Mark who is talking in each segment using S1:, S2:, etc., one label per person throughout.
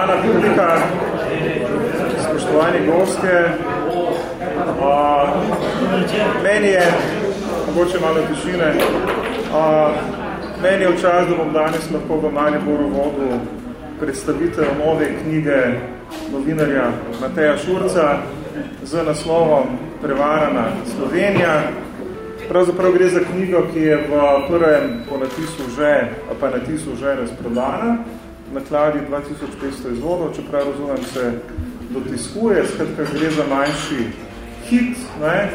S1: spoštovana publika, spoštovani gostje, uh, meni je, mogoče malo tišine, uh, meni je v čas, da bom danes lahko v Mariboru vodil predstavitev nove knjige novinarja Mateja Šurca z naslovom Prevarana Slovenija. Pravzaprav gre za knjigo, ki je v prvem ponatisu že, pa natisu že razprodana nakladi 2500 izvodov, čeprav razumem se dotiskuje, skratka gre za manjši hit, ne,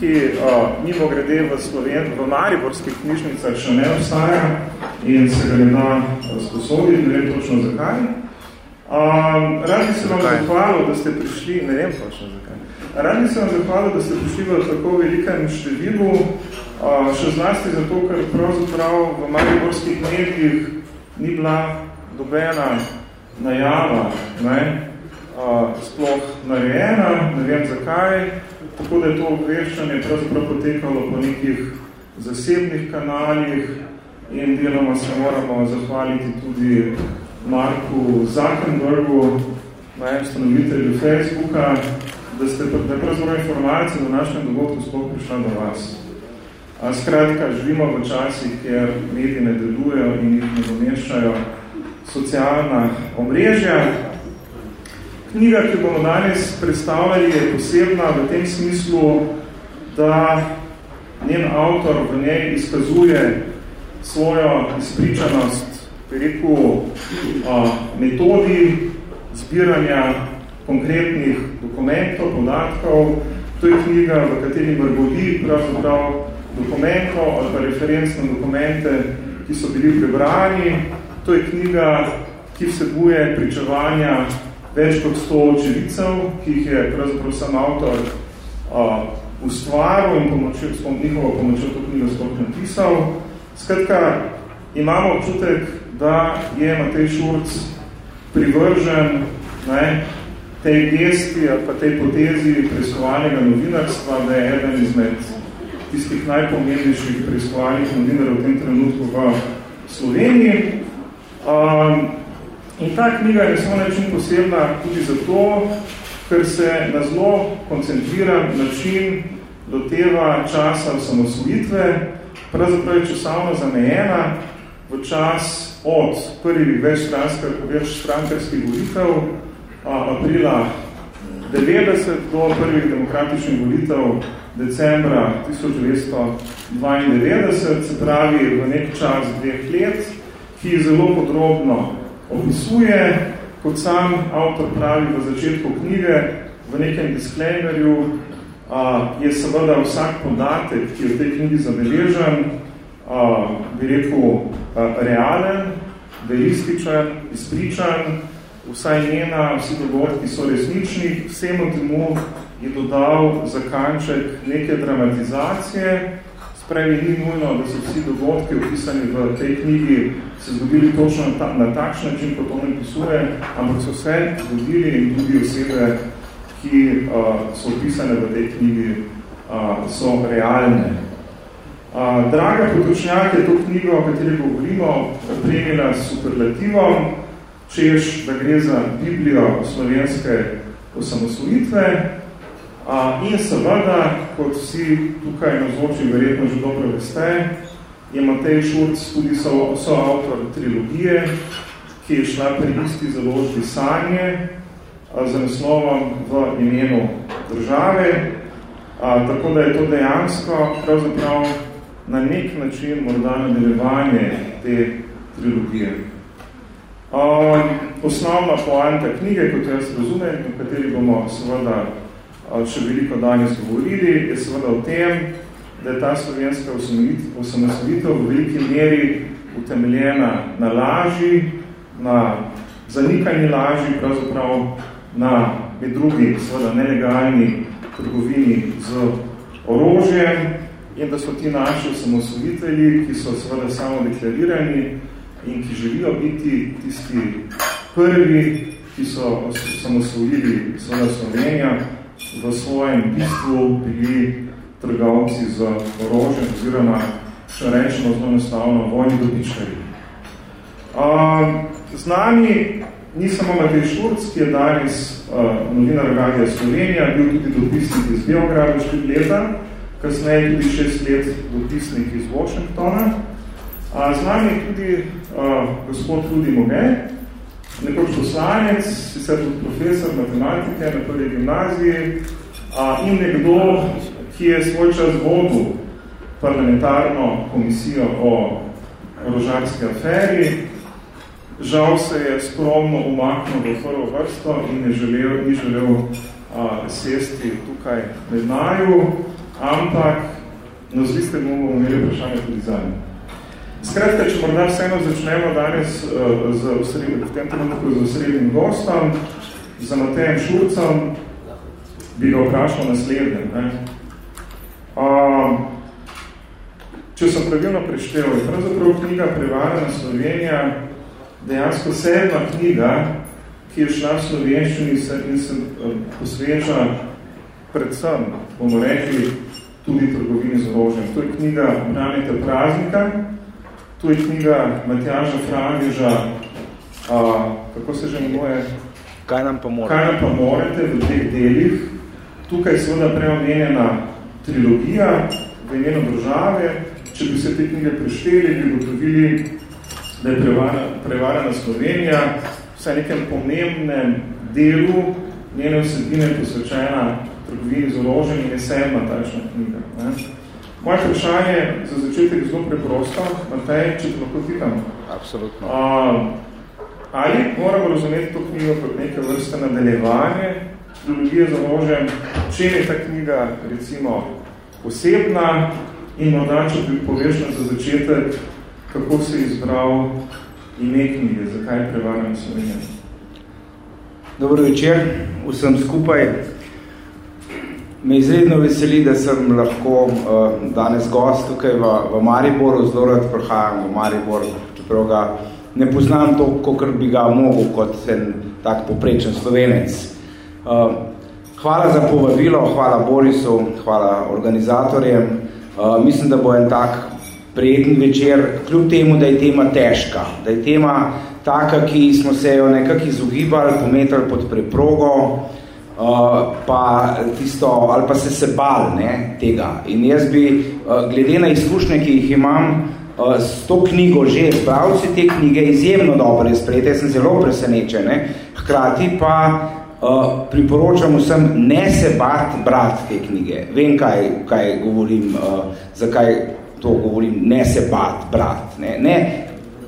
S1: ki uh, mimo grede v Sloven, v Mariborskih knjižnicah še ne obstaja in se ga ne da sposoditi, ne vem točno zakaj. Um, rad bi se vam zahvalil, da ste prišli, ne vem točno zakaj, rad bi se vam zahvalil, da ste prišli v tako velikem številu, uh, še zlasti zato, ker pravzaprav v Mariborskih medijih ni bila dobena najava, ne, a, sploh narejena, ne vem zakaj, tako da je to obveščanje pravzaprav potekalo po nekih zasebnih kanalih in deloma se moramo zahvaliti tudi Marku Zuckerbergu, na ustanovitelju Facebooka, da ste da pravzaprav informacija na našem dogodku sploh prišla do vas. A skratka, živimo v časih, kjer mediji ne delujejo in jih ne domeščajo socialna omrežja. Knjiga, ki bomo danes predstavljali, je posebna v tem smislu, da njen avtor v njej izkazuje svojo izpričanost rekel, metodi zbiranja konkretnih dokumentov, podatkov. To je knjiga, v kateri mrgoli pravzaprav dokumentov ali pa referencne dokumente, ki so bili prebrani, To je knjiga, ki vsebuje pričevanja več kot sto očevicev, ki jih je pravzaprav sam avtor uh, ustvaril in pomočil, s njihovo pomočjo to knjigo sploh napisal. Skratka, imamo občutek, da je Matej Šurc privržen ne, tej gesti ali pa tej potezi preiskovalnega novinarstva, da je eden izmed tistih najpomembnejših preiskovalnih novinarjev v tem trenutku v Sloveniji. Um, in ta knjiga je samo način posebna tudi zato, ker se na zelo koncentriran način loteva časa osamosvojitve, pravzaprav je časovno zamejena v čas od prvih več strankarskih volitev aprila 90 do prvih demokratičnih volitev decembra 1992, se pravi v nek čas dveh let, ki zelo podrobno opisuje, kot sam avtor pravi v začetku knjige, v nekem disclaimerju, a, je seveda vsak podatek, ki je v tej knjigi zabeležen, a, bi rekel, a, realen, verističen, izpričan, vsaj njena, vsi dogodki so resnični, vsemu temu je dodal zakanček neke dramatizacije, Spravi ni nujno, da so vsi dogodki opisani v tej knjigi se zgodili točno na, ta, na takšen način, kot on napisuje, ampak so vse zgodili in tudi osebe, ki uh, so opisane v tej knjigi, uh, so realne. Uh, draga potrošnjak je to knjigo, o kateri govorimo, premila s superlativom, češ, da gre za Biblijo slovenske osamosvojitve, In seveda, kot vsi tukaj navzoči verjetno že dobro veste, je Matej Šurc tudi so, so avtor trilogije, ki je šla pri isti založbi Sanje za naslovom v imenu države, a, tako da je to dejansko pravzaprav na nek način morda nadaljevanje te trilogije. A, osnovna poanta knjige, kot jaz razumem, v kateri bomo seveda še veliko danes govorili, je seveda o tem, da je ta slovenska osamosvojitev v veliki meri utemeljena na laži, na zanikanju laži, pravzaprav na med drugi, seveda nelegalni trgovini z orožjem in da so ti naši osamosvojitelji, ki so seveda samo deklarirani in ki želijo biti tisti prvi, ki so osamosvojili seveda Slovenija, v svojem bistvu bili trgovci z orožjem oziroma še rečemo zelo enostavno vojni dobičkarji. Znani ni samo Matej Šurc, ki je danes uh, novinar Radija Slovenija, bil tudi dopisnik iz Beograda štiri leta, kasneje tudi šest let dopisnik iz Washingtona. Uh, z nami je tudi uh, gospod Rudi Mogej, nekoč poslanec, sicer tudi profesor matematike na prvi gimnaziji uh, in nekdo, ki je svoj čas vodil parlamentarno komisijo o orožarski aferi, Žal se je skromno umaknil v prvo vrsto in ne želel, ni želel a, sesti tukaj med naju, ampak no, zli ste mu bomo imeli vprašanje tudi zadnje. Skratka, če morda vseeno začnemo danes uh, z osrednjim, v tem trenutku z osrednjim gostom, za Matejem Šurcem, bi ga vprašal naslednje. Ne? Uh, če sem pravilno preštel, je pravzaprav knjiga Prevarana Slovenija dejansko sedma knjiga, ki je šla v slovenščini in se, in se eh, posveča predvsem, bomo rekli, tudi trgovini z orožjem. To je knjiga Branite praznika, to je knjiga Matjaža Frangeža, a, kako se že imenuje?
S2: Kaj nam pa morete?
S1: Kaj nam pa morete v dveh delih. Tukaj je seveda preomenjena trilogija v imenu države. Če bi se te knjige prešteli, bi gotovili da je prevarana Slovenija vsaj nekem pomembnem delu njene vsebine posvečena trgovini z orožjem in je sedma takšna knjiga. Ne? Moje vprašanje za začetek zelo preprosto, Matej, če te lahko pitam.
S2: Absolutno.
S1: A, ali moramo razumeti to knjigo kot neke vrste nadaljevanje trilogije z orožjem, čem je ta knjiga recimo posebna in morda, če bi poveš za začetek, kako si izbral ime knjige, zakaj je prevaran Slovenija?
S2: Dobro večer, vsem skupaj. Me izredno veseli, da sem lahko uh, danes gost tukaj v, v Mariboru, zelo rad prihajam v Maribor, čeprav ga ne poznam to, kot bi ga mogel kot en tak poprečen slovenec. Uh, hvala za povabilo, hvala Borisu, hvala organizatorjem. Uh, mislim, da bo en tak prijeten večer, kljub temu, da je tema težka, da je tema taka, ki smo se jo nekako izogibali, pometali pod preprogo, uh, pa tisto, ali pa se se bal ne, tega. In jaz bi, uh, glede na izkušnje, ki jih imam, uh, s to knjigo že, spravci te knjige, izjemno dobro sprejete, jaz sem zelo presenečen, ne, hkrati pa uh, priporočam vsem, ne se bat brat te knjige. Vem, kaj, kaj govorim, uh, zakaj to govorim, ne se bat, brat. Ne, ne.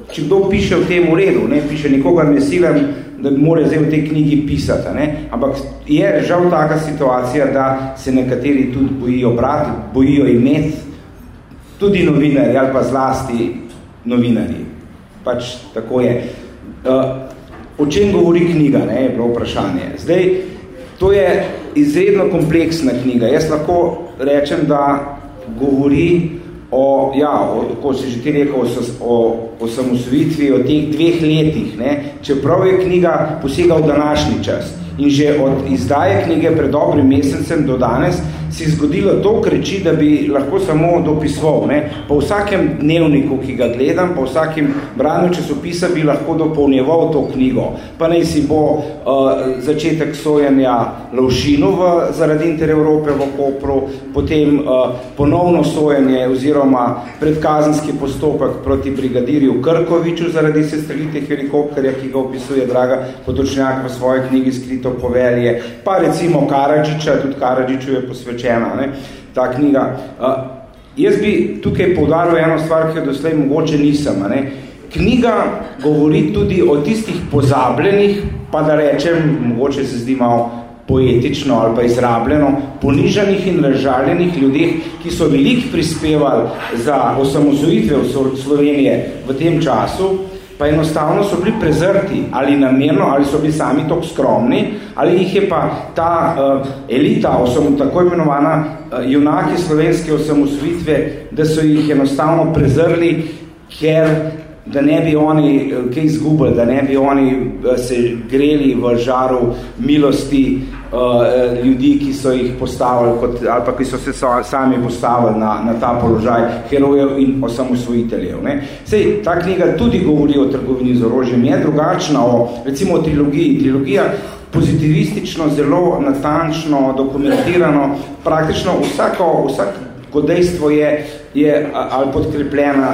S2: Če kdo piše v tem uredu, ne, piše nikogar ne silam, da bi mora zdaj v tej knjigi pisati. Ne. Ampak je žal taka situacija, da se nekateri tudi bojijo brati, bojijo imeti, tudi novinari ali pa zlasti novinari. Pač tako je. Uh, o čem govori knjiga, ne, je bilo vprašanje. Zdaj, to je izredno kompleksna knjiga. Jaz lahko rečem, da govori o, ja, o, ko si že ti rekel, o, o samosvojitvi, o teh dveh letih, ne, čeprav je knjiga posega v današnji čas. In že od izdaje knjige pred dobrim mesecem do danes si zgodilo toliko reči, da bi lahko samo dopisoval. Ne? Po vsakem dnevniku, ki ga gledam, po vsakem branju časopisa bi lahko dopolnjeval to knjigo. Pa naj si bo uh, začetek sojenja Lovšinu v, zaradi Inter Evrope v Kopru, potem uh, ponovno sojenje oziroma predkazanski postopek proti brigadirju Krkoviču zaradi sestrelitih helikopterja, ki ga opisuje Draga Potočnjak v svoji knjigi Skrito povelje, pa recimo Karadžiča, tudi Karadžiču je posvečen rečena, ne, ta knjiga. Uh, jaz bi tukaj poudaril eno stvar, ki jo doslej mogoče nisem. Ne. Knjiga govori tudi o tistih pozabljenih, pa da rečem, mogoče se zdi malo poetično ali pa izrabljeno, ponižanih in razžaljenih ljudeh, ki so veliko prispevali za osamosvojitve v Slovenije v tem času, pa enostavno so bili prezrti, ali namerno, ali so bili sami tako skromni, ali jih je pa ta uh, elita, osamo, tako imenovana uh, junaki slovenske osamosvitve, da so jih enostavno prezrli, ker da ne bi oni uh, kaj izgubili, da ne bi oni uh, se greli v žaru milosti uh, ljudi, ki so jih postavili, kot, ali pa ki so se so, sami postavili na, na ta položaj herojev in osamosvojiteljev. Ne. Sej, ta knjiga tudi govori o trgovini z orožjem, je drugačna o, recimo, o trilogiji. Trilogija pozitivistično, zelo natančno, dokumentirano, praktično vsako, vsako dejstvo je, je ali podkrepljeno,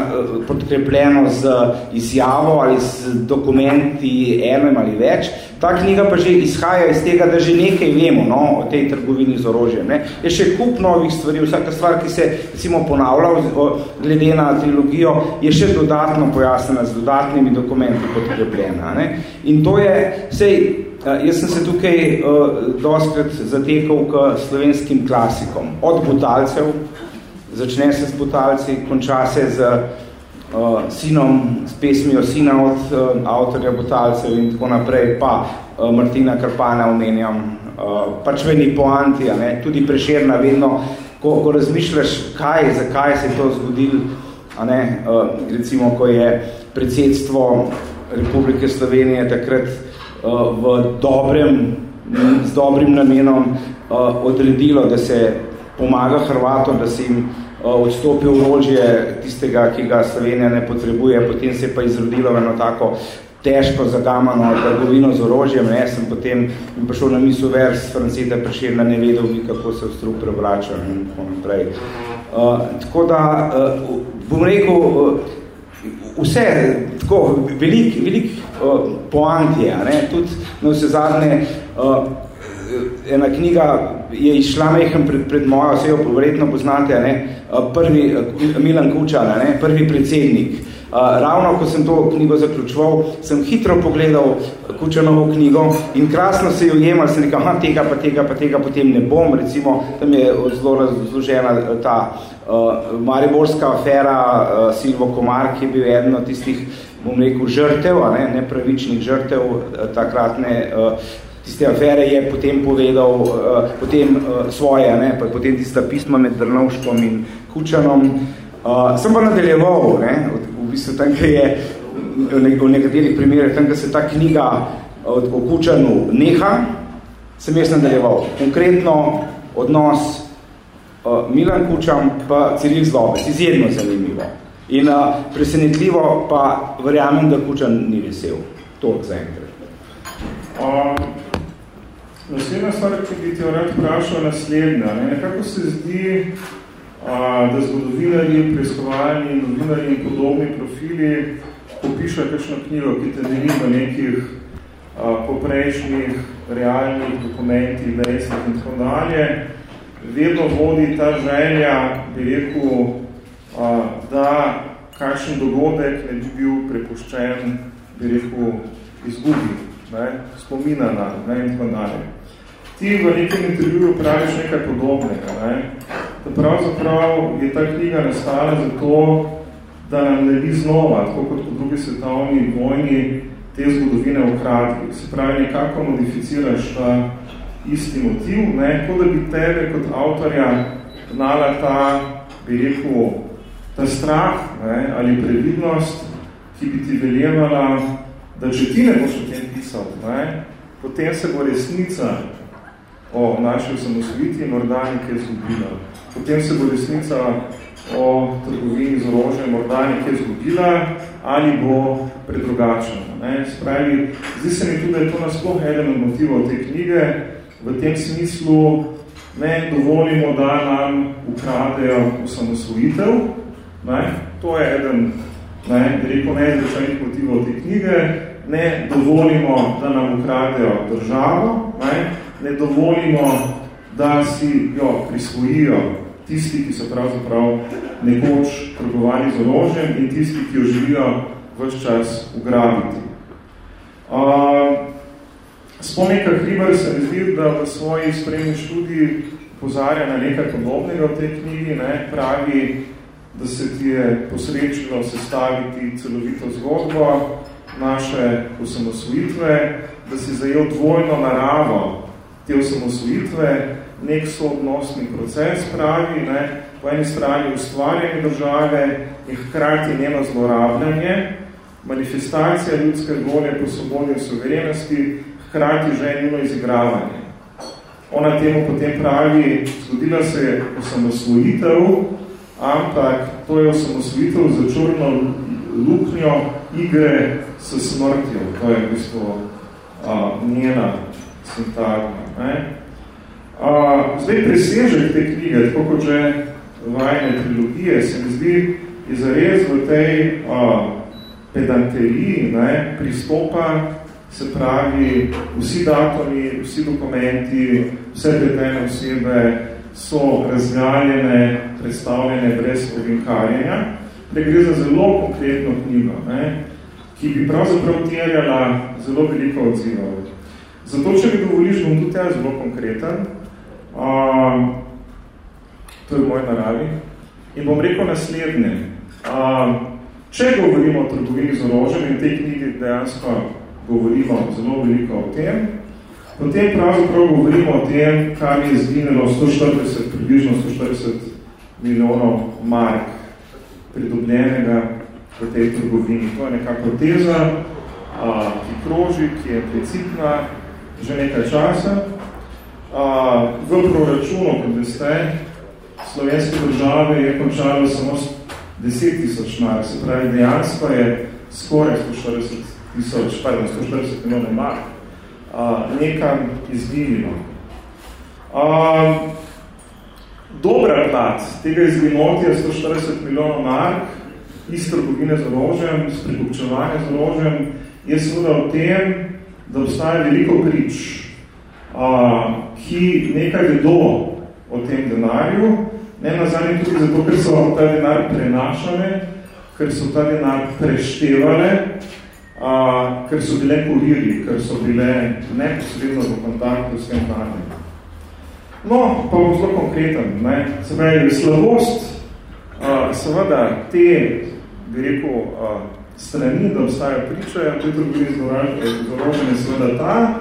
S2: podkrepljeno z izjavo ali z dokumenti enem ali več. Ta knjiga pa že izhaja iz tega, da že nekaj vemo no, o tej trgovini z orožjem. Ne. Je še kup novih stvari, vsaka stvar, ki se recimo ponavlja glede na trilogijo, je še dodatno pojasnjena z dodatnimi dokumenti podkrepljena. Ne. In to je, sej, jaz sem se tukaj uh, doskrat zatekal k slovenskim klasikom. Od Butalcev, začne se s Butalci, konča se z uh, sinom, s pesmijo sina od uh, avtorja Butalcev in tako naprej, pa uh, Martina Karpana omenjam, uh, pač veni poanti, ne? tudi prešerna vedno, ko, ko razmišljaš, kaj, zakaj se je to zgodilo, a ne? Uh, recimo, ko je predsedstvo Republike Slovenije takrat v dobrem, z dobrim namenom odredilo, da se pomaga Hrvatom, da se jim odstopi orožje tistega, ki ga Slovenija ne potrebuje, potem se je pa izrodilo eno tako težko zagamano trgovino z orožjem. Ne, sem potem prišel na misel vers Franceta Prešerna, ne vedel bi, kako se v strup prevrača in tako naprej. Uh, tako da, uh, bom rekel, uh, vse, tako, velik, velik uh, poant je, ne? tudi na vse zadnje, uh, ena knjiga je išla mehen pred, pred mojo, vse jo verjetno poznate, ne? Prvi, Milan Kučan, ne? prvi predsednik, ravno ko sem to knjigo zaključoval, sem hitro pogledal Kučanovo knjigo in krasno se je ujemal, sem rekel, aha, tega pa tega pa tega potem ne bom, recimo, tam je zelo razložena ta uh, Mariborska afera uh, Silvo Komar, ki je bil eden od tistih, bom rekel, žrtev, a ne, nepravičnih žrtev takratne uh, tiste afere je potem povedal uh, potem uh, svoje, ne, pa potem tista pisma med Drnovškom in Kučanom. Uh, sem pa nadaljeval, ne, v bistvu tam, je v nekaterih primerih, tam, se ta knjiga od Okučanu neha, sem jaz nadaljeval. Konkretno odnos uh, Milan Kučan pa Ciril Zlobec, izjedno zanimivo. In uh, presenetljivo pa verjamem, da Kučan ni vesel. To za enkrat.
S1: Um, naslednja stvar, ki bi te rad vprašal, naslednja. Ne? Nekako se zdi, da zgodovinarji, preiskovalni novinarji in podobni profili popišajo kakšno knjigo, ki te deli v nekih a, poprejšnjih realnih dokumentih, dejstvih in tako dalje, vedno vodi ta želja, bi rekel, a, da kakšen dogodek ne bi bil prepuščen, bi rekel, izgubi, ne, spomina na, ne, in tako dalje. Ti v nekem intervjuju praviš nekaj podobnega, ne, da pravzaprav je ta knjiga nastala zato, da nam ne bi znova, tako kot po drugi svetovni vojni, te zgodovine ukradli. Se pravi, nekako modificiraš ta isti motiv, ne, kot da bi tebe kot avtorja gnala ta, bi rekel, ta strah ne, ali previdnost, ki bi ti veljevala, da če ti ne boš o tem pisal, ne, potem se bo resnica o naši osamosviti morda nekaj zgubila. Potem se bo resnica o trgovini z orožjem morda nekaj zgubila ali bo predrugačena. Ne? Spravi, zdi se mi tudi, da je to nasploh eden od motivov te knjige, v tem smislu ne dovolimo, da nam ukradejo osamosvojitev. Ne? To je eden, ne, rekel ne, izrečenih motivov te knjige, ne dovolimo, da nam ukradejo državo, ne, ne dovolimo, da si jo prisvojijo tisti, ki so pravzaprav nekoč trgovali z orožjem in tisti, ki jo želijo vse čas ugrabiti. Uh, Spomenika Hriber se mi zdi, da v svoji spremni študiji pozarja na nekaj podobnega v tej knjigi, ne, pravi, da se ti je posrečilo sestaviti celovito zgodbo naše osamosvojitve, da si zajel dvojno naravo te osamosvojitve, nek soodnosni proces pravi, ne, po eni strani ustvarjanje države in hkrati njeno zlorabljanje manifestacija ljudske volje po svobodi in suverenosti, hkrati že njeno izigravanje. Ona temu potem pravi, zgodila se je osamosvojitev, ampak to je osamosvojitev za čurno luknjo igre s smrtjo. To je v bistvu a, njena sintagma. Ne? A, zdaj presežek te knjige, tako kot že vajne trilogije, se mi zdi, je zares v tej a, pedanteriji ne, pristopa, se pravi, vsi datumi, vsi dokumenti, vse petene osebe so razgaljene, predstavljene brez ovinkarjenja, da gre za zelo konkretno knjigo, ne, ki bi pravzaprav terjala zelo veliko odzivov. Zato, če mi dovoliš, bom tudi jaz zelo konkreten, a, to je v moji naravi, in bom rekel naslednje. A, Če govorimo o trgovini z orožjem in v tej knjigi dejansko govorimo zelo veliko o tem, potem pravzaprav govorimo o tem, kar je zginilo 140, približno 140 milijonov mark pridobljenega v tej trgovini. To je nekako teza, a, ki kroži, ki je implicitna že nekaj časa. V proračunu, kot veste, slovenske države je končalo samo 10 tisoč mark, se pravi, dejansko je skoraj 140 tisoč, pardon, 140 milijonov mark, nekam izginilo. Dobra plat tega izginotja 140 milijonov mark iz trgovine z orožjem, s prikupčevanjem z orožjem, je seveda v tem, da obstaja veliko prič, a, ki nekaj vedo o tem denarju, Ne nazadnje tudi zato, ker so ta denar prenašale, ker so ta denar preštevale, a, ker so bile kuriri, ker so bile neposredno v kontaktu s tem denarjem. No, pa bom zelo konkreten. Ne? Se pravi, slabost, a, seveda, te, bi rekel, a, strani, da obstajajo priče, je tudi izgorožene seveda ta,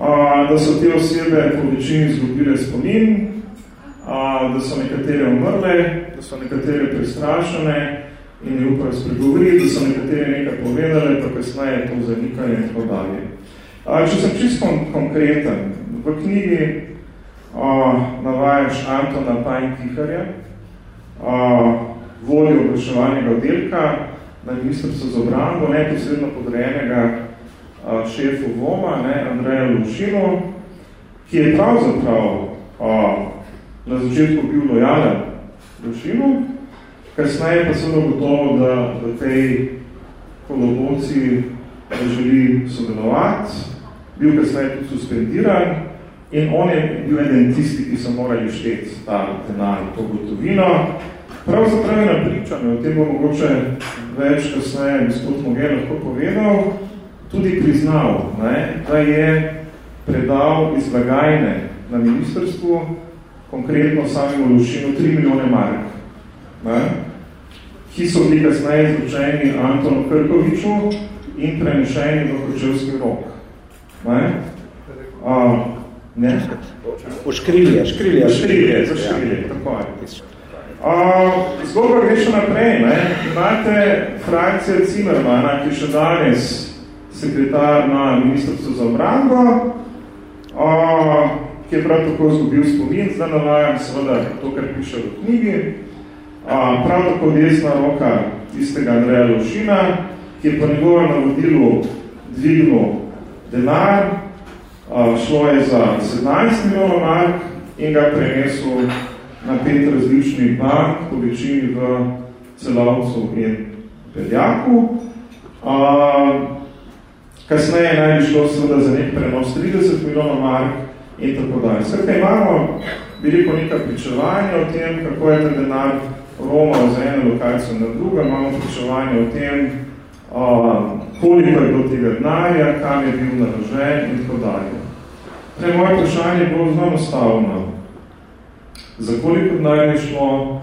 S1: a, da so te osebe po večini izgubile spomin, da so nekatere umrle, da so nekatere prestrašene in ne upajo spregovoriti, da so nekatere nekaj povedale, pa kasneje to zanikanje in tako dalje. Če sem čisto konkreten, v knjigi a, navajaš Antona Pajn-Kiharja, voljo obraševanjega oddelka na ministrstvo za obrambo, neposredno podrejenega a, šefu VOMA, ne, Andreja Lušino, ki je pravzaprav a, na začetku bil lojalen Rušinu, kasneje pa sem gotovo, da v tej kolobociji želi sodelovati, bil kasneje tudi suspendiran in on je bil eden tisti, ki so morali šteti ta denar, to gotovino. Pravzaprav je napričano, o tem bo mogoče več kasneje gospod Mogen lahko povedal, tudi priznal, ne, da je predal iz blagajne na ministrstvu konkretno samim Lušinu 3 milijone mark, ne, ki so bili kasneje izločeni Antonu Krkoviču in prenešeni v Kočevski rok. Ne? A, ne?
S2: V škrilje, škrilje.
S1: Škrilje, za škrilje, ja. tako je. Zgodba gre še naprej. Ne? Imate frakcija Cimermana, ki še danes sekretar na ministrstvu za obrambo, ki je prav tako izgubil spomin, zdaj navajam seveda to, kar piše v knjigi. A, prav tako desna roka tistega Andreja Lošina, ki je po njegovem navodilu dvignil denar, a, šlo je za 17 milijonov mark in ga prenesel na pet različnih bank, po večini v celovcu in peljaku. A, kasneje naj bi šlo seveda za nek prenos 30 milijonov mark, in tako dalje. Skratka, imamo veliko nekaj pričevanja o tem, kako je ta denar romal za eno lokacijo na drugo, imamo pričevanje o tem, uh, koliko je bilo tega denarja, kam je bil naložen in tako dalje. Torej, moje vprašanje je bilo zelo enostavno. Za koliko denarja je šlo,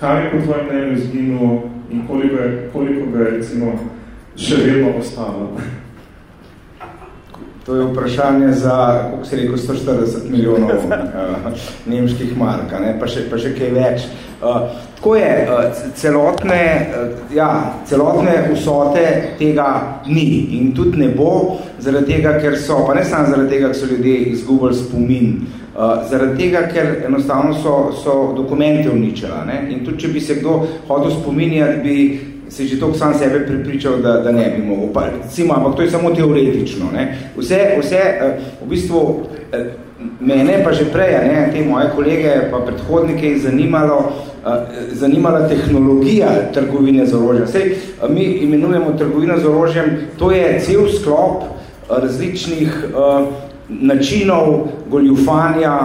S1: kaj je po tvojem mnenju izginilo in koliko, je, koliko ga je recimo še vedno ostalo?
S2: To je vprašanje za, kako se rekel, 140 milijonov uh, nemških marka, ne? Pa, še, pa še kaj več. Uh, tako je, uh, celotne, uh, ja, celotne vsote tega ni in tudi ne bo, zaradi tega, ker so, pa ne samo zaradi tega, ker so ljudje izgubili spomin, uh, zaradi tega, ker enostavno so, so dokumente uničila. Ne? In tudi, če bi se kdo hodil spominjati, bi se že toliko sam sebe pripričal, da, da ne bi mogel. Pa, recimo, ampak to je samo teoretično. Ne. Vse, vse eh, v bistvu, eh, mene pa že prej, ne, te moje kolege pa predhodnike je zanimalo, eh, zanimala tehnologija trgovine z orožjem. Sej, mi imenujemo trgovino z orožjem, to je cel sklop različnih načinov goljufanja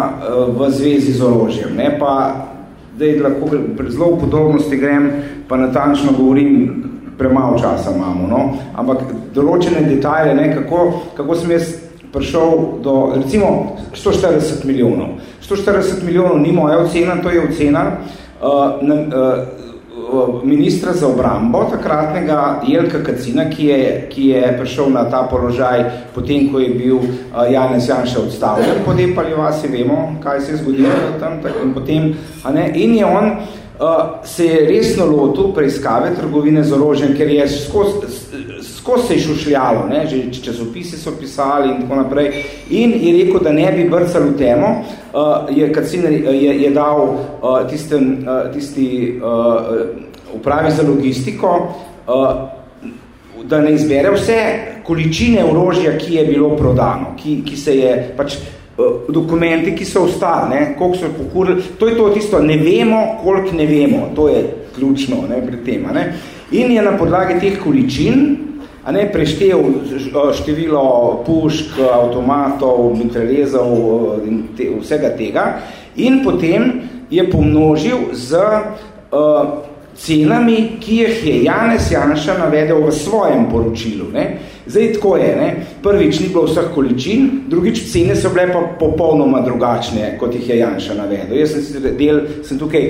S2: v zvezi z orožjem. Ne, pa da je lahko zelo v podobnosti grem, pa natančno govorim, premalo časa imamo, no? ampak določene detajle, ne, kako, kako sem jaz prišel do, recimo, 140 milijonov. 140 milijonov ni moja ocena, to je ocena uh, na, uh, ministra za obrambo, takratnega Jelka Kacina, ki je, ki je prišel na ta položaj potem, ko je bil uh, Janez Janša odstavljen, potem pa li vasi vemo, kaj se je zgodilo tam, tak, in potem, a ne, in je on uh, se je resno lotil preiskave trgovine z orožjem, ker je skozi sko se je šušljalo, ne, že časopisi so pisali in tako naprej, in je rekel, da ne bi brcali v temo, uh, je Kacin je, je dal uh, tistem, uh, tisti uh, upravi za logistiko, uh, da ne izbere vse količine orožja, ki je bilo prodano, ki, ki se je pač Eh, dokumenti, ki so ostali, ne, koliko so pokurili, to je to tisto, ne vemo, koliko ne vemo, to je ključno ne, pri tem. Ne. In je na podlagi teh količin a ne, preštel eh, število pušk, avtomatov, mitralezov eh, in te, vsega tega in potem je pomnožil z uh, cenami, ki jih je Janez Janša navedel v svojem poročilu. Ne. Zdaj, tako je, ne? prvič ni bilo vseh količin, drugič cene so bile pa popolnoma drugačne, kot jih je Janša navedel. Jaz sem si del, sem tukaj,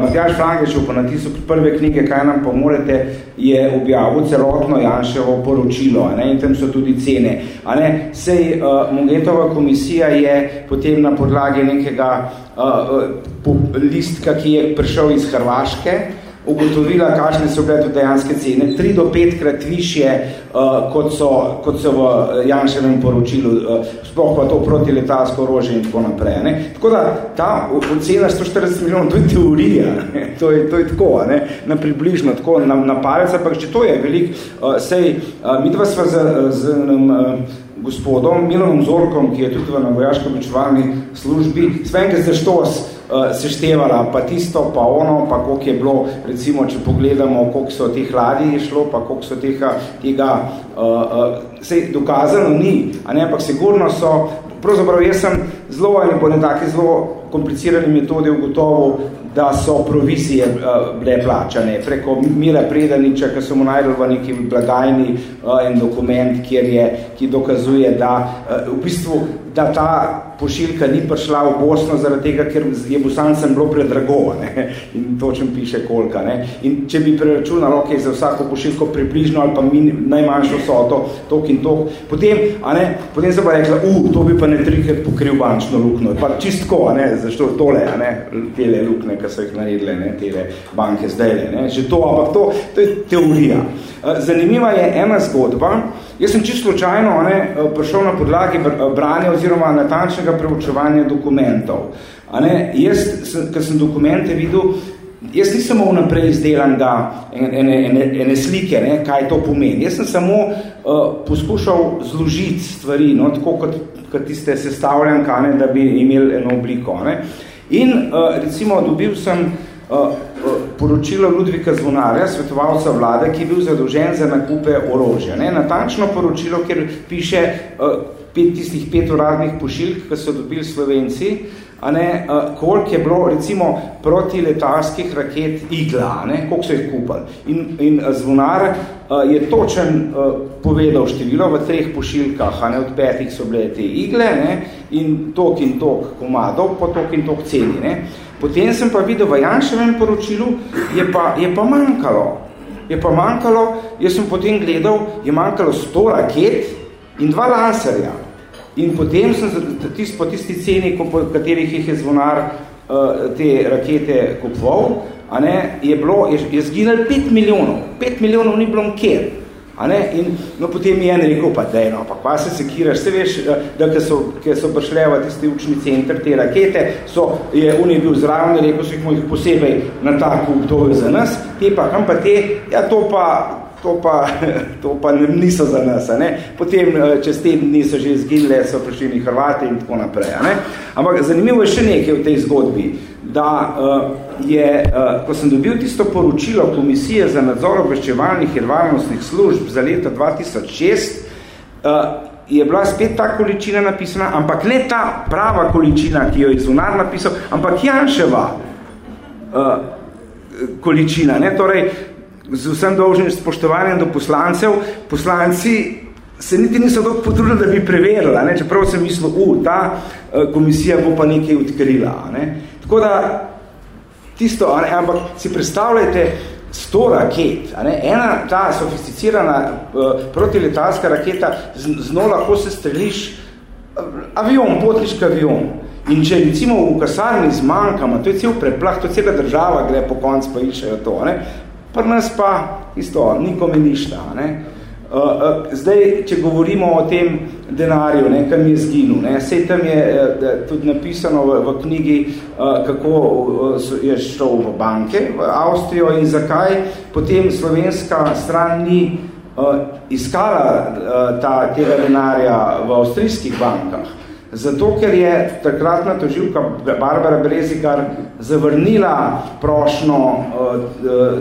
S2: Matjaž Frankeč pa natisal prve knjige, kaj nam pomorete, je objavil celotno Janševo poročilo ne? in tam so tudi cene. A ne? Sej, uh, Mungetova komisija je potem na podlagi nekega uh, listka, ki je prišel iz Hrvaške, ugotovila, kakšne so bile tudi dejanske cene, tri do petkrat višje, uh, kot, so, kot so v eh, Janševem poročilu, uh, sploh pa to protiletalsko orožje in tako naprej. Ne. Tako da ta ocena 140 milijonov, to je teorija, ne. To, je, to je tako, ne. na približno, tako na, na palec, ampak če to je velik, uh, sej, uh, mi dva sva z, z uh, gospodom Milanom Zorkom, ki je tudi v vojaško običevalni službi, svenke za štos, seštevala, pa tisto, pa ono, pa koliko je bilo, recimo, če pogledamo, koliko so teh ladij šlo, pa koliko so tega, tega uh, uh, sej dokazano ni, a ne, ampak sigurno so, pravzaprav jaz sem zelo ali po ne take zelo komplicirani metode ugotovil, da so provizije uh, bile plačane. Preko Mira Predaniča, ki so mu najdel v neki blagajni uh, en dokument, kjer je, ki dokazuje, da uh, v bistvu da ta pošiljka ni prišla v Bosno zaradi tega, ker je bosancem bilo predrago ne? in točen piše kolika. Ne? In če bi preračunalo, ok, za vsako pošiljko približno ali pa najmanjšo soto, tok in tok, potem, a ne, potem se pa rekla, u, to bi pa ne trikrat pokril bančno lukno. Pa čistko, a ne, zašto tole, a ne, tele lukne, ki so jih naredile, ne, tele banke zdaj, ne, že to, ampak to, to je teorija. Zanimiva je ena zgodba, Jaz sem čisto slučajno ne, prišel na podlagi branja oziroma natančnega preučevanja dokumentov. A ne, jaz, ko sem dokumente videl, jaz nisem imel naprej izdelan da ene, ene, ene slike, ne, kaj to pomeni. Jaz sem samo uh, poskušal zložiti stvari, no, tako kot, kot tiste sestavljanka, ne, da bi imeli eno obliko. Ne. In uh, recimo dobil sem uh, poročilo Ludvika Zvonarja, svetovalca vlade, ki je bil zadolžen za nakupe orožja. Ne? Natančno poročilo, kjer piše uh, pet, tistih pet uradnih pošiljk, ki so dobili Slovenci, a ne, uh, koliko je bilo recimo proti letalskih raket igla, ne? koliko so jih kupali. In, in Zvonar uh, je točen uh, povedal število v treh pošiljkah, a ne, od petih so bile te igle, ne? in tok in tok komadov, po tok in tok ceni. Ne? Potem sem pa videl v Janševem poročilu, je pa, je pa manjkalo. Je pa manjkalo, jaz sem potem gledal, je manjkalo 100 raket in dva laserja. In potem sem tist, po tisti ceni, po katerih jih je zvonar uh, te rakete kupoval, a ne, je, bilo, je, je zginil 5 milijonov. 5 milijonov ni bilo nikjer. A ne? In no, potem je en rekel, pa dej, no, pa kva se sekiraš, se veš, eh, da so, ke so prišle v tisti učni center te rakete, so, je Unij bil zraven, rekel so jih posebej na ta kup, to je za nas, te pa, kam pa te, ja, to pa, to pa, to pa niso za nas. Ne? Potem eh, čez te dni so že izginile, so prišli Hrvati in tako naprej. Ne? Ampak zanimivo je še nekaj v tej zgodbi, da uh, je, uh, ko sem dobil tisto poročilo Komisije za nadzor obveščevalnih in varnostnih služb za leto 2006, uh, je bila spet ta količina napisana, ampak ne ta prava količina, ki jo je zvunar napisal, ampak Janševa uh, količina. Ne? Torej, z vsem dolžnim spoštovanjem do poslancev, poslanci se niti niso dobro potrudili, da bi preverila, ne? čeprav sem mislil, u, ta uh, komisija bo pa nekaj odkrila. Ne? Tako da, tisto, ne? ampak si predstavljajte, sto raket, a ne? ena ta sofisticirana uh, protiletalska raketa, z, z njo lahko se streliš uh, avion, potliški avion. In če recimo v kasarni zmanjkamo, to je cel preplah, to je cela država gre po konc pa išajo to, ne? Pri nas pa isto, nikome ništa. Ne? Uh, uh, zdaj, če govorimo o tem denarju, ne, kam je zginul, ne, sej tam je uh, tudi napisano v, v knjigi, kako je šel v banke v Avstrijo in zakaj potem slovenska stran ni iskala ta, tega denarja v avstrijskih bankah. Zato, ker je takratna toživka Barbara Brezikar zavrnila prošno uh,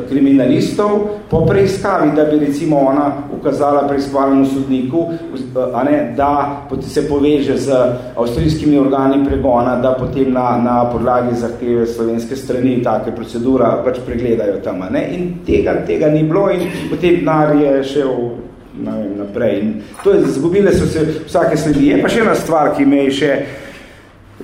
S2: kriminalistov po preiskavi, da bi recimo ona ukazala preiskovalnemu sodniku, uh, a ne, da se poveže z avstrijskimi organi pregona, da potem na, na podlagi zahteve slovenske strani take procedura pač pregledajo tam. Ne. In tega, tega ni bilo in potem denar je šel vem, naprej. In to je, zgubile so se vsake sledi. Je pa še ena stvar, ki me je še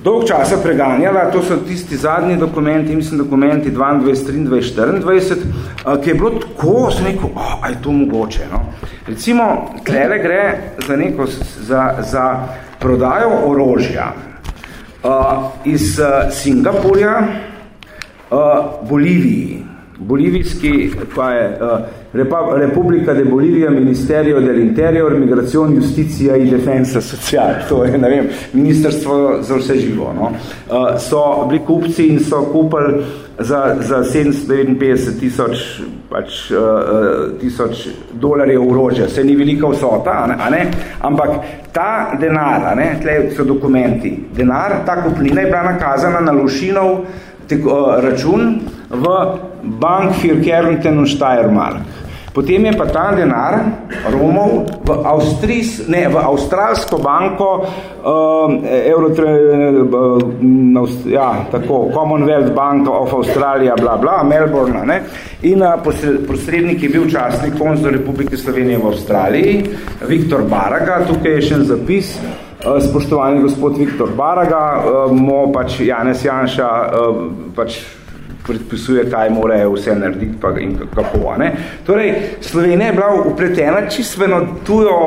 S2: dolg časa preganjala, to so tisti zadnji dokumenti, mislim dokumenti 22, 23, 24, ki je bilo tako, sem rekel, oh, a je to mogoče. No? Recimo, tlele gre za, neko, za, za prodajo orožja uh, iz uh, Singapurja uh, Boliviji. Bolivijski, pa je uh, Repubblica de Bolivia, Ministerio del Interior, Migrazione, Justicija in Defensa Social, to je, ne vem, ministrstvo za vse živo, no? uh, so bili kupci in so kupili za, za 759 tisoč pač, uh, tisoč dolarjev orožja, se ni velika vsota, a ne? Ampak ta denar, a ne? tle so dokumenti, denar, ta kupnina je bila nakazana na Lušinov teko, uh, račun v Bank für Kärnten und Steiermark. Potem je pa ta denar Romov v, Avstrijs, ne, v avstralsko banko uh, Euro, uh, ja, tako, Commonwealth Bank of Australia, bla, bla, Melbourne. Ne? In uh, posrednik je bil častnik konzul Republike Slovenije v Avstraliji, Viktor Baraga, tukaj je še en zapis, uh, spoštovani gospod Viktor Baraga, uh, mo pač Janez Janša pač predpisuje, kaj more vse narediti pa in kako. Ne? Torej, Slovenija je bila upletena čistveno tujo,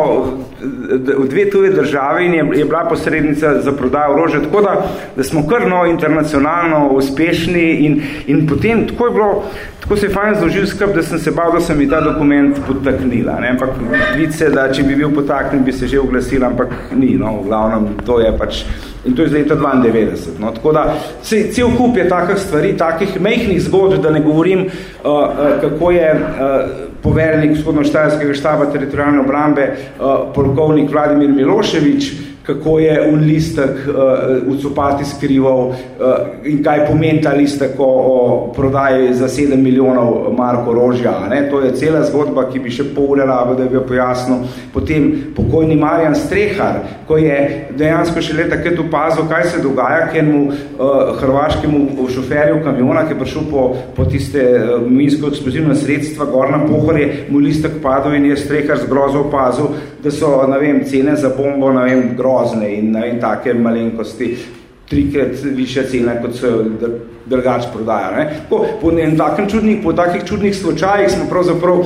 S2: v dve tuje države in je, je bila posrednica za prodajo orožja, tako da, da smo kar no internacionalno uspešni in, in potem tako je bilo, tako se je fajn zložil skrb, da sem se bal, da sem mi ta dokument potaknila. Ne? Ampak vidi se, da če bi bil potaknen, bi se že oglasil, ampak ni. No? V glavnem, to je pač In to je iz leta 92. No, tako da, se, cel kup je takih stvari, takih mehnih zgodb, da ne govorim, uh, uh, kako je uh, poveljnik vzhodno-štajarskega štaba teritorijalne obrambe, uh, polkovnik Vladimir Miloševič, kako je un listek uh, v copati skrival uh, in kaj pomeni ta listek o, o prodaji za 7 milijonov mark orožja. Ne? To je cela zgodba, ki bi še pol ure rabo, da bi jo pojasnil. Potem pokojni Marjan Strehar, ko je dejansko še leta takrat upazil, kaj se dogaja, ker mu uh, hrvaškemu šoferju kamiona, ki je prišel po, po tiste uh, minsko eksplozivne sredstva, gor na pohorje, mu listek padel in je Strehar z grozo opazil, da so, ne vem, cene za bombo, ne vem, grozne in ne vem, take malenkosti, trikrat više cene, kot so drugač prodaja. Ne? Po, po, takem čudnih, po takih čudnih slučajih smo pravzaprav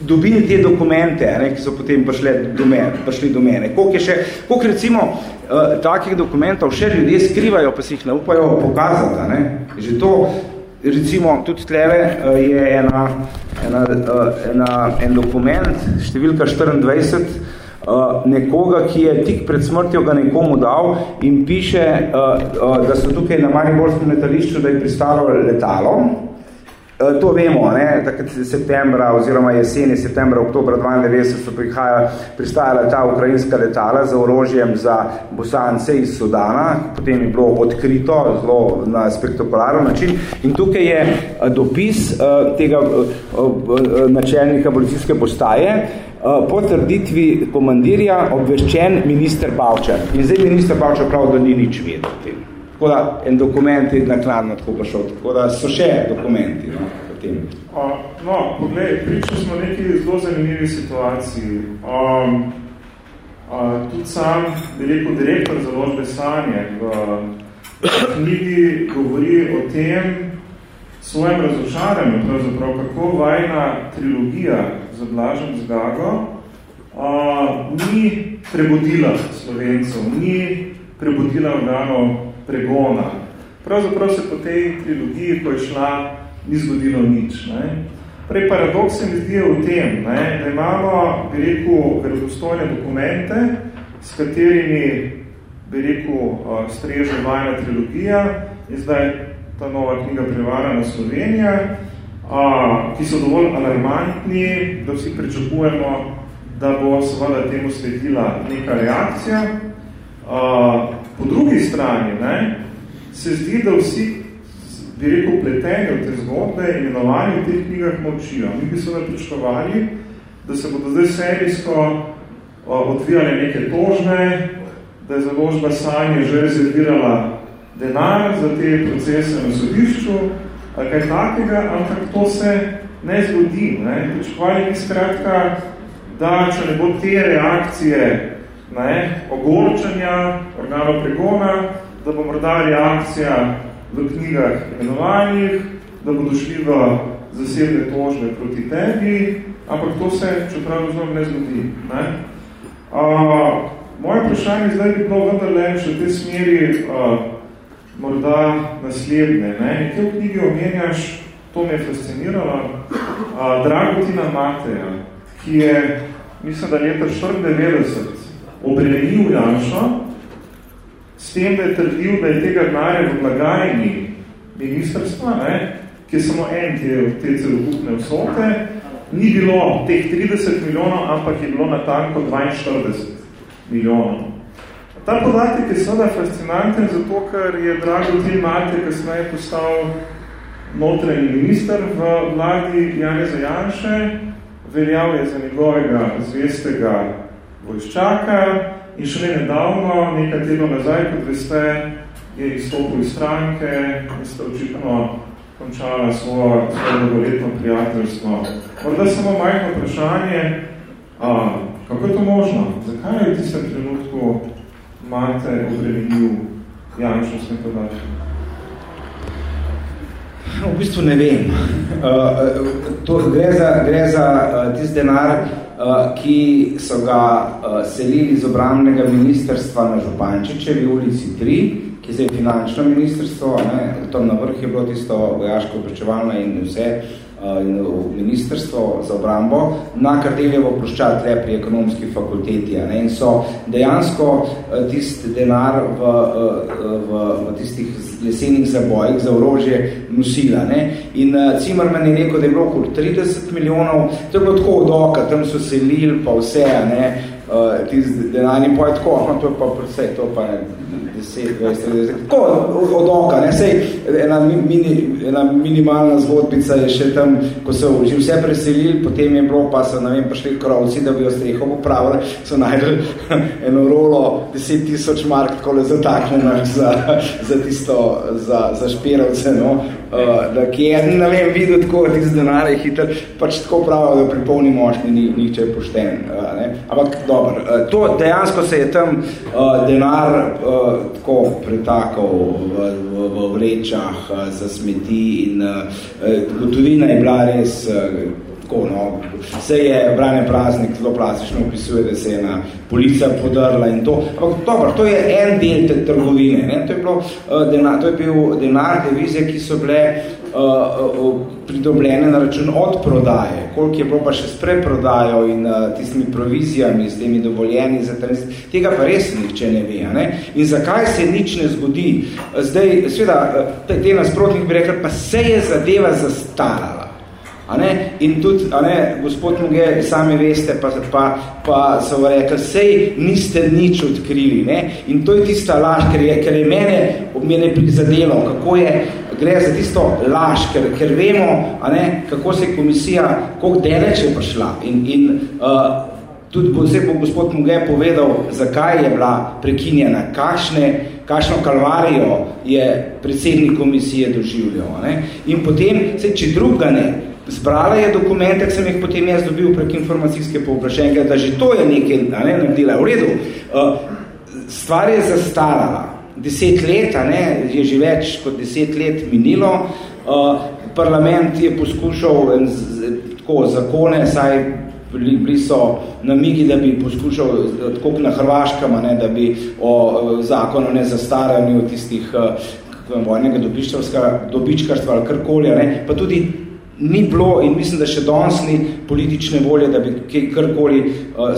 S2: dobili te dokumente, ne, ki so potem prišli do mene. Prišli do mene. Koliko, je še, koliko recimo uh, takih dokumentov še ljudje skrivajo, pa si jih ne upajo pokazati. Ne? Že to, recimo, tudi tleve uh, je ena, ena, uh, ena, en dokument, številka 24, Uh, nekoga, ki je tik pred smrtjo ga nekomu dal in piše, uh, uh, da so tukaj na Mariborskem letališču, da je pristalo letalo, Eh, to vemo, ne? takrat septembra oziroma jeseni, septembra, oktobra 92 so prihaja, pristajala ta ukrajinska letala za orožjem za bosance iz Sudana, potem je bilo odkrito zelo na spektakularen način in tukaj je eh, dopis tega načelnika policijske postaje, po trditvi komandirja obveščen minister Bavčar. In zdaj minister Bavčar prav, da ni nič vedel tem. Tako da en dokument je nakladno tako pa šel, tako da so še dokumenti no, potem.
S1: A, no, poglej, pričali smo neki zelo zanimivi situaciji. Um, a, tudi sam, bi rekel, direktor založbe Sanje v knjigi govori o tem svojem razočaranju, pravzaprav, kako vajna trilogija za Blažem Zgago a, ni prebudila slovencov, ni prebudila organov pregona. Pravzaprav se po tej trilogiji, ko je šla, ni zgodilo nič. Ne? Prej paradoks se mi zdi v tem, ne? da imamo, bi rekel, verodostojne dokumente, s katerimi, bi rekel, streže vajna trilogija in zdaj ta nova knjiga Prevarana Slovenija, ki so dovolj alarmantni, da vsi pričakujemo, da bo seveda temu sledila neka reakcija. Po drugi strani ne, se zdi, da vsi, bi rekel, pleteni v te zgodbe in imenovani v teh knjigah močijo. Mi bi se pričakovali, da se bodo zdaj serijsko odvijale neke tožne, da je založba Sanje že rezervirala denar za te procese na sodišču, ali kaj takega, ampak to se ne zgodi. Ne. Bi skratka, da če ne bo te reakcije ne, ogorčanja, organov pregona, da bo morda reakcija v knjigah imenovanjih, da bodo šli v zasebne tožbe proti tebi, ampak to se, čeprav zelo ne zgodi. Ne. A, moje vprašanje zdaj bi bilo vendarle še v tej smeri a, morda naslednje. Ne. Nekaj v knjigi omenjaš, to me je fasciniralo, a, Dragotina Mateja, ki je, mislim, da leta 94 obremenil Janša, s tem, da je trdil, da je tega denarja v blagajni ministrstva, ne, ki je samo en te, te celokupne vsote, ni bilo teh 30 milijonov, ampak je bilo na tanko 42 milijonov. Ta podatek je seveda fascinanten, zato ker je Drago Til Mate kasneje postal notranji minister v vladi Janeza Janše, veljal je za njegovega zvestega vojščaka in šele nedavno, nekaj tedno nazaj, kot veste, je izstopil iz stranke in sta očitno končala svojo dolgoletno prijateljstvo. Morda samo majhno vprašanje, a, kako je to možno? Zakaj je v tistem trenutku mate obremenil Janšo s nekodačem?
S2: V bistvu ne vem. Uh, to gre za, gre za uh, tist denar, uh, ki so ga selili iz obramnega ministrstva na Župančičevi ulici 3, ki je finančno ministrstvo, ne, tam na vrh je bilo tisto vojaško obrečevalno in vse, in v ministrstvo za obrambo, na Kardeljevo ploščat tle pri ekonomski fakulteti. Ne, in so dejansko uh, tist denar v, v, v tistih lesenih zabojih za orožje nosila. Ne. In Cimerman je rekel, da je bilo okoli 30 milijonov, to je bilo tako od oka, tam so selili pa vse, ne, uh, tist denar in pa je tako, no, to je pa vse, to pa ne, 10, 20, 30, tako od oka, ne, sej ena, mini, ena minimalna zgodbica je še tam, ko so že vse preselili, potem je bilo, pa so, ne vem, prišli krovci, da bi jo streho popravili, so najdeli eno rolo 10 tisoč mark, tako le zataknjeno za, za tisto, za, za špirovce, no, uh, da ki je, ne vem, videl tako, da tisti denar je hiter, pač tako pravijo, da pri polni mošni ni, niče pošten, uh, ne, ampak dobro, uh, to dejansko se je tam uh, denar uh, tako pretakal v, v, v vrečah uh, za smeti in uh, gotovina je bila res uh, tako, no, se je brane praznik zelo plastično opisuje, da se je ena polica podrla in to. Ampak dobro, to je en del te trgovine. Ne? To, je bilo, uh, denar, to je bil denar, devizije, ki so bile uh, uh, pridobljene na račun od prodaje. Koliko je bilo pa še s preprodajo in uh, tistimi provizijami, s temi dovoljeni za trenist, tega pa res nihče ne ve. Ne? In zakaj se nič ne zgodi? Zdaj, sveda, te, nasprotnik bi rekli, pa se je zadeva zastarala. A ne? In tudi, a ne, gospod Muge, sami veste, pa, pa, pa so rekli, sej niste nič odkrili. Ne? In to je tista laž, ker je, ker je mene, mene prizadelo, kako je, gre za tisto laž, ker, ker vemo, a ne, kako se je komisija, koliko deleč je prišla. In, in uh, tudi vse bo gospod Muge povedal, zakaj je bila prekinjena, kakšne, kakšno kalvarijo je predsednik komisije doživljal. Ne? In potem, se, če druga ne, Zbrala je dokumente, ki sem jih potem jaz dobil prek informacijske povprašenke, da že to je nekaj ne, naredila. V redu, uh, stvar je zastarala. Deset let, ne, je že več kot deset let minilo. Uh, parlament je poskušal tako zakone, saj bili, bili so namigi, da bi poskušal, tako na Hrvaškem, ne, da bi o zakonu ne zastaranju tistih uh, vojnega dobičkarstva ali karkoli, ne, pa tudi ni bilo in mislim, da še danes ni politične volje, da bi karkoli uh,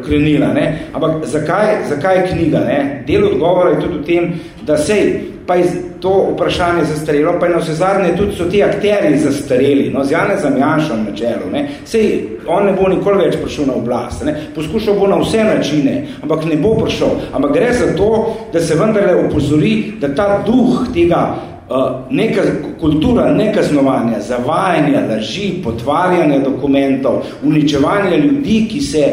S2: ukrenila. Ne? Ampak zakaj, zakaj knjiga? Ne? Del odgovora je tudi v tem, da sej, pa je to vprašanje zastarelo, pa je na vse zadnje tudi so ti akteri zastareli, no, z Janezom Janšom na čelu. Ne? Sej, on ne bo nikoli več prišel na oblast. Ne? Poskušal bo na vse načine, ampak ne bo prišel. Ampak gre za to, da se vendarle upozori, da ta duh tega neka kultura nekaznovanja, zavajanja, laži, potvarjanja dokumentov, uničevanja ljudi, ki se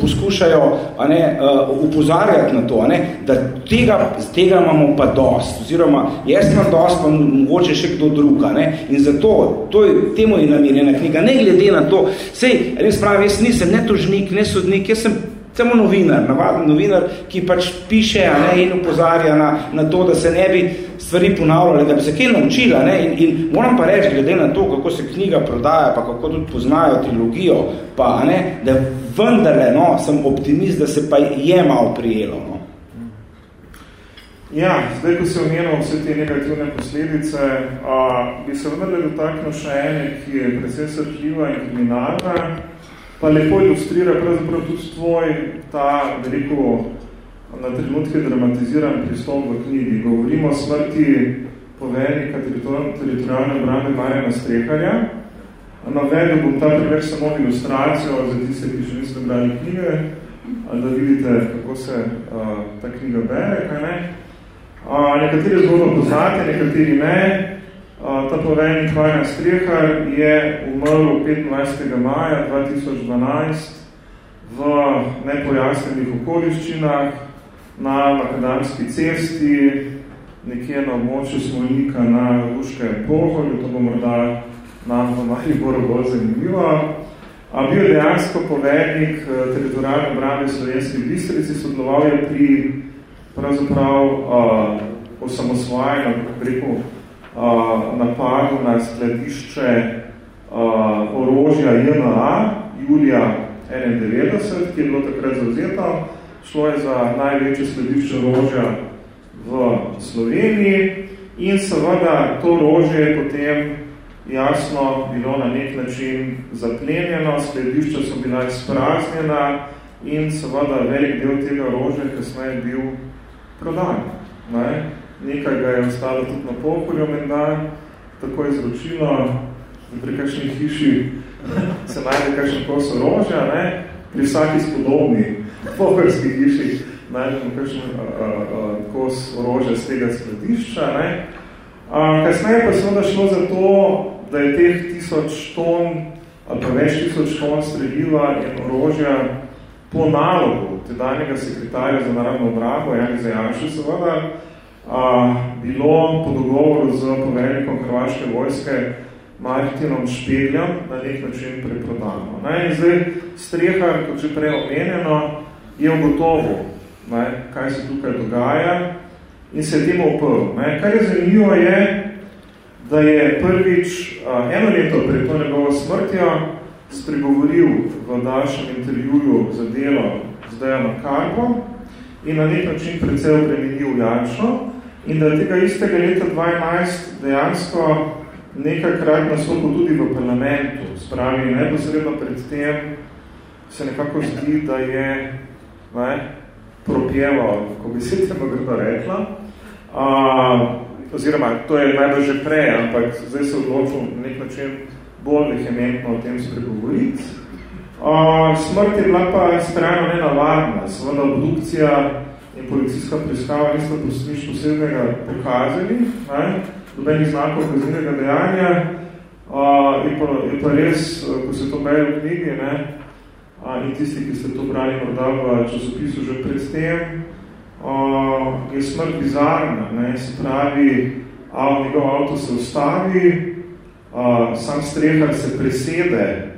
S2: poskušajo a ne, uh, upozarjati na to, a ne, da tega, tega imamo pa dost, oziroma jaz imam dost, pa mogoče še kdo druga. Ne, in zato, to je, temu je namirjena knjiga, ne glede na to, sej, res pravim, jaz nisem ne tožnik, ne sodnik, jaz sem samo novinar, navaden novinar, ki pač piše a ne, in upozarja na, na to, da se ne bi stvari ponavljali, da bi se kaj naučila. Ne? In, in moram pa reči, glede na to, kako se knjiga prodaja, pa kako tudi poznajo trilogijo, pa, ne, da vendarle no, sem optimist, da se pa je malo prijelo. No?
S1: Ja, zdaj, ko se omenil vse te negativne posledice, a, bi se vendarle dotaknil še ene, ki je predvsem srhljiva in kriminalna, pa lepo ilustrira pravzaprav tudi tvoj ta veliko na trenutke dramatiziran pristop v knjigi. Govorimo o smrti poveljnika teritorijalne obrambe Marjana Streharja. Navedel bom ta primer samo ilustracijo za tiste, ki še niste brali knjige, da vidite, kako se uh, ta knjiga bere, kaj ne. Uh, nekateri zgodno poznate, nekateri ne. Uh, ta poveljnik Marjan Strehar je umrl 25. maja 2012 v nepojasnenih okoliščinah, na Makadamski cesti, nekje na območju Smolnika na Ruškem poholju, to bo morda nam v Mariboru bolj zanimivo. A bil je dejansko povednik eh, teritorijalne obrame Slovenske bistrici, sodeloval je pri pravzaprav uh, osamosvajanju, preko uh, napadu na skladišče uh, orožja JNA, julija 91, ki je bilo takrat zauzeto. Šlo je za največje sledišče rožja v Sloveniji in seveda to rožje je potem jasno bilo na nek način zaplenjeno, sledišča so bila izpraznjena in seveda velik del tega rožja kasneje bil prodan. Ne? Nekaj ga je ostalo tudi na pokolju menda, tako je zročilo, pri kakšni hiši se najde kakšen kos rožja, ne? pri vsaki spodobni pohrski hiši najdemo kakšen kos orožja z tega skladišča. Ne? A, kasneje pa se onda šlo za to, da je teh tisoč ton ali pa več tisoč ton streljiva in orožja po nalogu tedanjega sekretarja za naravno obrambo, Jani Zajanša seveda, a, bilo po dogovoru z poveljnikom Hrvaške vojske Martinom Špegljem na nek način preprodano. Ne? In zdaj strehar, kot že prej omenjeno, je ugotovil, ne, kaj se tukaj dogaja in se je temu oprl. Ne. Kar je zanimivo je, da je prvič eno leto pred to njegovo smrtjo spregovoril v daljšem intervjuju za delo z Dejano Karbo in na nek način predvsej obremenil Janšo in da tega istega leta 2011 dejansko nekakrat nastopil tudi v parlamentu. Spravi, neposredno pred tem se nekako zdi, da je ne, propjeval, ko bi se temo grdo rekla, uh, oziroma to je najbolj že prej, ampak zdaj se odločil na nek način bolj vehementno o tem spregovoriti. Uh, smrt je bila pa sprejeno nenavadna, seveda obdukcija in policijska preiskava nista nič posebnega pokazali, ne, dobenih znakov kaznega dejanja, uh, je, pa, je pa res, ko se to beje v knjigi, ne, in tisti, ki ste to brali morda v časopisu že pred tem, uh, je smrt bizarna, ne, se pravi, av, njegov avto se ustavi, uh, sam strehar se presede.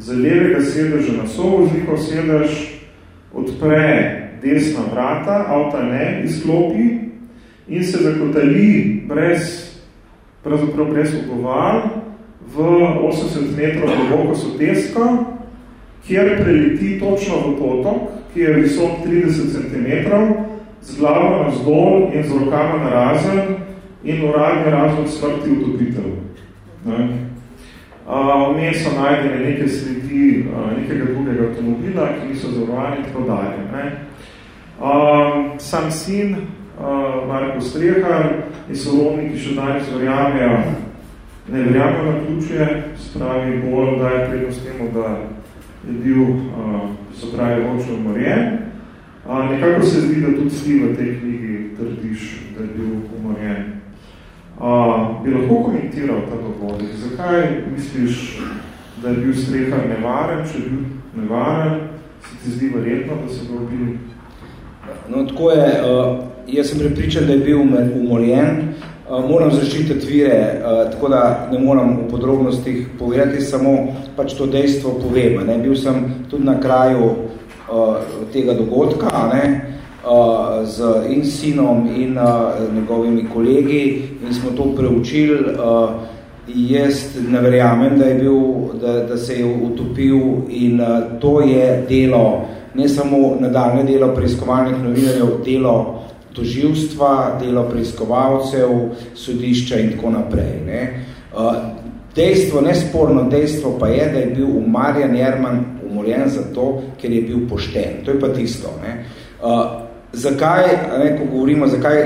S1: Za levega sedeža na sovoznikov sedež, odpre desna vrata, avta ne, izklopi in se zakotali brez, pravzaprav brez ogovar v 80 metrov globoko sotesko, kjer preleti točno v potok, ki je visok 30 cm, z glavo na zdol in z rokama na razen in uradni razlog smrti utopitev. Vmes so najdene neke sledi nekega drugega avtomobila, ki niso zavarovani in tako dalje. Ne? Um, sam sin, uh, Marko Strehar in sorodniki še danes verjamejo, ne verjamejo na ključje, spravi bolj, da je prednost temu, da je bil, uh, so pravi, oče umorjen. A, nekako se zdi, da tudi ti v tej knjigi trdiš, da je bil umorjen. A, bi lahko komentiral ta dogodek? Zakaj misliš, da je bil strehar nevaren, če je bil nevaren? Se ti zdi verjetno, da se ga ubili?
S2: No, tako je. Uh, jaz sem prepričan, da je bil umorjen. Uh, moram zaščititi vire, uh, tako da ne moram v podrobnostih povedati, samo pač to dejstvo povem. Ne? Bil sem tudi na kraju uh, tega dogodka ne, z in sinom in njegovimi kolegi in smo to preučili. Jaz ne verjamem, da, je bil, da, da se je utopil in to je delo, ne samo nadaljne delo preiskovalnih novinarjev, delo toživstva, delo preiskovalcev, sodišča in tako naprej. Ne. Uh, dejstvo, nesporno dejstvo pa je, da je bil Marjan Jerman umorjen zato, ker je bil pošten. To je pa tisto. Ne. Uh, zakaj, ne, ko govorimo, zakaj,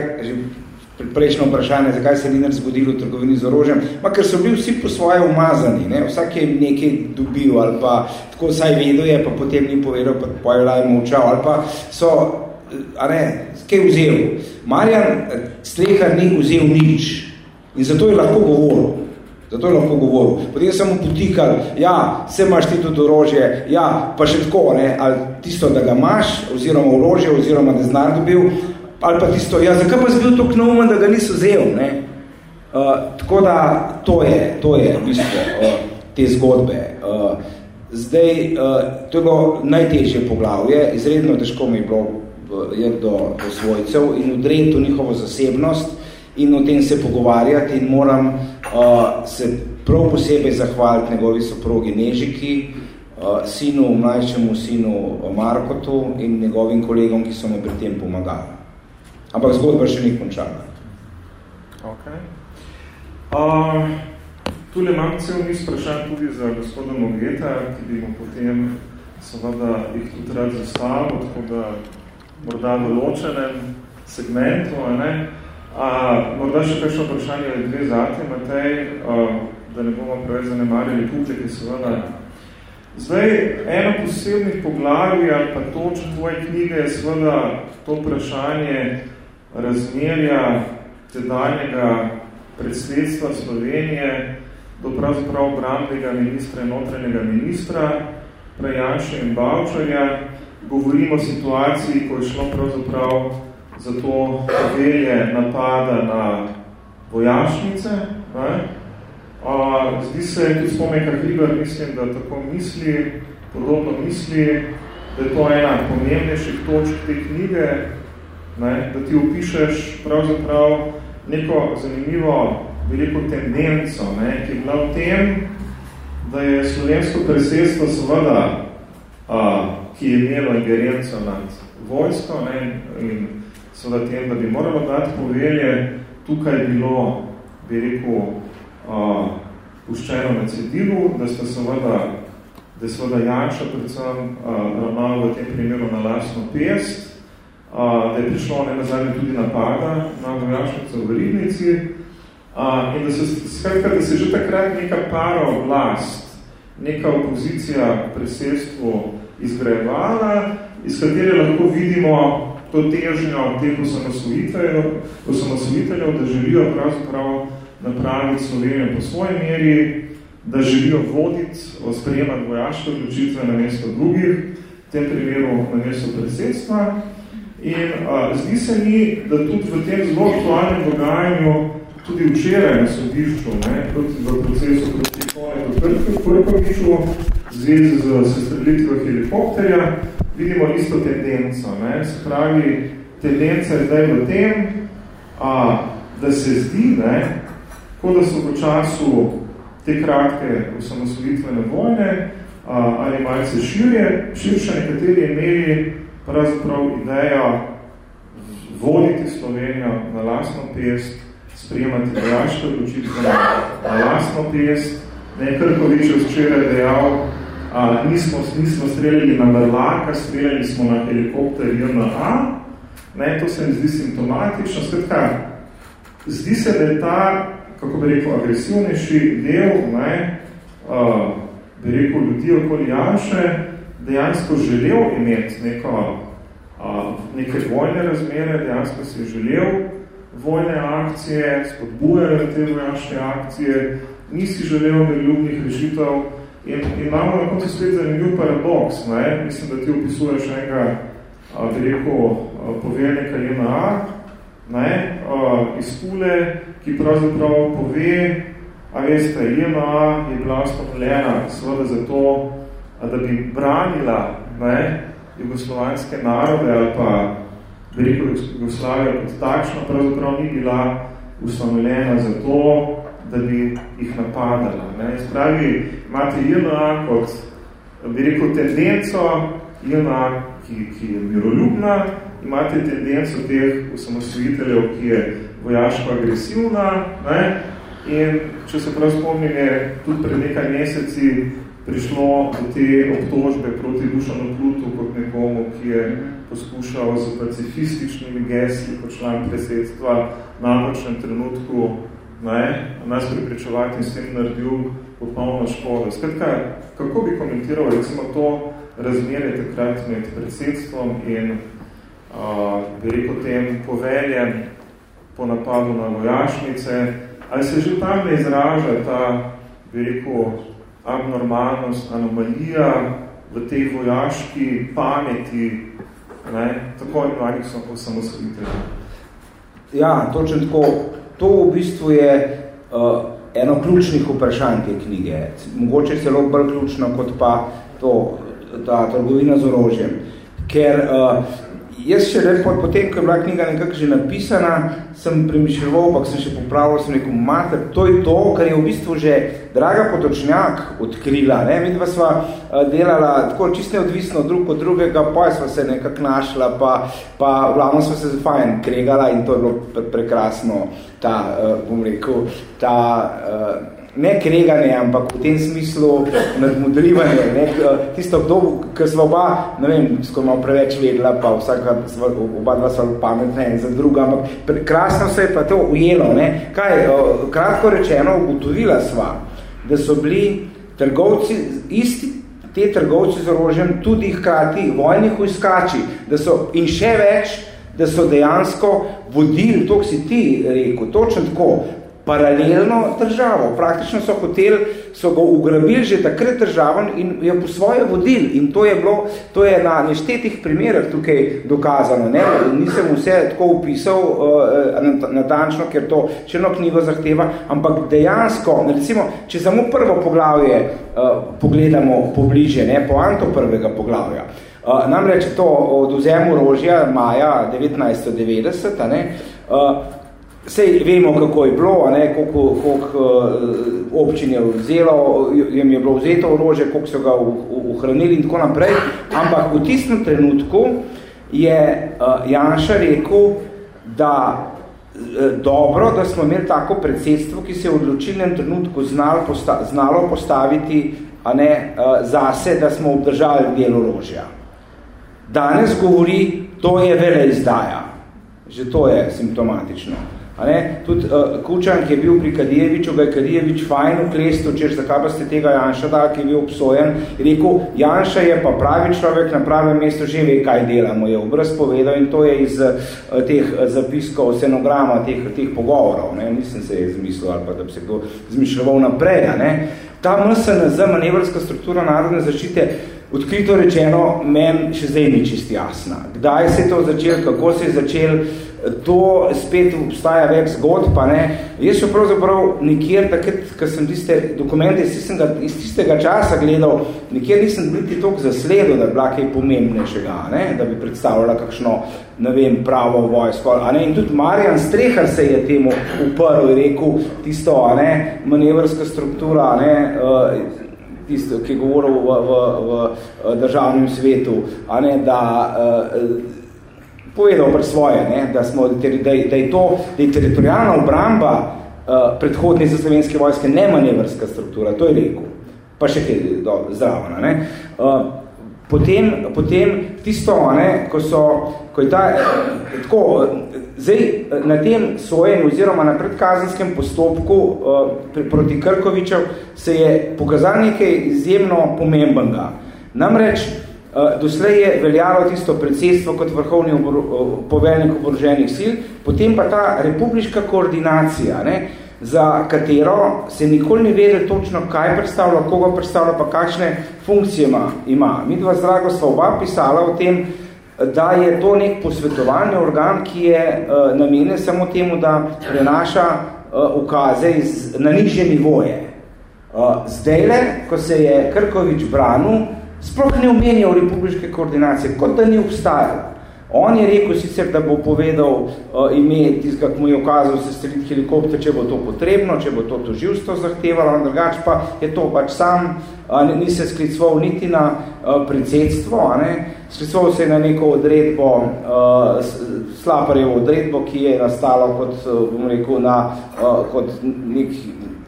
S2: prejšnjo vprašanje, zakaj se ni nič zgodilo v trgovini z orožjem, ma ker so bili vsi po svoje umazani, ne, vsak je nekaj dobil, ali pa tako vsaj vedel je, pa potem ni povedal, pa pojela je molčal, ali pa so, a ne, kaj vzel. Marjan Strehar ni vzel nič in zato je lahko govoril. Zato je lahko govoril. Potem sem mu potikal, ja, se imaš ti tudi orožje, ja, pa še tako, ne, ali tisto, da ga imaš, oziroma orožje, oziroma da znar dobil, ali pa tisto, ja, zakaj pa si bil tako neumen, da ga niso vzel, ne. Uh, tako da, to je, to je v bistvu uh, te zgodbe. Uh, zdaj, uh, to je bilo najtežje poglavje, izredno težko mi je bilo uh, do, do svojcev in odrejiti njihovo zasebnost, in o tem se pogovarjati in moram uh, se prav posebej zahvaliti njegovi soprogi Nežiki, uh, sinu, mlajšemu sinu Markotu in njegovim kolegom, ki so me pri tem pomagali. Ampak zgodba še ni končana.
S1: Okay. Uh, tule imam cel niz vprašanj tudi za gospoda Mogeta, ki bi mu potem seveda jih tudi rad zastavil, tako da morda v ločenem segmentu, ne? A, morda še kakšno vprašanje ali dve zate, Matej, a, da ne bomo preveč zanemarjali publike, seveda. Zdaj, eno posebnih poglavij ali pa toč tvoje knjige je seveda to vprašanje razmerja tedanjega predsedstva Slovenije do pravzaprav obrambnega ministra in notranjega ministra, Prejanša in Bavčarja. Govorimo o situaciji, ko je šlo pravzaprav zato povelje napada na vojašnice. Ne? A, zdi se, tudi spomeka Hriber, mislim, da tako misli, podobno misli, da je to ena pomembnejših točk te knjige, ne? da ti opišeš pravzaprav neko zanimivo veliko tendenco, ne, ki je bila v tem, da je slovensko presedstvo seveda, a, ki je imelo ingerenco nad vojsko ne, in seveda tem, da bi moralo dati povelje, tukaj bilo, bi rekel, a, puščeno na cedilu, da sta seveda, da je seveda Janša predvsem ravnala v tem primeru na lastno pest, a, da je prišlo ne nazadnje tudi napada na vojašnico v Ribnici, a, in da se, skratka, da se že takrat neka para oblast, neka opozicija presedstvu izgrajevala, iz katere lahko vidimo to težnjo teh osamosvojiteljev, da želijo pravzaprav napraviti Slovenijo po svoji meri, da želijo voditi, sprejemati vojaške odločitve na mesto drugih, v tem primeru na mesto predsedstva. In a, zdi se mi, da tudi v tem zelo aktualnem dogajanju, tudi včeraj na sodišču, ne, proti, v procesu proti Krkoviču, v zvezi z sestrelitvijo helikopterja, vidimo isto tendenco. Ne. Se pravi, tendenca je zdaj v tem, a, da se zdi, ne, kot da so v času te kratke osamosvojitvene vojne a, ali malce širje, širše nekateri imeli pravzaprav idejo voditi Slovenijo na lastno pest, sprejemati vojaške odločitve na, lastno pest. Ne, Krkovič je včeraj dejal, a, nismo, nismo streljali na Merlaka, streljali smo na helikopter JNA. Ne, to se mi zdi simptomatično. Skratka, zdi se, da je ta kako bi rekel, agresivnejši del, ne, uh, bi rekel, ljudi okoli Janše, dejansko želel imeti neko, uh, neke vojne razmere, dejansko si želel vojne akcije, spodbujali te vojaške akcije, nisi želel neljubnih rešitev in, in imamo na koncu spet zanimiv paradoks, ne, mislim, da ti opisuješ enega, bi rekel, poveljnika JNA, ne, iz Kule, ki pravzaprav pove, a veste, JMA je bila ustanovljena seveda zato, da bi branila ne, jugoslovanske narode ali pa veliko Jugoslavijo kot takšno, pravzaprav ni bila ustanovljena zato, da bi jih napadala. Ne. Spravi, imate JMA kot bi rekel, tendenco, JMA, ki, ki je miroljubna, imate tendenco teh osamosvojiteljev, ki je vojaško agresivna. Ne? In če se prav spomnim, je tudi pred nekaj meseci prišlo do te obtožbe proti Dušanu Plutu kot nekomu, ki je poskušal z pacifističnimi gesli kot član presedstva na napačnem trenutku ne, nas pripričevati in s tem naredil popolno škodo. Skratka, kako bi komentiral recimo to razmerje takrat med predsedstvom in bi rekel tem poveljem po napadu na vojašnice, ali se že tam ne izraža ta, rekel, abnormalnost, anomalija v tej vojaški pameti, ne, tako imenovanih osamosvojiteljev.
S2: Ja, točno tako. To v bistvu je uh, eno ključnih vprašanj te knjige. Mogoče celo bolj ključno kot pa to, ta trgovina z orožjem. Ker uh, Jaz še lepo, potem, ko je bila knjiga nekako že napisana, sem premišljeval, pa sem še popravil, sem rekel, mater, to je to, kar je v bistvu že Draga Potočnjak odkrila. Ne? Mi dva sva eh, delala tako čisto neodvisno drug od drugega, pa sva se nekako našla, pa, pa glavno sva se fajn kregala in to je bilo pre prekrasno, ta, uh, bom rekel, ta uh, ne kreganje, ampak v tem smislu nadmodrivanje, ne, tisto obdobje, ker smo oba, ne vem, skoro malo preveč vedela, pa vsaka, oba dva sva pametna in za druga, ampak krasno se je pa to ujelo, ne. Kaj, kratko rečeno, ugotovila sva, da so bili trgovci, isti te trgovci z orožjem, tudi hkrati vojni hujskači, da so in še več, da so dejansko vodili, to si ti rekel, točno tako, paralelno državo. Praktično so hoteli, so ga ugrabili že takrat državo in jo po svoje vodili. In to je bilo, to je na neštetih primerih tukaj dokazano. Ne? Nisem vse tako upisal uh, natančno, ker to črno knjigo zahteva, ampak dejansko, recimo, če samo prvo poglavje uh, pogledamo pobliže, ne? po anto prvega poglavja, Uh, namreč to od vzemu orožja maja 1990, ne, uh, Sej vemo, kako je bilo, ne, koliko, koliko uh, občin je vzelo, jim je bilo vzeto orože, koliko so ga uhranili in tako naprej. Ampak v tistem trenutku je uh, Janša rekel, da uh, dobro, da smo imeli tako predsedstvo, ki se je v odločilnem trenutku znal posta znalo postaviti a ne, zase, da smo obdržali del orožja. Danes govori, to je vele izdaja. Že to je simptomatično. Tudi uh, Kučan, ki je bil pri Kadijeviču, ga je Kadijevič fajn uklestil, češ zakaj pa ste tega Janša dal, ki je bil obsojen, je rekel, Janša je pa pravi človek na pravem mestu, že ve, kaj delamo, je obraz povedal in to je iz uh, teh uh, zapiskov, scenograma, teh, teh pogovorov, ne? nisem se je zmislil ali pa da bi se kdo zmišljal naprej. Ne? Ta MSNZ, manevrska struktura narodne zaščite, odkrito rečeno, meni še zdaj ni čist jasna. Kdaj se je to začel, kako se je začel, to spet obstaja več zgod, pa ne. Jaz še pravzaprav nikjer, takrat, ko sem tiste dokumente iz tistega, iz tistega časa gledal, nikjer nisem biti toliko zasledil, da je bila kaj pomembnejšega, ne? da bi predstavljala kakšno, ne vem, pravo vojsko. A ne? In tudi Marjan Strehar se je temu uprl in rekel tisto, a ne, manevrska struktura, a ne, uh, tisto, ki je govoril v, v, v državnem svetu, a ne, da uh, povedal pri svoje, ne, da, smo, da, da, da je to, da je teritorijalna obramba uh, predhodne za slovenske vojske ne manevrska struktura, to je rekel, pa še kaj do, zdravna. Ne. Uh, potem, potem tisto, ne, ko so, ko je ta, tako, zdaj na tem sojenju oziroma na predkazenskem postopku uh, proti Krkovičev se je pokazal nekaj izjemno pomembenega. Namreč, Eh, doslej je veljalo tisto predsedstvo kot vrhovni poveljnik oboroženih sil, potem pa ta republiška koordinacija, ne, za katero se nikoli ne vedel točno, kaj predstavlja, koga predstavlja, pa kakšne funkcije ima. Mi dva zdrago sva oba pisala o tem, da je to nek posvetovalni organ, ki je uh, namenjen samo temu, da prenaša uh, ukaze iz, na nižje nivoje. Uh, zdajle, ko se je Krkovič branil, sploh ne omenjal republiške koordinacije, kot da ni obstajala. On je rekel sicer, da bo povedal uh, ime tistega, ki mu je ukazal se streliti helikopter, če bo to potrebno, če bo to toživstvo zahtevalo, in drugač pa je to pač sam, uh, ni se sklicoval niti na uh, predsedstvo, a ne? sklicoval se je na neko odredbo, uh, slaparjevo odredbo, ki je nastala kot, bom rekel, na, uh, kot nek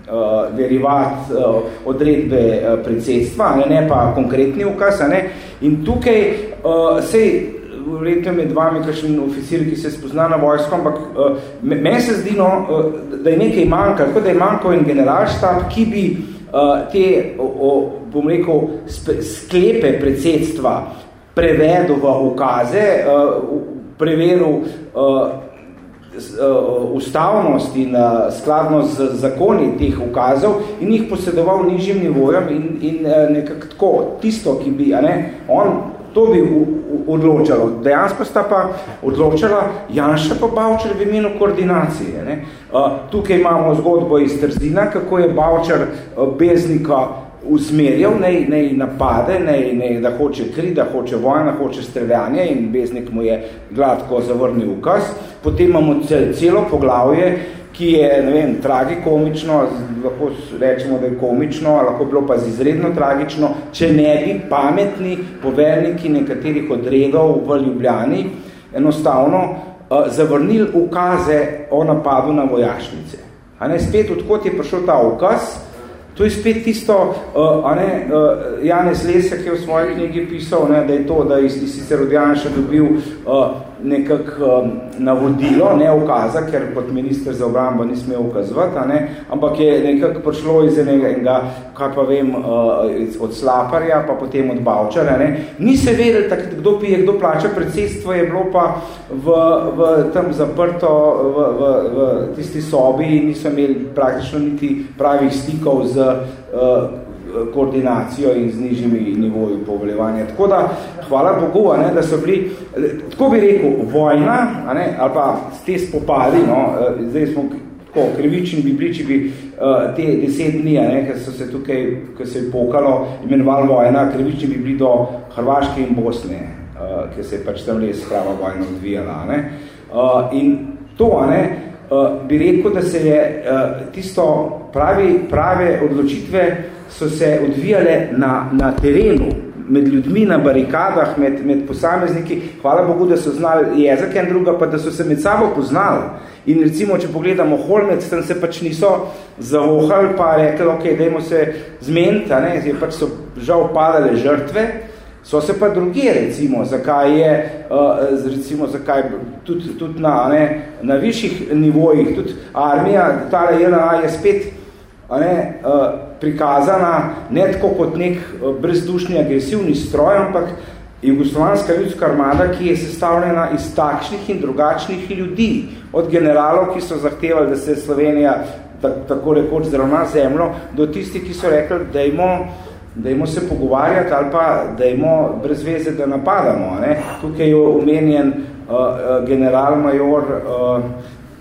S2: uh, derivat uh, odredbe uh, predsedstva, ne, ne pa konkretni ukaz. Ne. In tukaj uh, sej, verjetno med vami kakšen oficir, ki se spozna na vojsko, ampak uh, meni se zdi, no, uh, da je nekaj manjka, tako da je manjkal en generalštab, ki bi uh, te, o, o, bom rekel, sklepe predsedstva prevedel v ukaze, uh, preveril uh, ustavnost in uh, skladnost z zakoni teh ukazov in jih posedoval nižjim nivojem in, in uh, nekako tako, tisto, ki bi, a ne, on to bi odločalo. Dejansko sta pa odločala Janša pa Bavčer v imenu koordinacije. Ne. Tukaj imamo zgodbo iz Trzina, kako je Bavčer uh, beznika usmerjal, naj, naj napade, naj, naj, da hoče kri, da hoče vojna, hoče streljanje in beznik mu je gladko zavrnil ukaz. Potem imamo cel, celo poglavje, ki je, ne vem, tragikomično, lahko rečemo, da je komično, lahko bilo pa izredno tragično, če ne bi pametni poveljniki nekaterih odredov v Ljubljani enostavno uh, zavrnili ukaze o napadu na vojašnice. A ne, spet, odkot je prišel ta ukaz, To je spet tisto, uh, a ne, uh, Janez Lesek je v svoji knjigi pisal, ne, da je to, da je sicer od Janša dobil uh, nekak um, navodilo, ne ukaza, ker kot minister za obrambo ni smel ukazovati, ne, ampak je nekako prišlo iz enega, kaj pa vem, uh, od Slaparja, pa potem od Bavčara. Ne. Ni se vedel, tak, kdo pije, kdo plača, predsedstvo je bilo pa v, v tam zaprto v, v, v tisti sobi in niso imeli praktično niti pravih stikov z uh, koordinacijo in z nižjimi nivoji povoljevanja. Tako da, hvala Bogu, a ne, da so bili, tako bi rekel, vojna, a ne, ali pa ste spopali, no, eh, zdaj smo tako krivični bi bili, če bi uh, te deset dni, ne, ker so se tukaj, ko se je pokalo, imenovali vojna, krivični bi bili do Hrvaške in Bosne, uh, ker se je pač tam res prava vojna odvijala. Ne. Uh, in to, ne, bi rekel, da se je tisto pravi, prave odločitve so se odvijale na, na terenu, med ljudmi na barikadah, med, med posamezniki, hvala Bogu, da so znali jezik en druga, pa da so se med sabo poznali. In recimo, če pogledamo Holmec, tam se pač niso zavohali, pa rekli, ok, dajmo se zmeniti, ne, je pač so žal padale žrtve, so se pa druge, recimo, zakaj je, uh, recimo, zakaj tudi, tudi na, ne, na višjih nivojih, tudi armija, tale JNA je spet ne, uh, prikazana ne tako kot nek eh, brezdušni agresivni stroj, ampak jugoslovanska ljudska armada, ki je sestavljena iz takšnih in drugačnih ljudi, od generalov, ki so zahtevali, da se Slovenija tako rekoč zravna zemljo, do tistih, ki so rekli, dajmo, dajmo se pogovarjati ali pa dajmo brez veze, da napadamo. Ne? Tukaj je omenjen uh, general major uh,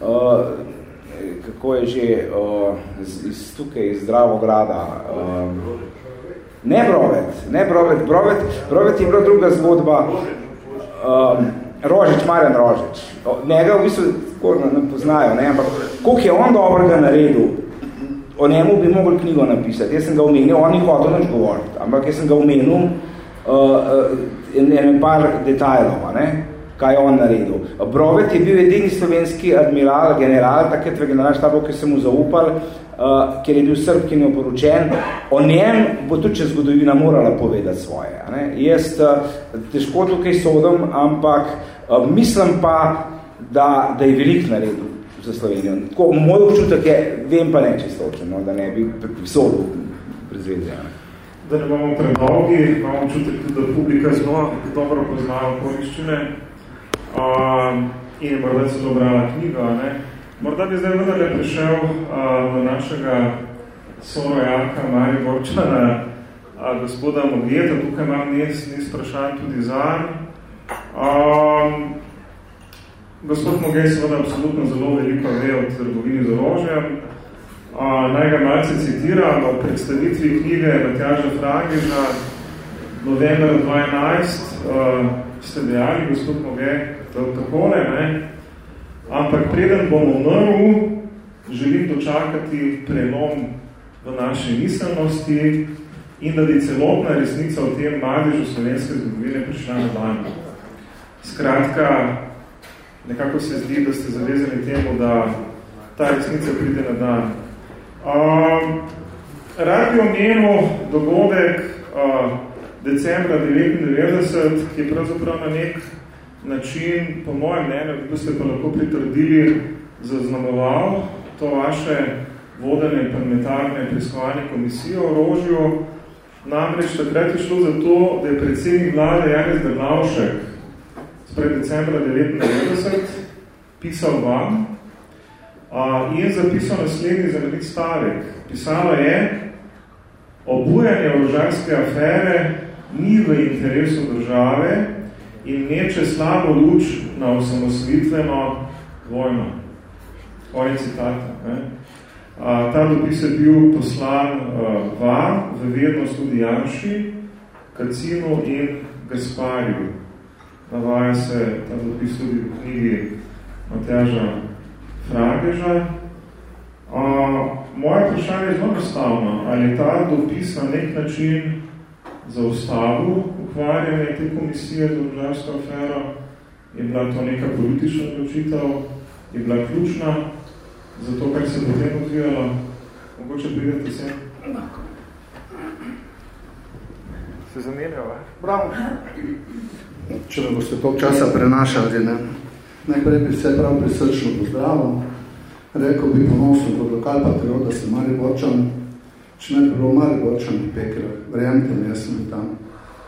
S2: uh, kako je že uh, iz, iz, tukaj iz Zdravograda. Uh, ne Brovet, ne Brovet, Brovet, Brovet je bila druga zgodba. Um, Rožič, Marjan Rožič. Njega v bistvu skorno ne poznajo, ne? ampak koliko je on dobrega naredil, o njemu bi mogli knjigo napisati. Jaz sem ga omenil, on ni hotel nič govoriti, ampak jaz sem ga omenil uh, uh, in, in par detajlov. Ne? Kaj je on naredil. Brovet je bil edini slovenski admiral, general, takrat v generalštabu, ki sem mu zaupal, uh, ker je bil srb, ki je oporočen. O njem bo tudi če zgodovina morala povedati svoje. Ne? Jaz uh, težko tukaj sodom, ampak uh, mislim pa, da, da je velik naredil za Slovenijo. Tako, moj občutek je, vem pa ne čisto no, da ne bi sodil prezvedel. Ne?
S1: Da ne bomo predolgi, imamo občutek tudi, da publika zelo dobro poznajo okoliščine, um, in je morda celo brala knjigo. Ne? Morda bi zdaj vendarle prišel uh, do našega sorojaka Mari Borčana, uh, gospoda Mogeta, tukaj imam nes, nes vprašanj tudi za um, Gospod Mogej seveda absolutno zelo veliko ve o trgovini z orožjem. Uh, naj ga malce citiram o predstavitvi knjige Matjaža Frageža novembra 2011 uh, ste dejali, gospod Mogej, takole, ne? ampak preden bom umrl, želim dočakati prelom v naši miselnosti in da bi celotna resnica o tem madežu slovenske zgodovine prišla na dan. Skratka, nekako se zdi, da ste zavezani temu, da ta resnica pride na dan. Um, rad bi omenil dogodek uh, decembra 1999, ki je pravzaprav na nek način, po mojem mnenju, kako ste pa lahko pritrdili, zaznamoval to vaše vodenje parlamentarne preiskovanje komisije o orožju. Namreč takrat je šlo za to, da je predsednik vlade Janez Drnavšek spred decembra 1999 pisal vam a, in je zapisal naslednji zanimit stavek. Pisala je, obujanje orožarske afere ni v interesu države, in meče slabo luč na osamosvitveno vojno. Konec citata. Ne? A, ta dopis je bil poslan uh, vam, v vednost tudi Janši, Kacinu in Gasparju. Navaja se ta dopis tudi v knjigi Matjaža Frageža. A, moje vprašanje je zelo nastavno. Ali je ta dopis na nek način zaustavil ukvarjanje te komisije za državsko afero, je bila to neka politična odločitev, je bila ključna za to, kar se potem odvijalo. Mogoče pridete se? Se zamenjajo, eh?
S3: Bravo. Če me boste toliko časa prenašali, ne? Najprej bi vse prav prisrčno pozdravil. Rekel bi ponosno kot lokal patriot, da sem Mari Če ne bi bilo Mari Borčan pekel, verjemite mi, jaz sem tam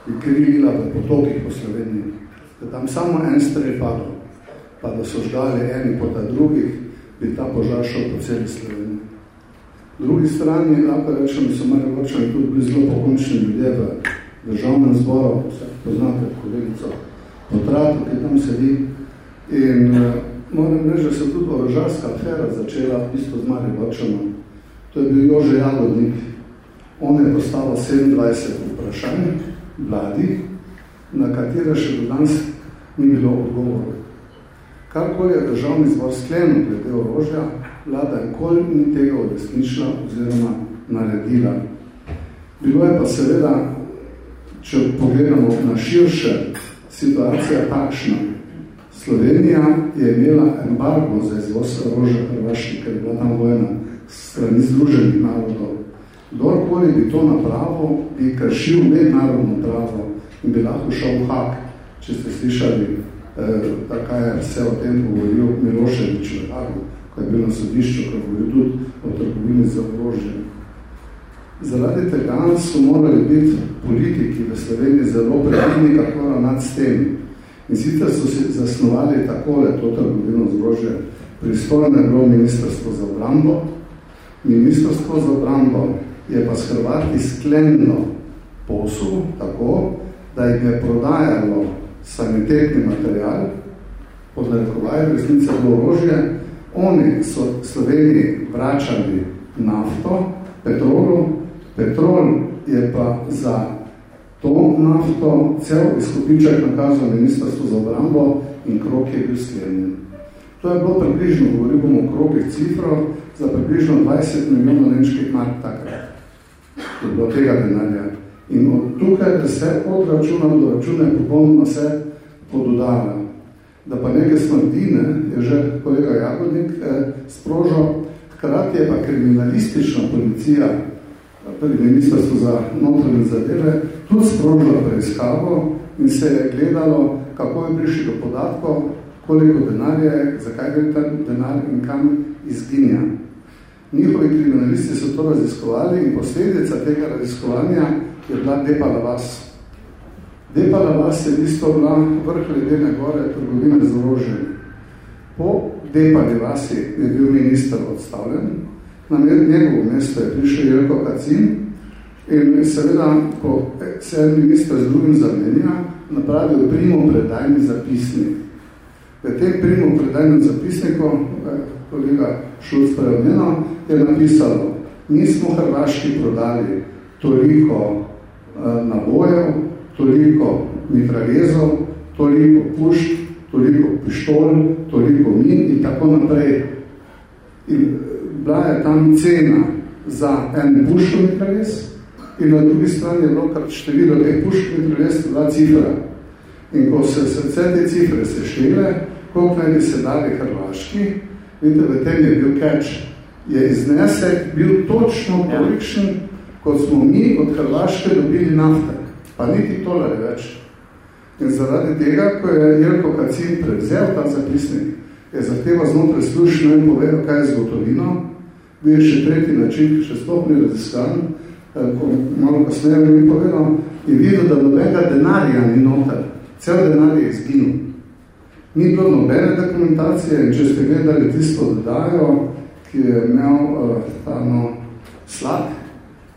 S3: in krivila v potokih po Sloveniji, da tam samo en strel padel, pa da so žgali eni po ta drugih, bi ta požar šel po celi Sloveniji. V drugi strani, lahko rečem, so mali vrčani tudi bili zelo pokončni ljudje v državnem zboru, poznate kolegico Potratu, ki tam sedi. In uh, moram reči, da se tudi orožarska afera začela v bistvu z mali vrčanom. To je bil Jože Jagodnik. On je postavil 27 vprašanj, vladi, na katere še do danes ni bilo odgovora. Karkoli je državni zbor sklenil glede orožja, vlada nikoli ni tega odesničila oziroma naredila. Bilo je pa seveda, če pogledamo na širše, situacija takšna. Slovenija je imela embargo za izvoz orožja Hrvaški, ker je bila tam vojna strani združenih narodov. Kdorkoli bi to napravo, bi kršil mednarodno pravo in bi lahko šel v hak, če ste slišali, eh, kaj je vse o tem govoril Miloševič v Hagu, ko je bil na sodišču, ko je govoril tudi o trgovini za orožje. Zaradi tega so morali biti politiki v Sloveniji zelo previdni, kako ravnati s tem. In sicer so si zasnovali takole to trgovino z orožje. Pristojno je bilo ministrstvo za obrambo. Ministrstvo za obrambo je pa s Hrvati sklenilo posel tako, da jih je prodajalo sanitetni material, pod narekovaj, resnice bilo orožje, oni so Sloveniji vračali nafto, petrolu, petrol je pa za to nafto cel izkupiček nakazal ministrstvo za obrambo in krok je bil sklenjen. To je bilo približno, govoril bomo o krokih cifrov, za približno 20 milijonov nemških mark takrat. To je bilo tega denarja. In od tukaj, da se od računa do računa je popolnoma se pododala. Da pa neke smrdine je že kolega Jagodnik eh, sprožil, hkrati je pa kriminalistična policija pri ministrstvu za notranje zadeve tudi sprožila preiskavo in se je gledalo, kako je prišli do podatkov, koliko denarja je, zakaj gre ta denar in kam izginja. Njihovi kriminalisti so to raziskovali in posledica tega raziskovanja je bila Depala vas. Depala vas je isto bila vrh ledene gore trgovine z orožjem. Po Depali vasi je bil minister odstavljen, na njegovo mesto je prišel Jelko Kacin in seveda, ko se je minister z drugim zamenja, napravil primo predajni zapisnik. V tem primo predajnem zapisniku, kolega Šulc preomenil, je napisalo, mi smo Hrvaški prodali toliko Eh, nabojev, toliko mitraljezov, toliko pušk, toliko pištol, toliko min in tako naprej. In eh, bila je tam cena za en puško mitraljez in na drugi strani je bilo kar število teh pušk mitraljez, dva cifra. In ko se srce te cifre seštele, koliko naj bi se dali Hrvaški, vidite, v tem je bil catch, je iznesek bil točno tolikšen, ja kot smo mi od Hrvaške dobili nafte, pa niti tolare več. In zaradi tega, ko je Jelko Kacin prevzel ta zapisnik, je zahteva znotraj slušno in povedal, kaj je z gotovino, bil je še tretji način, ki še stopni raziskan, eh, ko malo kasneje mi povedal, in videl, da nobenega denarja ni noter, cel denar je izginul. Ni bilo nobene dokumentacije in če ste gledali tisto dodajo, ki je imel uh, ta no, slad,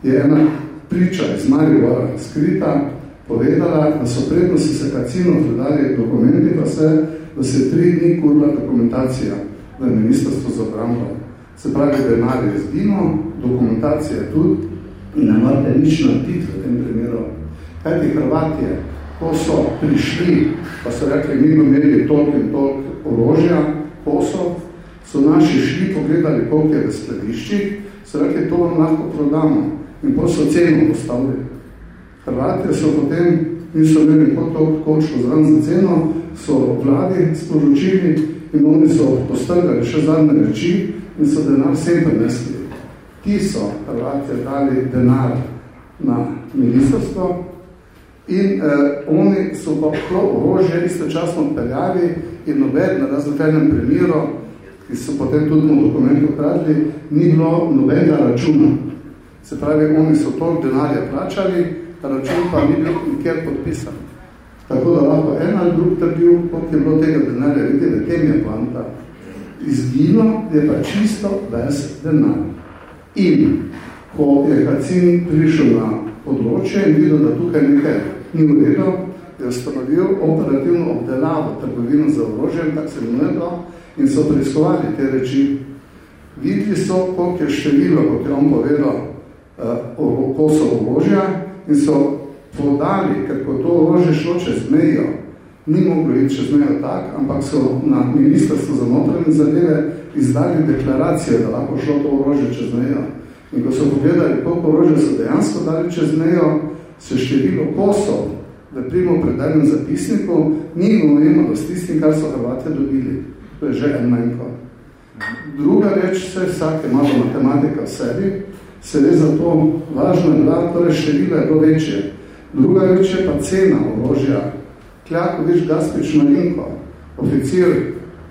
S3: je ena priča iz Maribora skrita povedala, da so prednosti se kacino predali dokumenti, pa se, da se tri dni kurla dokumentacija v ministrstvu za obrambo. Se pravi, denar je zgino, dokumentacija tudi in ne morate nič narediti v tem primeru. Kaj ti Hrvatije, ko so prišli, pa so rekli, mi bomo imeli toliko in toliko orožja, posod, so naši šli pogledali, koliko je v skladiščih, so rekli, to vam lahko prodamo in pa so ceno postavili. Hrvatije so potem, niso imeli kot to končno zran za ceno, so vladi sporočili in oni so postavili še zadnje reči in so denar vsem prenesli. Ti so Hrvatije dali denar na ministrstvo in eh, oni so pa to orožje istočasno peljali in noben na razlotenem primeru, ki so potem tudi v dokumentu kradli, ni bilo nobenega računa. Se pravi, oni so toliko denarja plačali, račun pa ni bil nikjer podpisan. Tako da lahko en ali drug trdil, koliko je bilo tega denarja, vidite, da tem je planta. Izgino je pa čisto ves denar. In ko je Kacin prišel na področje in videl, da tukaj nekaj v redu, je ustanovil operativno obdelavo trgovino za orožjem, tak se imenuje in so preiskovali te reči. Videli so, koliko je število, kot je on povedal, uh, kosov orožja in so podali, ker ko to orožje šlo čez mejo ni moglo iti čez mejo tak, ampak so na ministrstvu za notranje zadeve izdali deklaracijo, da lahko šlo to orožje čez mejo. In ko so pogledali, koliko orožja so dejansko dali čez mejo, se število kosov v primo predaljnem zapisniku ni govorimo s tistim, kar so Hrvatje dobili. To je že en manjko. Druga reč, vse vsake malo matematika v sebi, se je za to važno je bila, torej število je bilo večje. Druga reč je pa cena orožja. Kljakovič Gaspič Marinko, oficir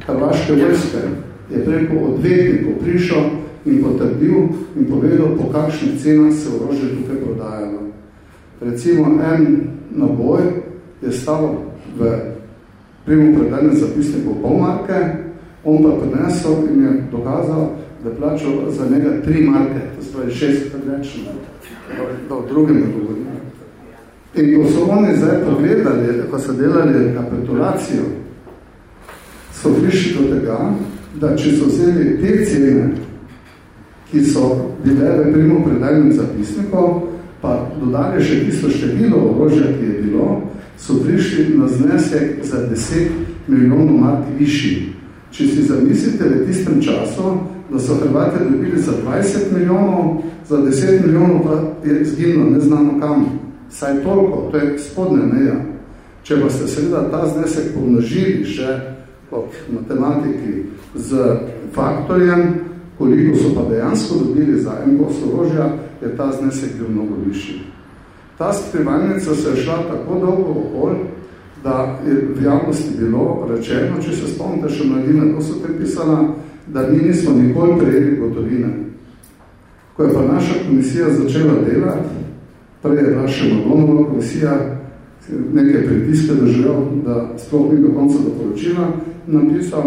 S3: Hrvaške vojske, je preko odvetnikov prišel in potrdil in povedal, po kakšnih cenah se orožje tukaj prodajalo. Recimo, en naboj je stal v primo predaljnem zapisniku pol marke, on pa prinesel in je dokazal, da je plačal za njega tri marke, to spravi šest več, da v drugem ne govorim. In ko so oni zdaj pogledali, ko so delali kapitulacijo, so prišli do tega, da če so vzeli te cene, ki so bile v primo predaljnem zapisniku, pa dodali še tisto število orožja, ki je bilo, so prišli na znesek za 10 milijonov mark višji. Če si zamislite v tistem času, da so Hrvate dobili za 20 milijonov, za 10 milijonov pa je zginilo neznano kam. Saj toliko, to je spodne meja. Če pa ste seveda ta znesek pomnožili še kot matematiki z faktorjem, koliko so pa dejansko dobili za en kos orožja, je ta znesek bil mnogo višji. Ta skrivalnica se je šla tako dolgo okol, da je v javnosti bilo rečeno, če se spomnite še mladine, to so te pisala, da mi nismo nikoli prejeli gotovine. Ko je pa naša komisija začela delati, prej je bila še Madonova komisija, nekaj pritiske doživel, da sploh ni do konca do poročila napisal,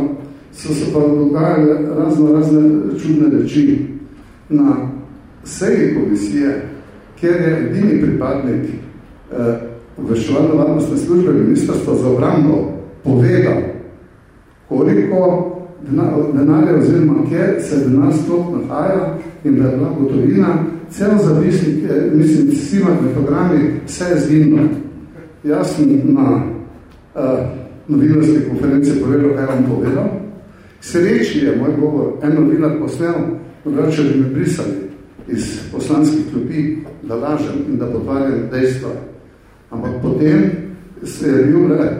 S3: so se pa dogajale razno razne čudne reči. Na seji komisije, kjer je edini pripadnik eh, obveščevalno varnostne službe ministrstva za obrambo povedal, koliko denarja oziroma kje se denar sploh nahaja in da je bila gotovina, cel zapisnik, mislim, vsi magnetogrami, vse je zginilo. Jaz sem na uh, novinarske konference povedal, kaj vam povedal. Sreči je moj govor en novinar posnel, drugače bi me brisali iz poslanskih klopi, da lažem in da potvarjam dejstva. Ampak potem se je bil le,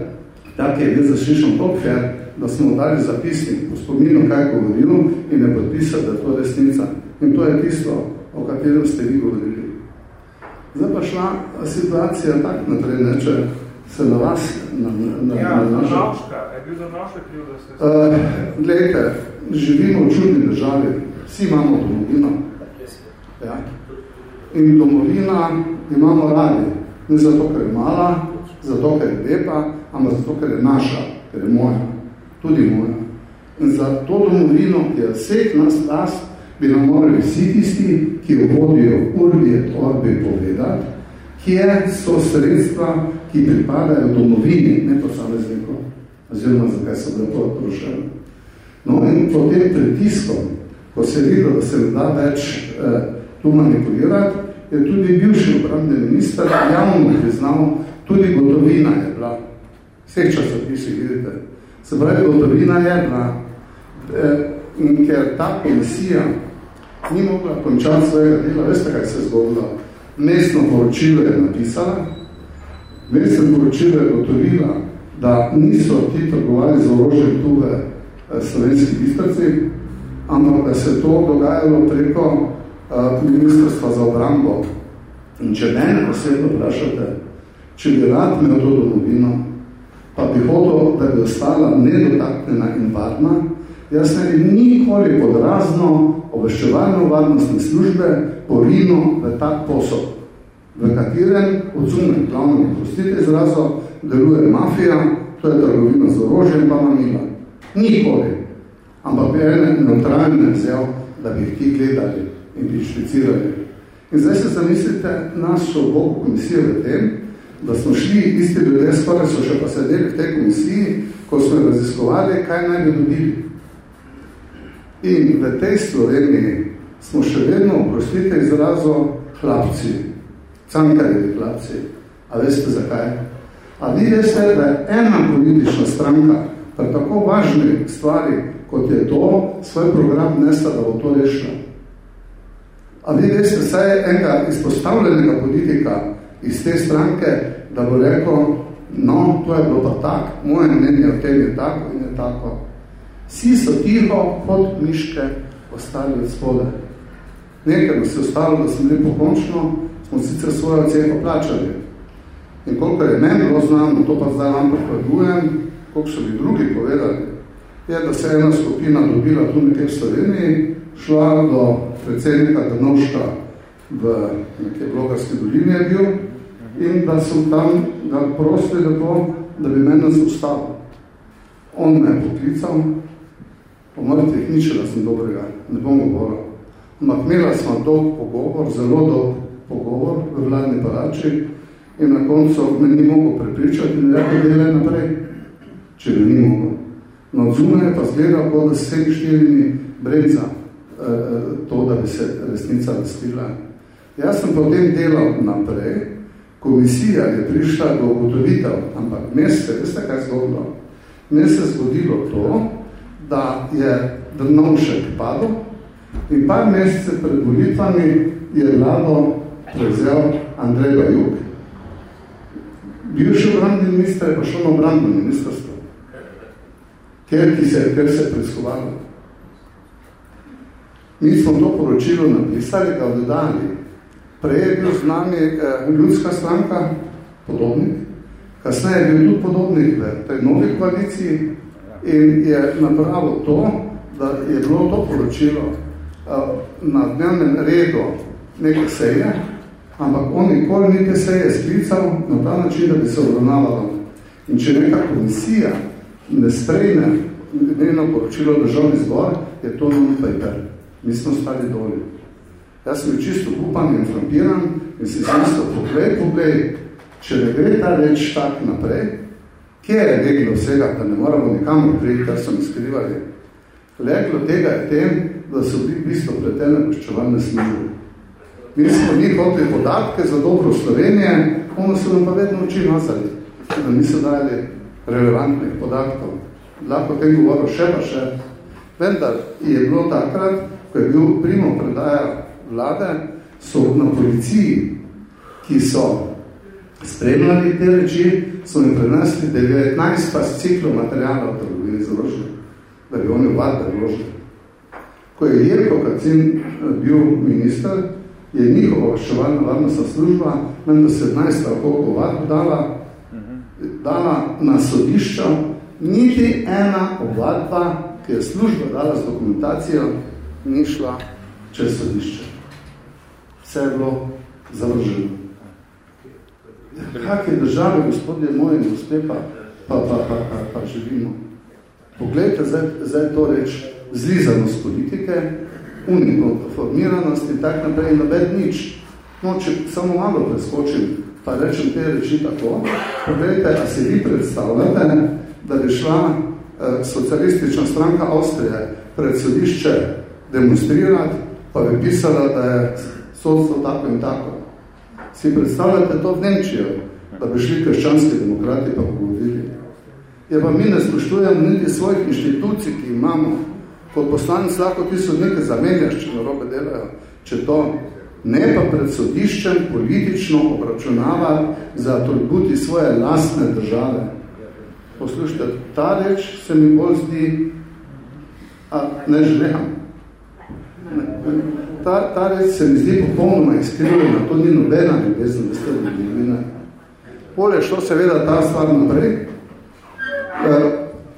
S3: tak je bil zašlišen topfer, da smo dali zapisnik v spominu, kaj govoril in je podpisal, da je to resnica. In to je tisto, o katerem ste vi govorili. Zdaj pa šla situacija tak naprej, ne, če se na vas na, na,
S1: ja,
S3: na, na
S1: Donovška, je bil Donovška kriv, da ste...
S3: Uh, glejte, živimo v čudni državi, vsi imamo domovino. Ja. In domovina imamo radi. Ne zato, ker je mala, zato, ker je lepa, ampak zato, ker je naša, ker je moja. Tudi moja. In za to domovino, ki je vseh nas last, bi nam morali vsi tisti, ki jo vodijo urbi et orbi povedati, kje so sredstva, ki pripadajo domovini, ne posameznikom, oziroma zakaj so bile to odprošene. No in po tem pritiskom, ko se je videl, da se ne da več eh, tu manipulirati, je tudi bivši upravni minister javno priznal, tudi gotovina je bila. Vseh časopisi vidite. Se pravi, gotovina je bila. Eh, in ker ta komisija ni mogla končati svojega dela, veste, kaj se je zgodilo? Mestno poročilo je napisala, mestno poročilo je gotovila, da niso ti trgovali z orožjem tu v eh, slovenskih istrci, ampak da se to dogajalo preko ministrstva za obrambo. In če mene posebno vprašate, če bi rad imel to domovino, pa bi hotel, da bi ostala nedotaknjena in varna, jaz ne bi nikoli pod razno obveščevalno varnostne službe porino v tak posod, v katerem odzumem glavno prostite izrazo, deluje mafija, to je trgovina z orožjem pa mamila. Nikoli. Ampak bi ene neutralne vzel, da bi jih ti gledali špicirali. In zdaj se zamislite našo Bogu komisijo v tem, da smo šli, isti ljudje skoraj so še pa sedeli v tej komisiji, ko smo raziskovali, kaj naj bi dobili. In v tej Sloveniji smo še vedno, oprostite izrazo, hlapci, cankarjevi hlapci. A veste zakaj? A vi veste, da je ena politična stranka pa tako važni stvari, kot je to, svoj program nesla, da bo to rešila. A vi veste, saj je enega izpostavljenega politika iz te stranke, da bo rekel, no, to je bilo pa tak, moje mnenje o tem je tako in je tako. Vsi so tiho pod miške ostali od spode. Nekaj nas je ostalo, da smo bili pokončno, smo sicer svojo ceno plačali. In koliko je meni bilo znamo, to pa zdaj vam prikladujem, koliko so bi drugi povedali, je, da se je ena skupina dobila tu nekaj v Sloveniji, šla do predsednika Drnovška v nekaj blogarski dolini je bil in da so tam ga prosili, da, to, da bi mene zaustavil. On me je poklical, po mrtvih niče, da sem dobrega, ne bom govoril. Ampak imela smo dolg pogovor, zelo dolg pogovor v vladni palači in na koncu me ni mogel prepričati in rekel, delaj naprej, če bi ni mogel. No, odzune je pa zgledal, kot da se štirimi bremza eh, eh, to, da bi se resnica vestila. Jaz sem potem delal naprej, komisija je prišla do ugotovitev, ampak meste, veste kaj zgodilo? Mene se zgodilo to, da je Drnovšek padel in par mesece pred volitvami je vlado prevzel Andrej Bajuk. Bivši obrambni minister je pa šel na obrambno ministrstvo, ker, ki se, ker se je preiskovalo. Mi smo to poročilo napisali, ga oddali. Prej je bil z nami eh, ljudska stranka, podobnik, kasneje je bil tudi podobnik v tej novi koaliciji, in je napravil to, da je bilo to poročilo uh, na dnevnem redu neke seje, ampak on nikoli neke seje sklical na ta način, da bi se obravnavalo. In če neka komisija ne sprejme njeno poročilo državni zbor, je to non-paper. Mi smo stali dolje. Jaz sem čisto upan in frampiran in si zamislil, poglej, poglej, če ne gre ta reč tak naprej, Kje je leglo vsega, da ne moramo nikamor priti, kar so mi skrivali? Leglo tega je tem, da so bili v bistvu pretene poščevalne službe. Mi smo njih hoteli podatke za dobro Slovenije, ono so nam pa vedno oči nasali, da niso dali relevantnih podatkov. Lahko tem govoril še pa še. Vendar je bilo takrat, ko je bil primo predaja vlade, so na policiji, ki so spremljali te reči, so mi prenesli 19 fasciklov materijala v trgovini založili, da bi oni obadne vložili. Ko je Jerko Kacin eh, bil minister, je njihova vaščevalna varnostna služba meni do 17. koliko ovadb dala, dala na sodišča niti ena ovadba, ki je služba dala z dokumentacijo, ni šla čez sodišče. Vse je bilo založeno. Kakve države, gospodje moji, gospe, pa, pa, pa, pa, pa, pa živimo? Poglejte, zdaj, zdaj to reč, zlizanost politike, uniformiranost in tak naprej, in nobed nič. No, če samo malo preskočim, pa rečem te reči tako, poglejte, a se vi predstavljate, da bi šla eh, socialistična stranka Avstrije pred sodišče demonstrirati, pa bi pisala, da je sodstvo tako in tako. Si predstavljate to v Nemčijo, da bi šli krščanski demokrati pa pogovorili. Je pa mi ne spoštujemo niti svojih inštitucij, ki imamo. Kot poslanec lahko ti so nekaj zamenjaš, če narobe delajo. Če to ne pa pred sodiščem politično obračunava za tributi svoje lastne države. Poslušajte, ta reč se mi bolj zdi, a ne želim. Ta, ta res se mi zdi popolnoma iskrivljena, to ni nobena ljubezen, da ste ljubina. Pole šlo seveda ta stvar naprej. E,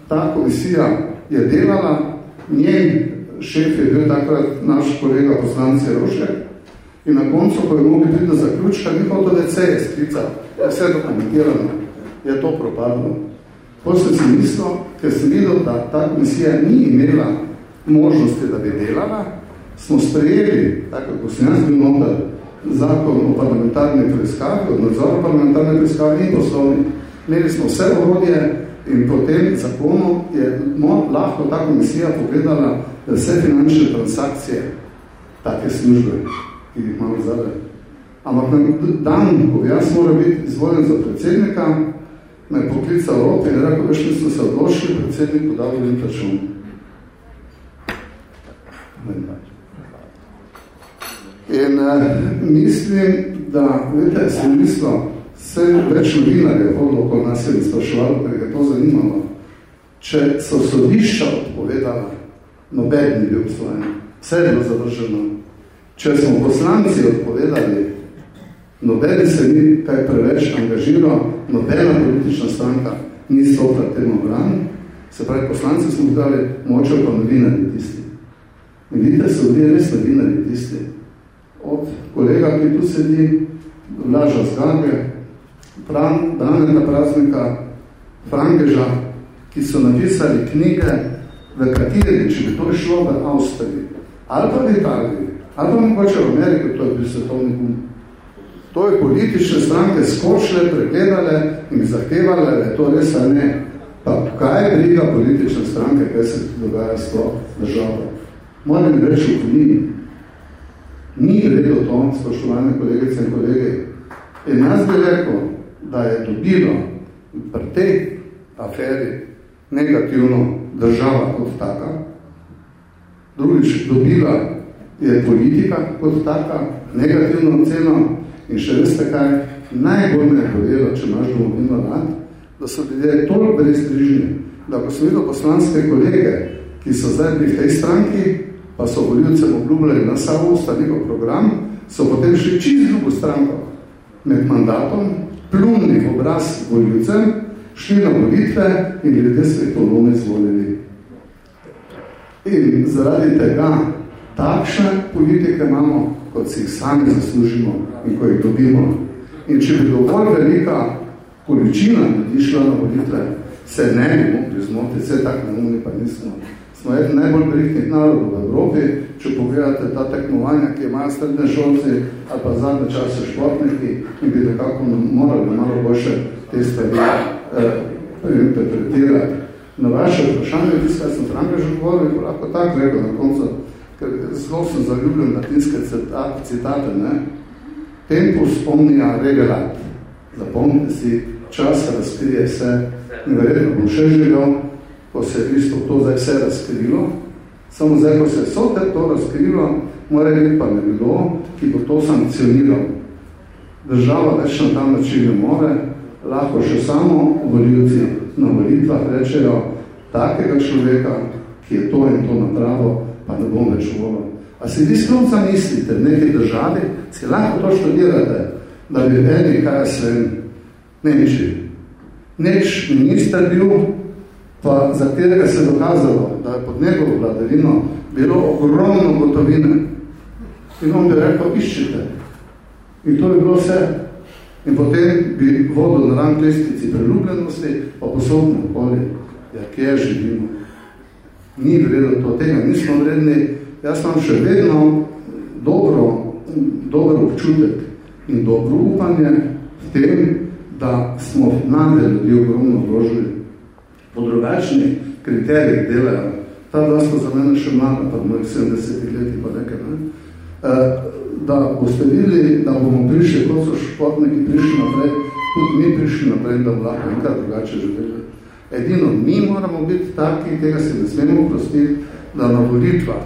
S3: ta komisija je delala, njen šef je bil takrat naš kolega poslanci Rošek in na koncu, ko je mogli biti do zaključka, ni pa to DC je vse dokumentirano, je to propadlo. Ko sem si mislil, ker sem videl, da ta komisija ni imela možnosti, da bi delala, smo sprejeli, tako kot sem jaz bil notar, zakon o parlamentarni preiskavi, od nadzoru parlamentarne preiskavi in poslovni. Imeli smo vse urodje in po tem zakonu je lahko ta komisija pogledala vse finančne transakcije take službe, ki jih imamo zdaj. Ampak dan, ko jaz moram biti izvoljen za predsednika, me je poklical Evropi in rekel, veš, mi smo se odločili, predsednik podal volilni račun. In uh, mislim, da, vete, sem mislil, vse več novinarjev hodilo okoli nas in spraševalo, ker je to zanimalo. Če so sodišča odpovedala, noben ni bil obsojen. Vse je bilo zavrženo. Če smo poslanci odpovedali, noben se ni kaj preveč angažiral, nobena politična stranka ni stopila temu bran. Se pravi, poslanci smo dali, moče pa novinari tisti. In vidite, so bili res novinari tisti. Kolega, ki tu sedi, Vlaža Zgage, Fran, Braneta Praznika, Frangeža, ki so napisali knjige, v kateri, če bi to šlo v Avstriji, ali pa v Italiji, ali pa mogoče v Ameriki, to je bil svetovni kum. To je politične stranke skočile, pregledale in zahtevale, da je to res ali ne. Pa kaj je briga politične stranke, kaj se dogaja s to državo? Moram reči v knjigi. Ni gledal to, spoštovane kolegice in kolege. In jaz bi rekel, da je dobilo pri tej aferi negativno država kot taka, drugič dobila je politika kot taka negativno ceno in še veste kaj, najbolj me je povedalo, če imaš domovino rad, da so ljudje toliko brezbrižni, da ko sem videl poslanske kolege, ki so zdaj pri tej stranki, pa so voljivcem obljubljali na samo usta njegov program, so potem šli čist drugo stranko med mandatom, plumni obraz voljivcem, šli na volitve in ljudje se ponovno izvolili. In zaradi tega takšne politike imamo, kot si jih sami zaslužimo in ko jih dobimo. In če bi dovolj velika količina ljudi šla na volitve, se ne bi mogli zmoti, vse tak neumni pa nismo. Smo eden najbolj velikih narodov v Evropi, če pogledate ta tekmovanja, ki imajo sredne šolci ali pa zadnje čase športniki in bi nekako morali malo boljše te stvari eh, interpretirati. Na vaše vprašanje, tiskaj sem Franka že govoril, ko lahko tako rekel na koncu, ker zelo sem zaljubljen latinske citate, ne? Tempus omnia regelat. Zapomnite si, čas razkrije se, neverjetno bom še živel, ko se je isto to zdaj vse razkrilo, samo zdaj, ko se je vse to razkrilo, mora biti pa nekdo, ki bo to sankcioniral. Država več na ta način ne more, lahko še samo voljivci na volitvah rečejo takega človeka, ki je to in to napravo, pa ne bom več volil. A si vi sploh zamislite v neki državi, si lahko to študirate, da bi eni, kaj se Nemči, neč minister bil, pa za katerega se je dokazalo, da je pod njegovo vladavino bilo ogromno gotovine. In on bi rekel, iščite. In to bi bilo vse. In potem bi vodil na rang lestvici preljubljenosti, pa posodno okolje. Ja, kje živimo? Ni vredno to, tega nismo vredni. Jaz imam še vedno dobro, dobro občutek in dobro upanje v tem, da smo mlade ljudi ogromno vložili po drugačnih kriterijih delajo. Ta dva sta za mene še mlada, pa mojih 70 leti pa nekaj, ne? Uh, da boste videli, da bomo prišli, kot so športniki prišli naprej, tudi mi prišli naprej, da bomo lahko nekaj drugače živeli. Edino, mi moramo biti taki, tega se ne smemo prostiti, da na volitvah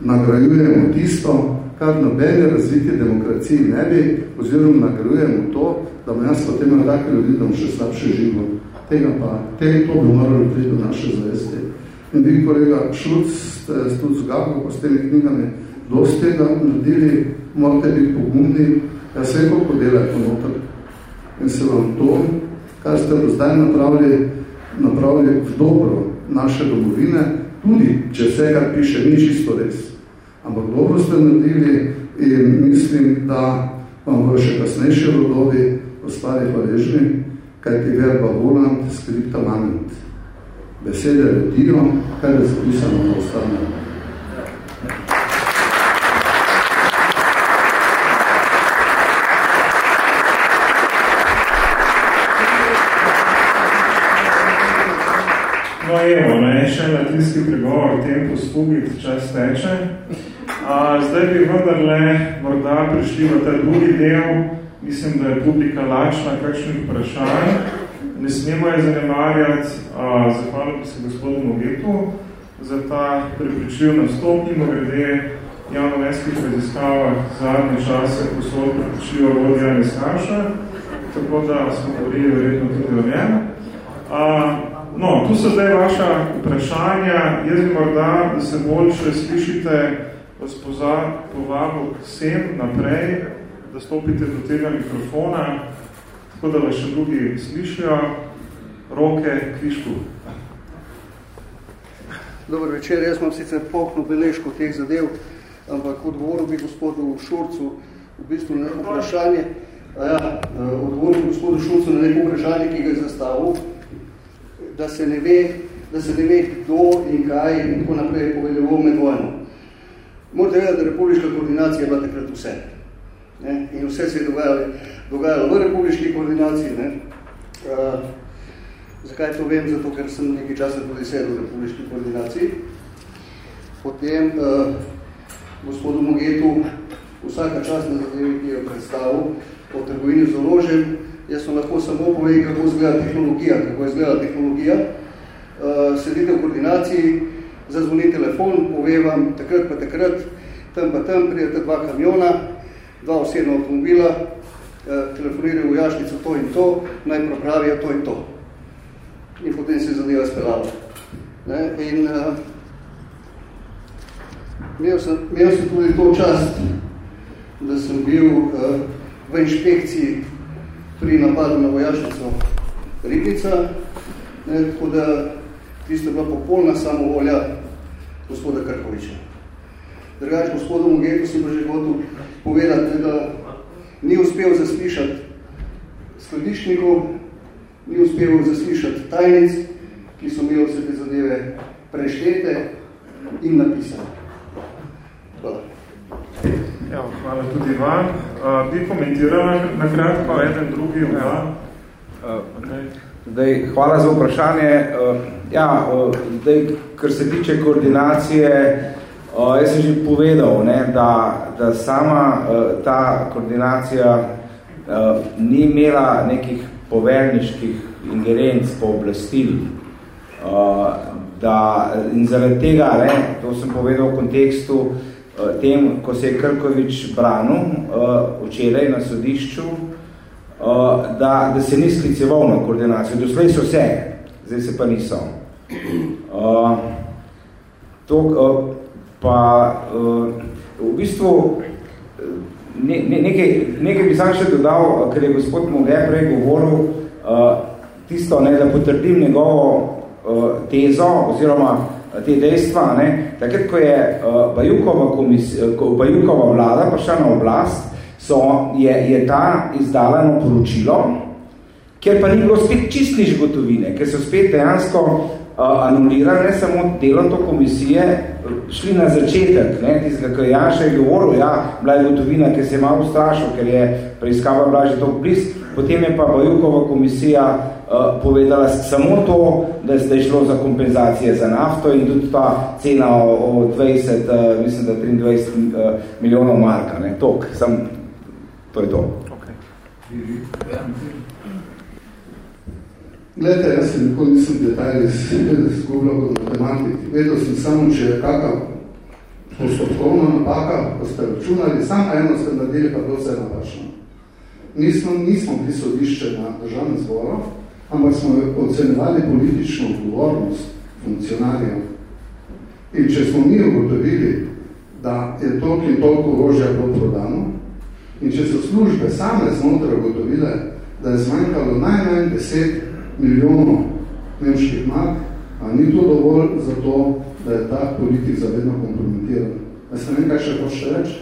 S3: nagrajujemo tisto, kar nobene razviti demokraciji ne bi, oziroma nagrajujemo to, da bomo jaz potem na take ljudi, da bomo še slabše živo. Tega pa, te, to bi morali priti do naše zavesti. In vi, kolega Šuc, ste tudi z Gabo, ko s temi knjigami, dosti tega naredili, morate biti pogumni, ja vse koliko delajte noter. In se vam to, kar ste do zdaj napravili, napravili v dobro naše domovine, tudi če vse, kar piše, ni čisto res. Ampak dobro ste naredili in mislim, da vam bo še kasnejši rodovi ostali hvaležni, kaj ti verba volant, skripta manent. Besede rodijo, kaj je zapisano na ostane.
S1: No, evo, ne, še latinski pregovor, tempus fugit, čas teče. A, zdaj bi vendarle morda prišli v ta drugi del. Mislim, da je publika lačna kakšnih vprašanj. Ne smemo je zanemarjati, zahvalno bi se gospodu Mogetu za ta prepričljiv nastop in grede javno-mestskih raziskavah zadnje čase poslov prepričljiva vodja in starša, tako da smo govorili verjetno tudi o njem. No, tu so zdaj vaša vprašanja. Jaz bi morda, da se bolj še slišite, vas povabo vsem naprej, da stopite do tega mikrofona, tako da vas še drugi slišijo. Roke, kvišku.
S3: Dobar večer, jaz imam sicer pohno beležko teh zadev, ampak odgovoril bi gospodu Šurcu v bistvu na neko vprašanje, a ja, odgovoril bi gospodu Šurcu na neko vprašanje, ki ga je zastavil, da se ne ve, da se ne ve kdo in kaj in tako naprej povedal med vojno. Morate vedeti, da republiška koordinacija je bila takrat vse. Ne? In vse se je dogajalo, dogajalo v republiški koordinaciji. Ne? Uh, zakaj to vem? Zato, ker sem nekaj časa tudi sedel v republiški koordinaciji. Potem uh, gospodu Mogetu vsaka čas na zadevi, ki jo predstavil o trgovini z orožjem, jaz sem lahko samo povedal, kako izgleda tehnologija, kako izgleda tehnologija. Uh, sedite v koordinaciji, zazvoni telefon, pove vam takrat pa takrat, tam pa tam prijete dva kamiona, dva osebna avtomobila, eh, telefonirajo v jašnico to in to, naj pravijo to in to. In potem se zadeva speljala. Ne? In uh, imel, sem, imel sem tudi to čast, da sem bil uh, v inšpekciji pri napadu na vojašnico Ribnica, ne, tako da tisto je bila popolna samovolja gospoda Krkoviča. Drugač, gospodu Mugetu si pa že hotel povedati, da ni uspel zaslišati skladišnikov, ni uspel zaslišati tajnic, ki so imeli vse te zadeve preštete in napisane. Hvala.
S1: Ja, hvala tudi vam. Uh, bi komentirala na kratko eden drugi ja.
S2: uh, okay. Zdaj, hvala za vprašanje. Uh, ja, uh, zdaj, kar se tiče koordinacije, uh, jaz sem že povedal, ne, da, da sama uh, ta koordinacija uh, ni imela nekih poveljniških ingerenc po oblastil. Uh, da, in zaradi tega, ne, to sem povedal v kontekstu uh, tem, ko se je Krkovič branil uh, včeraj na sodišču, uh, da, da se ni skliceval na koordinacijo. Doslej so vse, zdaj se pa niso. Uh, to, uh, pa uh, v bistvu ne, ne, nekaj, nekaj bi sam še dodal, ker je gospod Moge prej govoril uh, tisto, ne, da potrdim njegovo uh, tezo oziroma te dejstva, ne, takrat, ko je uh, Bajukova, komisija, ko Bajukova vlada prišla na oblast, so, je, je ta izdala eno poročilo, ker pa ni bilo spet čistniš gotovine, ker so spet dejansko anulirali ne samo delo to komisije, šli na začetek, ne, tistega, je Janša je govoril, ja, bila je gotovina, ker se je malo strašil, ker je preiskava bila že to bliz, potem je pa Bajukova komisija uh, povedala samo to, da je zdaj šlo za kompenzacije za nafto in tudi ta cena o, o 20, uh, mislim, da 23 uh, milijonov marka, ne, tok, sam, to je to. Okay.
S3: Glede, jaz se nikoli nisem detajli zgubljal kot matematik. Vedel sem samo, če je kakav postopkovna napaka, ko ste računali, samo eno ste naredili, pa to vse napačno. Nismo, nismo bili sodišče na državnem zboru, ampak smo ocenjevali politično odgovornost funkcionarjev. In če smo mi ugotovili, da je toliko in toliko orožja bilo prodano, in če so službe same znotraj ugotovile, da je zmanjkalo najmanj deset milijonov nemških mark, a ni to dovolj za to, da je ta politik zavedno kompromitiran. Jaz ne vem, kaj še hoče reči.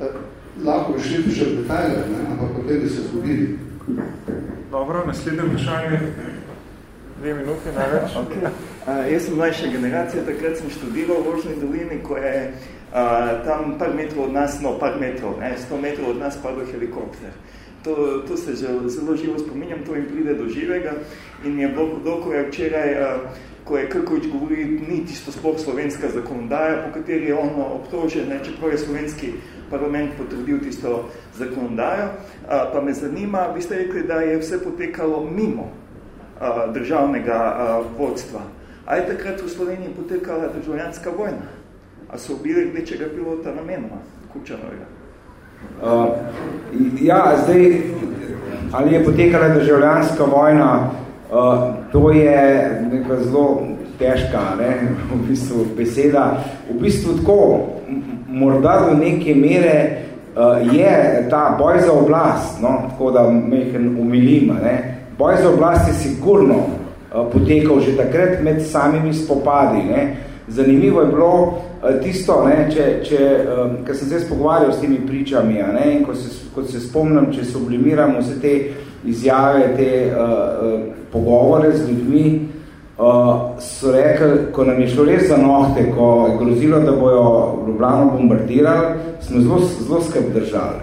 S3: Eh, lahko bi šli še v detajle, ne? ampak potem bi se zgodili.
S1: Dobro, naslednje vprašanje. Dve minuti, največ.
S4: Okay. Uh, jaz sem mlajša generacija, takrat sem študiral v Rožni dolini, ko je uh, tam par metrov od nas, no par metrov, ne, 100 metrov od nas padel helikopter. To, to se že zelo živo spominjam, to jim pride do živega in je bilo hudo, ko je včeraj uh, ko je Krkovič govori, ni tisto sploh slovenska zakonodaja, po kateri je on obtožen, čeprav je slovenski parlament potrdil tisto zakonodajo. A, pa me zanima, vi ste rekli, da je vse potekalo mimo a, državnega vodstva. A je takrat v Sloveniji potekala državljanska vojna? A so bili rdečega pilota namenoma, Kučanovega?
S2: Uh, ja, zdaj, ali je potekala državljanska vojna, uh, to je neka zelo težka ne, v bistvu beseda. V bistvu tako, morda do neke mere uh, je ta boj za oblast, no, tako da mehen umilim, ne, boj za oblast je sigurno uh, potekal že takrat med samimi spopadi. Ne. Zanimivo je bilo, tisto, ne, če, če, um, ker sem se spogovarjal s temi pričami, a ne, in ko se, ko se spomnim, če sublimiram vse te izjave, te uh, uh, pogovore z ljudmi, uh, so rekli, ko nam je šlo res za nohte, ko je grozilo, da bojo Ljubljano bombardirali, smo zelo, zelo skrb držali.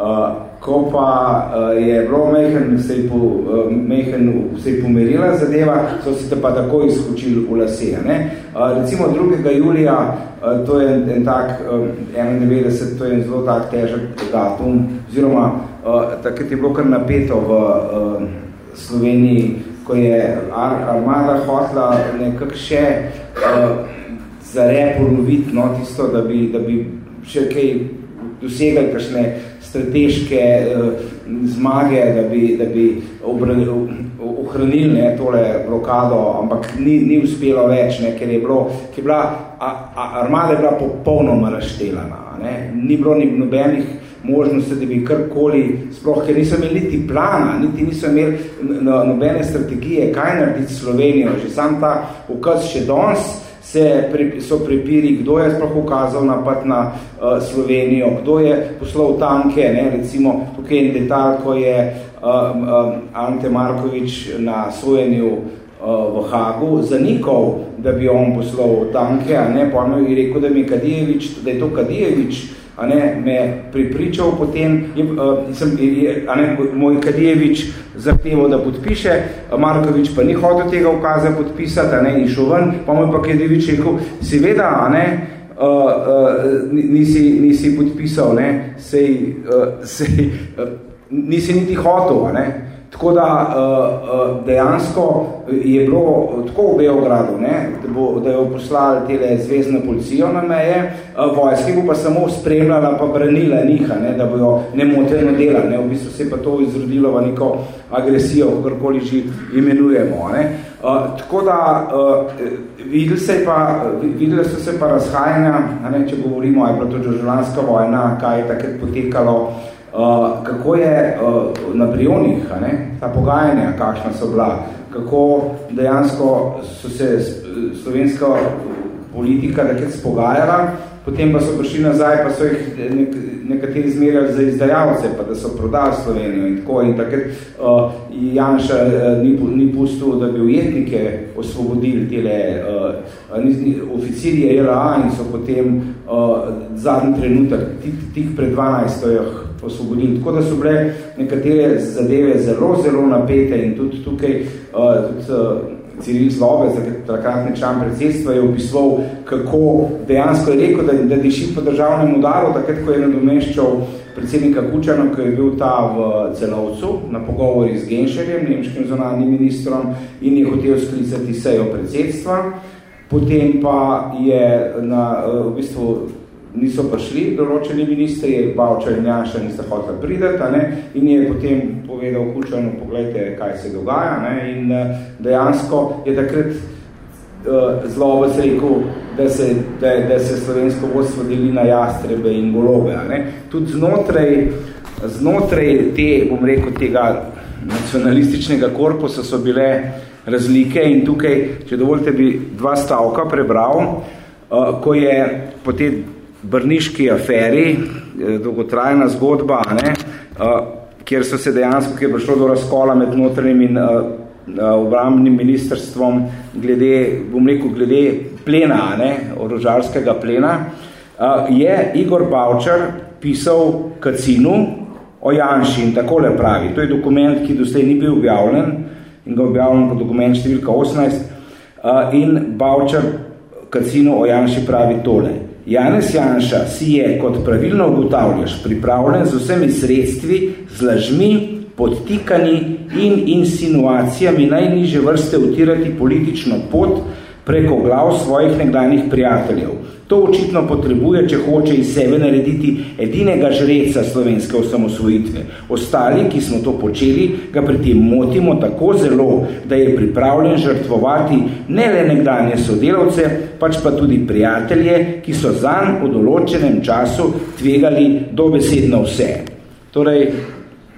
S2: Uh, ko pa uh, je bilo mehen, se je, po, uh, mehen, se je pomerila zadeva, so se te pa tako izkočili v lase. Ne? Uh, recimo 2. julija, uh, to je en, tak, um, 91, to je en zelo tak težek datum, oziroma uh, takrat je bilo kar napeto v uh, Sloveniji, ko je ar armada hotla nekak še uh, za repoloviti, no, tisto, da bi, da bi še kaj dosegali kakšne strateške uh, zmage, da bi, da bi ohranili tole blokado, ampak ni, ni uspelo več, ne, ker je bilo, ker je bila, a, a, armada je bila popolnoma razštelana. Ne. Ni bilo ni nobenih možnosti, da bi karkoli, sploh, ker niso imeli niti plana, niti niso imeli no, nobene strategije, kaj narediti Slovenijo. Že sam ta ukaz še danes, se so prepiri, kdo je sploh ukazal napad na uh, Slovenijo, kdo je poslal tanke, ne, recimo tukaj je detalj, ko je uh, uh, Ante Markovič na sojenju uh, v Hagu zanikal, da bi on poslal tanke, a ne, pa je rekel, da, mi Kadijevič, da je to Kadijevič, a ne, me pripričal potem, je, uh, sem, je, a ne, moj Kadijevič zahteval, da podpiše, Markovič pa ni hotel tega ukaza podpisati, a ne, in šel ven, pa moj pa Kadijevič rekel, seveda, a ne, uh, uh, nisi, nisi podpisal, ne, sej, uh, sej, uh, nisi niti hotel, a ne, Tako da uh, uh, dejansko je bilo tako v Beogradu, ne, da, bo, da jo poslali tele zvezdno policijo na meje, vojske bo pa samo spremljala pa branila njiha, ne, da bojo nemoteno delali. Ne. V bistvu se pa to izrodilo v neko agresijo, kakorkoli že imenujemo. Ne. Tako da videli, se pa, videli so se pa razhajanja, ne, če govorimo, je bila to državljanska vojna, kaj je takrat potekalo, Uh, kako je uh, na Brionih, ne, ta pogajanja, kakšna so bila, kako dejansko so se slovenska politika takrat spogajala, potem pa so prišli nazaj, pa so jih nek, nekateri zmerjali za izdajalce, pa da so prodali Slovenijo in tako. In takrat uh, Janša uh, ni, ni pustil, da bi ujetnike osvobodili tele uh, ni, oficirje JLA in so potem uh, zadnji trenutek, tik, tik pred 12 osvobodili. Tako da so bile nekatere zadeve zelo, zelo napete in tudi tukaj uh, tudi, uh, Ciril Zlobe, takratni član predsedstva, je opisoval, kako dejansko je rekel, da, da diši po državnem udaru, takrat, ko je nadomeščal predsednika Kučana, ko je bil ta v celovcu na pogovori z Genšerjem, nemškim zonalnim ministrom, in je hotel sklicati sejo predsedstva. Potem pa je na, v bistvu niso prišli določeni ministri, Bavčar in Janša nista hotela prideti, ne, in je potem povedal Kučanu, pogledajte, kaj se dogaja, ne, in eh, dejansko je takrat uh, zelo vas rekel, da se, da, da se slovensko vodstvo deli na jastrebe in golobe. Ne. Tudi znotraj, znotraj te, bom rekel, tega nacionalističnega korpusa so bile razlike in tukaj, če dovolite, bi dva stavka prebral, uh, ko je po te brniški aferi, eh, dolgotrajna zgodba, ne, uh, kjer so se dejansko, kjer je prišlo do razkola med notranjim in uh, obrambnim ministrstvom glede, bom rekel, glede plena, ne, orožarskega plena, je Igor Bavčar pisal Kacinu o Janši in takole pravi. To je dokument, ki doslej ni bil objavljen in ga objavljen po dokument številka 18. Uh, in Bavčar Kacino o Janši pravi tole. Janez Janša si je, kot pravilno ugotavljaš, pripravljen z vsemi sredstvi, z lažmi, podtikani in insinuacijami najniže vrste utirati politično pot preko glav svojih nekdanjih prijateljev. To očitno potrebuje, če hoče iz sebe narediti edinega žreca slovenske osamosvojitve. Ostali, ki smo to počeli, ga pri tem motimo tako zelo, da je pripravljen žrtvovati ne le nekdanje sodelavce, pač pa tudi prijatelje, ki so zanj v določenem času tvegali dobesedno vse. Torej,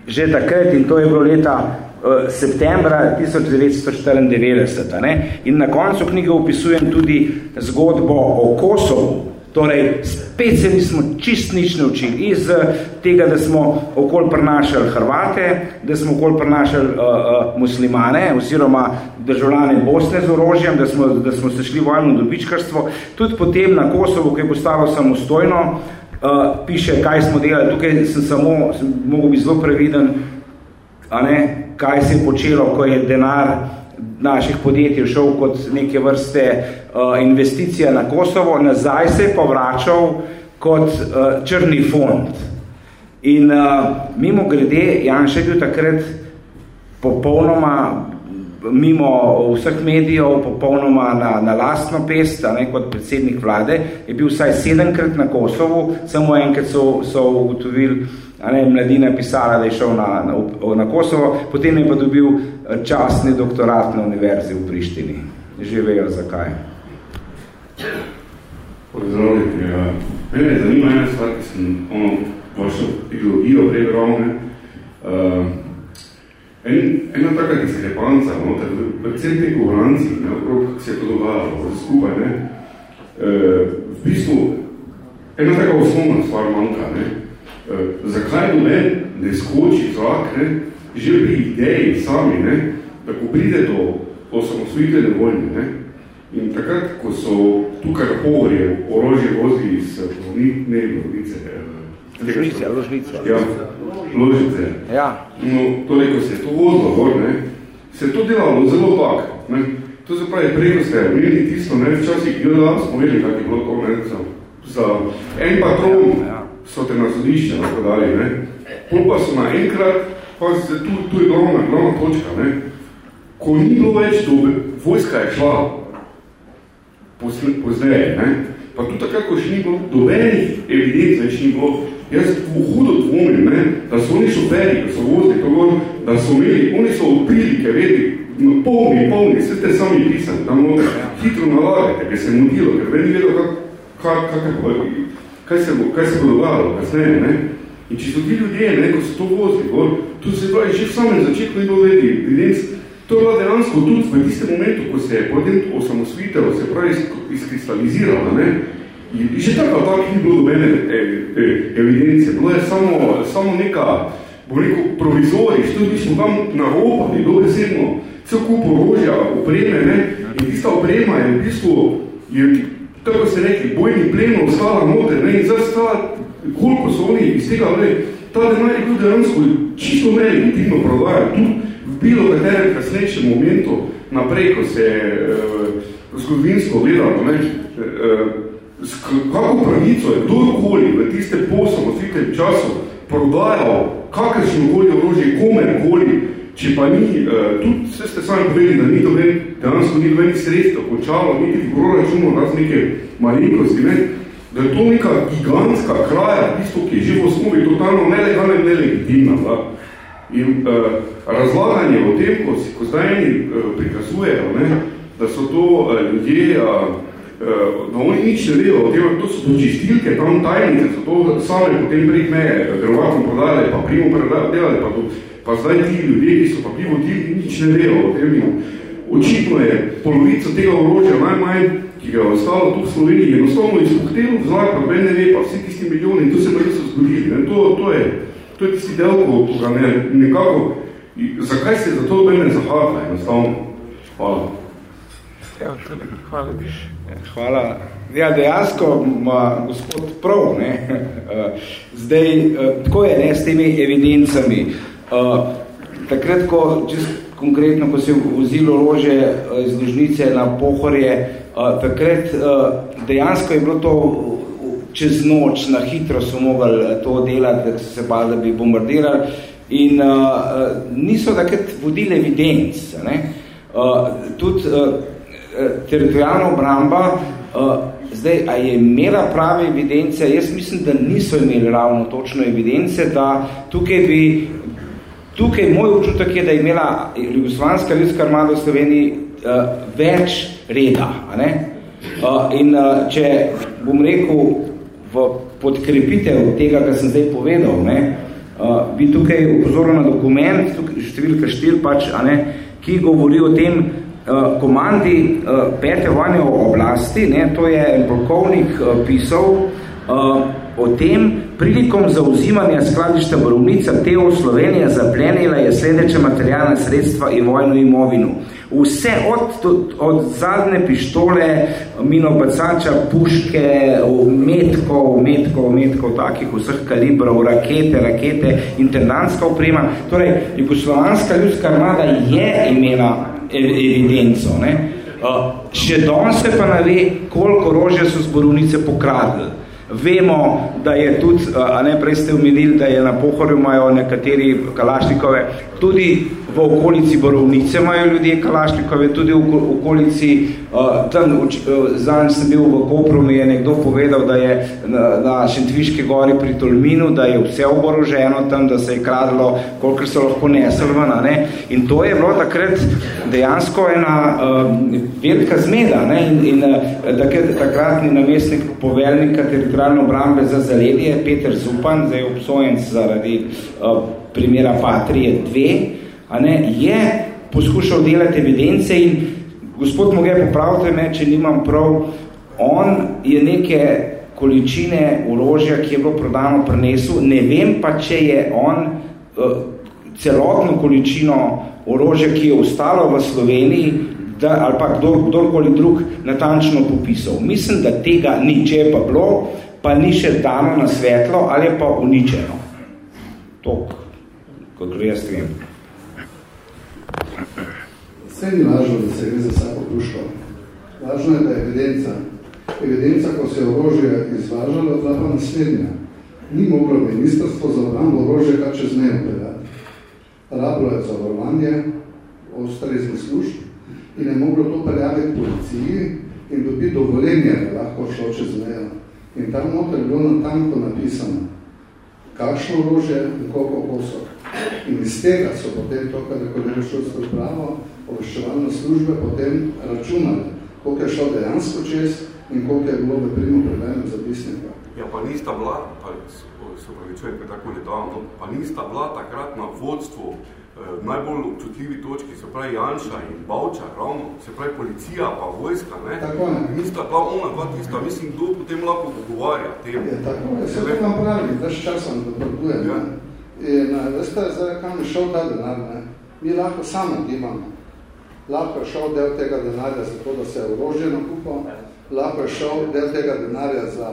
S2: že takrat, in to je bilo leta septembra 1994. Ne? In na koncu knjige opisujem tudi zgodbo o Kosovu. Torej, spet se nismo čist nič naučili iz tega, da smo okoli prinašali Hrvate, da smo okoli prinašali uh, uh, muslimane oziroma državljane Bosne z orožjem, da smo, da smo se šli vojno dobičkarstvo. Tudi potem na Kosovu, ki je postalo samostojno, uh, piše, kaj smo delali. Tukaj sem samo, sem mogel biti zelo previden, a ne, kaj se je počelo, ko je denar naših podjetij šel kot neke vrste uh, investicija na Kosovo, nazaj se je pa vračal kot uh, črni fond. In uh, mimo grede, Janša je bil takrat popolnoma mimo vseh medijev, popolnoma na, na lastno pest, ne, kot predsednik vlade, je bil vsaj sedemkrat na Kosovu, samo enkrat so, so ugotovili, A ne, mladina je pisala, da je šel na, na, na Kosovo, potem je pa dobil eh, častni doktorat na univerzi v Prištini. Že vejo, zakaj.
S5: Pozdravljite. Ja. Mene zanima ena stvar, ki sem ono vašo ideologijo prebral. Uh, en, ena taka diskrepanca, no, predvsem te govoranci, okrog se je to dogajalo, skupaj, ne, uh, v bistvu, ena taka osnovna stvar manjka, ne, Eh, zakaj noben ne skoči zrak, ne, že pri ideji sami, ne, da ko pride do osamosvojitene vojne. Ne, in takrat, ko so tukaj na pohorje orožje vozili iz Ložnice, ne, Ložnice,
S2: Ložnice.
S5: Ja, Ložnice.
S2: Ja.
S5: No, torej, ko se je to vozilo gor, ne, se je to delalo zelo tak. Ne. To se pravi, preko ste imeli tisto, ne, včasih, jo smo imeli kakih blokov, ne, za en patron, ja, ja so te na sodišče napadali, ne. Pol pa so naenkrat, pa se tu, tu je glavna, glavna točka, ne. Ko ni bilo več dobe, vojska je šla pozneje, ne. Pa tu takrat, ko še ni bilo dobenih evidenc, več ni bilo, jaz hudo dvomim, ne, da so oni šoferi, da so vozili gor, da so imeli, oni so odprili, ker vedi, no, polni, polni, vse ste sami pisali, tam no, hitro nalagajte, ker se je modilo, ker vedi vedo, kak, kak, kak, kak, kaj se bo, kaj se bo dogajalo kasneje, ne? In če so ti ljudje, ne, ko so to vozili, gor, tu se pravi, že v samem začetku ni bilo vedi, evidenc, to je bilo dejansko tudi v tistem momentu, ko se je potem osamosvitev, se pravi, izkristalizirala, ne, že tako tako ni bilo dobene e, evidence, bilo je samo, samo neka, bo rekel, provizoriš, tudi smo tam naropali, dobesedno, cel kup orožja, opreme, ne, in tista oprema je v bistvu, je tako se rekli, bojni plen ostala noter, ne, in zdaj stala, koliko so oni iz tega, ne, ta denar je bil dejansko čisto nelegitimno prodaja, tu v bilo katerem kasnejšem momentu naprej, ko se je uh, zgodovinsko gledalo, ne, uh, kako pravico je kdorkoli v tiste posamostitelj času prodajal kakršno koli orožje, komerkoli, Če pa ni, uh, tudi vse ste sami povedali, da ni doben, dejansko ni dobenih sredstev, končalo, niti v proračunu, raz neke malenkosti, ne, da je to neka gigantska kraja, tisto, ki je že v osnovi totalno nelegalna in nelegitimna. Da. In uh, razlaganje o tem, ko, ko zdaj eni uh, prikazujejo, ne, da so to uh, ljudje, uh, da oni nič ne vejo o tem, to so to čistilke, tam tajnice, so to same potem prek meje, drvatno prodajali, pa primo delali, pa to pa zdaj ti ljudje, ki so pa pivo ti, nič ne vejo o tem. Očitno je polovico tega orožja najmanj, ki ga je ostalo tu v Sloveniji, enostavno izpuhtelo v zlak, pa ne ve, pa vsi tisti milijoni, to se pa niso zgodili. Ne? To, to, je, to je tisti del, ko ga ne, nekako, zakaj se za to ne zahvala, enostavno. Hvala.
S2: Ja, hvala. Hvala. Ja, dejansko ima gospod prav, ne. Zdaj, tako je, ne, s temi evidencami. Uh, takrat, ko, čist, konkretno, ko se vozilo lože eh, iz ložnice na pohorje, takrat dejansko je bilo to čez noč, na hitro so mogli to delati, da so se bali, da bi bombardirali in uh, niso takrat vodili evidenc. Ne? Uh, tudi uh, teritorijalna obramba uh, Zdaj, a je imela prave evidence? Jaz mislim, da niso imeli ravno točno evidence, da tukaj bi, tukaj moj občutek je, da je imela Jugoslavijska ljudska armada v Sloveniji uh, več reda. A ne? In če bom rekel v podkrepitev tega, kar sem zdaj povedal, ne, bi tukaj upozoril na dokument, tukaj številka 4 pač, a ne, ki govori o tem, Eh, komandi uh, pete vojne oblasti, ne, to je polkovnik uh, pisal o tem, prilikom zauzimanja skladišta Borovnica Teo Slovenija zaplenila je sledeče materialne sredstva in vojno imovino. Vse od, od, zadnje pištole, minobacača, puške, metkov, metkov, metkov, takih vseh kalibrov, rakete, rakete, intendantska oprema. Torej, Jugoslovanska ljudska armada je imela evidenco. Ne? Uh, še danes se pa ne ve, koliko orožja so zborovnice pokradili. Vemo, da je tudi, a ne prej ste omenili, da je na pohorju imajo nekateri kalašnikove, tudi v okolici Borovnice imajo ljudje kalašnikove, tudi v okolici, uh, tam uh, zanj sem bil v Kopru, mi je nekdo povedal, da je na, na Šentviški gori pri Tolminu, da je vse oboroženo tam, da se je kradlo, koliko so lahko nesel ven, ne? In to je bilo takrat dejansko ena uh, velika zmeda, ne? In, in uh, takrat, takratni namestnik poveljnika teritorijalne obrambe za zaledje, Peter Zupan, zdaj obsojen zaradi uh, primera Patrije 2, a ne, je poskušal delati evidence in gospod Moge, popravite me, če nimam prav, on je neke količine orožja, ki je bilo prodano, prenesel, ne vem pa, če je on uh, celotno količino orožja, ki je ostalo v Sloveniji, da, ali pa kdor, kdorkoli drug natančno popisal. Mislim, da tega ni, če je pa bilo, pa ni še dano na svetlo ali je pa uničeno. To, kot jaz vem.
S3: Vse ni važno, da se gre za vsako puško. Važno je, da je evidenca. Evidenca, ko se je orožje izvažalo, bila pa naslednja. Ni moglo ministrstvo za obrambo orožje kar čez ne opeljati. Rabilo je zavarovanje ostrezni služb in je moglo to peljati policiji in dobiti dovoljenje, da lahko šlo čez mejo. In tam noter je bilo natanko napisano, kakšno orožje in koliko kosov. In iz tega so potem to, kar je kolega šolsko pravo, obveščevalne službe potem računali, koliko je šlo dejansko čez in koliko je bilo v primu predajem zapisnika.
S5: Ja, pa nista bila, pa se pravičujem, kaj tako nedavno, pa nista bila takrat na vodstvu eh, najbolj občutljivi točki, se pravi Janša in Bavča, ravno, se pravi policija pa vojska, ne?
S3: Tako ne.
S5: Nista bila ona dva tista, mislim, kdo potem lahko pogovarja tem.
S3: Je, tako je, se to vam pravi, daš časom, da prdujem, ja. In veste, zdaj, kam je šel ta denar, ne? mi lahko samo imamo lahko je šel del tega denarja za to, da se je orožje nakupil, lahko je šel del tega denarja za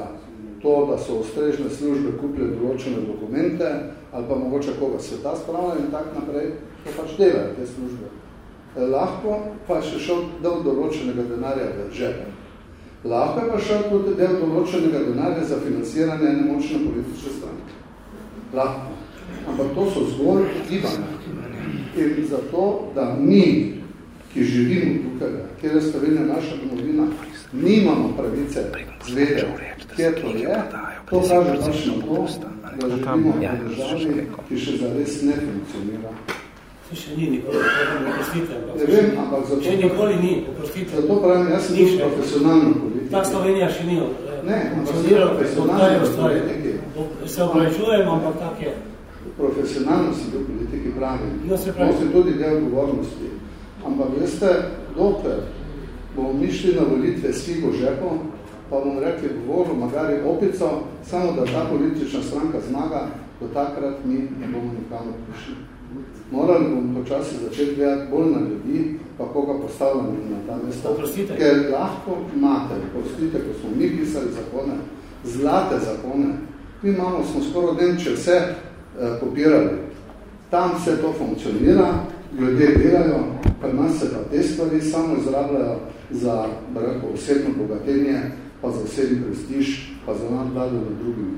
S3: to, da so ustrežne službe kupili določene dokumente ali pa mogoče koga sveta spravljajo in tak naprej, to pač delajo te službe. Lahko pa je še šel del določenega denarja v žepe. Lahko je pa šel tudi del določenega denarja za financiranje nemočne politične stranke. Lahko. Ampak to so zgolj gibanja. In zato, da mi ki živimo tukaj, kjer je Slovenija naša domovina, nimamo pravice zvedeti, kjer to je, to kaže naš na to, da živimo v državi, ki še zares ne funkcionira.
S6: Še ni nikoli, oprostite.
S3: Ne vem, ampak zato...
S6: Če nikoli ni, oprostite.
S3: Zato pravim, jaz sem bil profesionalno politik.
S6: Ta Slovenija še ni
S3: Ne, ampak sem profesionalno politiki.
S6: Se obračujem, ampak tak je.
S3: Profesionalno sem bil politiki pravim.
S6: No, se pravi.
S3: To se tudi del odgovornosti. Ampak veste, dokler bomo mi šli na volitve s figo žepo, pa bomo rekli govoru, magari opico, samo da ta politična stranka zmaga, do takrat mi ne bomo nikamor prišli. Morali bomo počasi začeti gledati bolj na ljudi, pa koga postavljamo na ta mesta.
S6: Oprostite.
S3: Ker lahko imate, oprostite, ko smo mi pisali zakone, zlate zakone, mi imamo, smo skoro den, če vse kopirali. Tam vse to funkcionira, ljudje delajo, pri nas se pa te stvari samo izrabljajo za rekel, osebno bogatenje, pa za osebni prestiž, pa za nadvlado na drugim.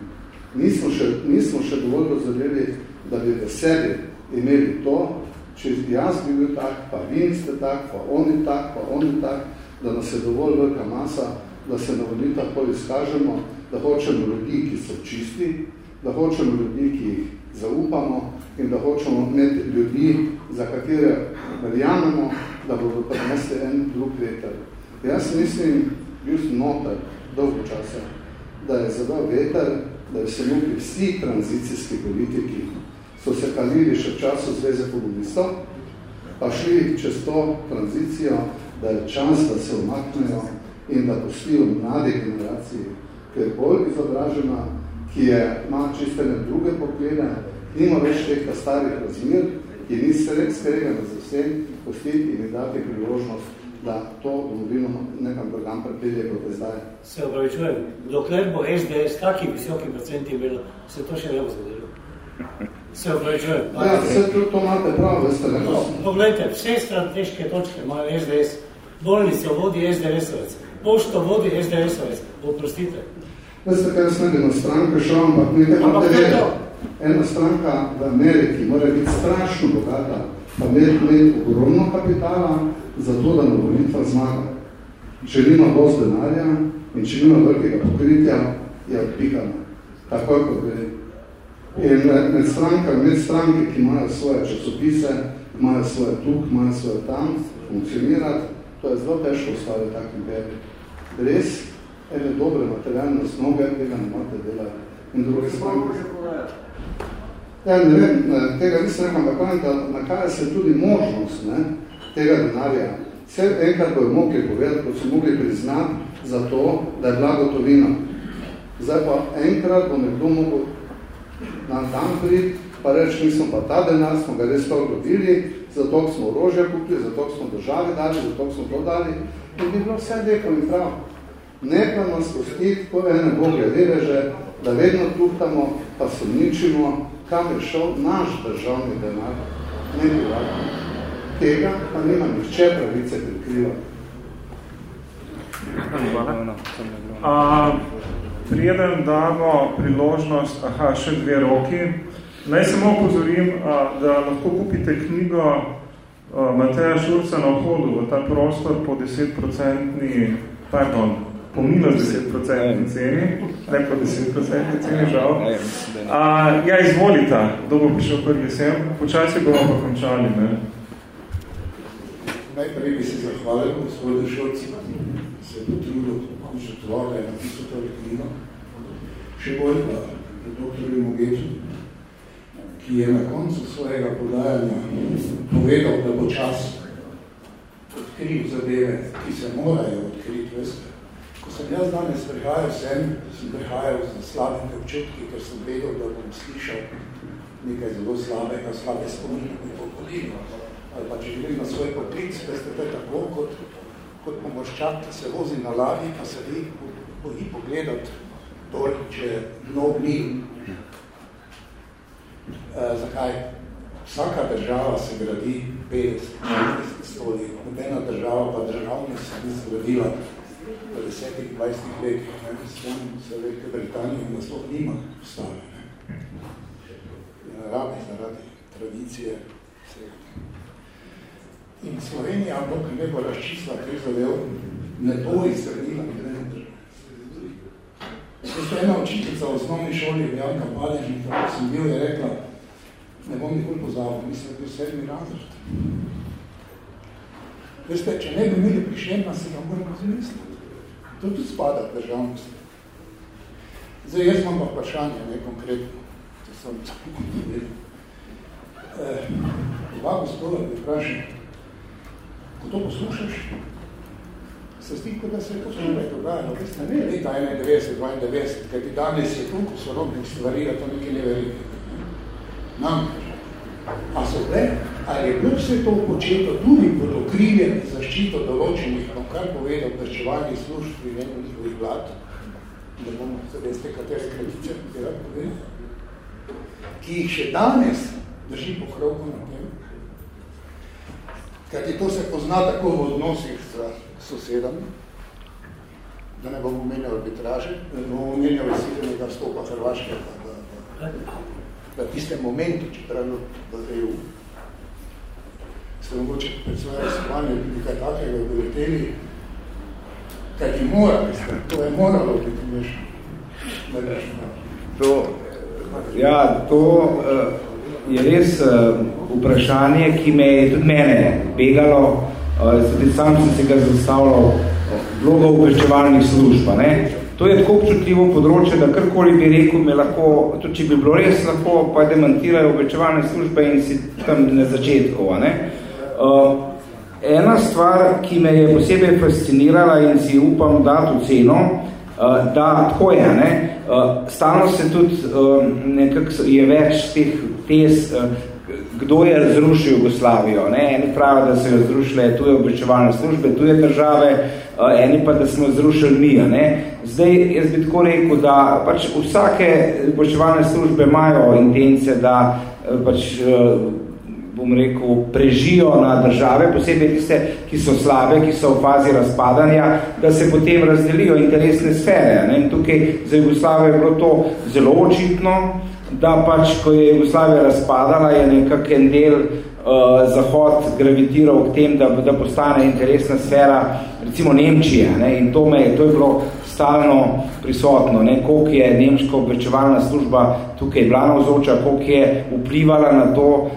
S3: Nismo še, nismo še dovolj dozoreli, da bi v sebi imeli to, če jaz bi bil tak, pa vi niste tak, pa oni tak, pa oni tak, da nas je dovolj velika masa, da se na volitah pol izkažemo, da hočemo ljudi, ki so čisti, da hočemo ljudi, ki jih zaupamo in da hočemo imeti ljudi, za katere verjamemo, da bodo prenesli en drug veter. Jaz mislim, bil sem noter dolgo časa, da je zadal veter, da se mogli vsi tranzicijski politiki so se kalili še v času Zveze komunistov, pa šli čez to tranzicijo, da je čas, da se umaknejo in da postijo mlade generaciji, ki je bolj izobražena, ki je, ima čistene druge poglede, nima več teh starih razmir, ki ni skregana za vse, postiti in dati priložnost, da to domovino nekam drugam prepelje, kot je zdaj.
S6: Se opravičujem, dokler bo SDS taki visoki procenti imelo, se to še ne bo zgodilo. Se opravičujem.
S3: Ja, vse to, to imate prav, veste, ne?
S6: No, poglejte, vse strateške točke imajo SDS, bolnice vodi SDS-ovec, pošto vodi SDS-ovec, oprostite.
S3: Veste, kaj jaz ne bi na stranke šel, ampak nekaj ne ve, ena stranka v Ameriki mora biti strašno bogata, pa imeti ogromno kapitala, zato da na volitvah zmaga. Če nima dosti denarja in če nima velikega pokritja, je odpikana. Tako je kot gre. In med strankami, med stranke, ki imajo svoje časopise, imajo svoje tuk, imajo svoje tam, funkcionirati, to je zelo težko ustvariti tak imperij. Res, ene dobre materialne osnove, tega ne morate delati. In druge stranke. Ja, ne vem, tega nisem rekam, ampak da nakaja se tudi možnost ne, tega denarja. Vse enkrat bojo mogli povedati, ko so mogli priznati za to, da je bila gotovina. Zdaj pa enkrat bo nekdo mogel nam tam priti, pa reči, mi smo pa ta denar, smo ga res to dobili, zato smo orožje kupili, zato smo državi dali, zato smo to dali. In bi bilo vse lepo in prav. Ne pa nas pustiti, ko ene boge vereže, da vedno tuhtamo, pa sumničimo, kam je šel naš državni denar, ne bi Tega pa nima nihče pravice prikrivati.
S1: Prijeden damo priložnost, aha, še dve roki. Naj samo upozorim, da lahko kupite knjigo Mateja Šurca na vhodu v ta prostor po 10-procentni, pardon, po minus 10-procentni ceni, ne po 10-procentni ceni, žal. A, ja, izvolita, kdo bo prišel prvi sem, počasi bomo pa končali, ne?
S7: Najprej bi se zahvalil gospodu Šurci, se je potrudil, žrtvoval, da je napisal to knjigo. Še bolj pa doktorju Mogetu, ki je na koncu svojega podajanja povedal, da bo čas odkril zadeve, ki se morajo odkriti, veste. Sem jaz danes prihajal sem, sem prihajal z slabimi občutki, ker sem vedel, da bom slišal nekaj zelo slabega, slabe spomine v okolino. Ali pa če gledam na svoj poklic, veste, to je tako, kot kot pomoščak, ki se vozi na ladji, pa se vi boji pogledati dol, če dno ni. E, zakaj? Vsaka država se gradi 50 stoli, nobena država pa državno se ni zgradila v 10-20 letih. Mislim, se Velike Britanije na sploh nima ustave. Rabi zaradi tradicije vsega. In Slovenija, dokaj ne bo razčisla te zadev, ne bo izsredila Veste, ena učiteljica v osnovni šoli, Janka Paležnik, kako sem bil, je rekla, ne bom nikoli pozabil, mislim, da je sedmi razred. Veste, če ne bi imeli prišljena, se ga moramo zamisliti. To tudi spada državnost. Zdaj, jaz imam vprašanje, ne konkretno, če sem tako povedal. Eh, dva gospoda bi vprašal, ko to poslušaš, se zdi, kot da se je to skupaj dogajalo. Veste, ne leta 91, 92, kaj ti danes je toliko sorodnih stvari, da to nekaj ne verjeti. Nam, a so le, ali je bilo vse to početo tudi pod okriljem zaščito določenih, kar povedal, prečevalnih služb pri eno njihovih vlad, da bomo se veste, katere kratice, bi rad povedal, ki jih še danes drži pokrovko na tem, Kajti to se pozna tako v odnosih z sosedami, da ne bomo omenjali arbitraže, da ne bomo omenjali siljenega stopa Hrvaške v, v, v tistem momentu, če pravno v EU. Ste mogoče pred svoje razsovanje tudi kaj takega doleteli, kaj ti mora, to je moralo biti nešno.
S2: To, ja, to uh, je res uh, vprašanje, ki me je tudi mene begalo, uh, tudi sam sem se ga zastavljal vlogo obveščevalnih služb. Ne? To je tako občutljivo področje, da karkoli bi rekel, me lahko, tudi če bi bilo res lahko, pa demantirajo obveščevalne službe in si tam na začetku. Ne? Uh, ena stvar, ki me je posebej fascinirala in si upam dati oceno, uh, da tako je, ne? Uh, stalno se tudi uh, nekako je več teh tez, uh, kdo je razrušil Jugoslavijo. Ne? Eni pravijo, da so jo zrušile tuje obveščevalne službe, tuje države, eni pa, da smo zrušili mi. Ne? Zdaj, jaz bi tako rekel, da pač vsake poščevalne službe imajo intence, da pač, bom rekel, prežijo na države, posebej tiste, ki so slabe, ki so v fazi razpadanja, da se potem razdelijo interesne sfere. Ne? In tukaj za Jugoslavijo je bilo to zelo očitno, da pač, ko je Jugoslavija razpadala, je nekak en del uh, Zahod gravitiral k tem, da, da postane interesna sfera recimo Nemčije. Ne? In to, me, to je bilo stalno prisotno, ne? koliko je nemška obvečevalna služba tukaj bila navzoča, koliko je vplivala na to,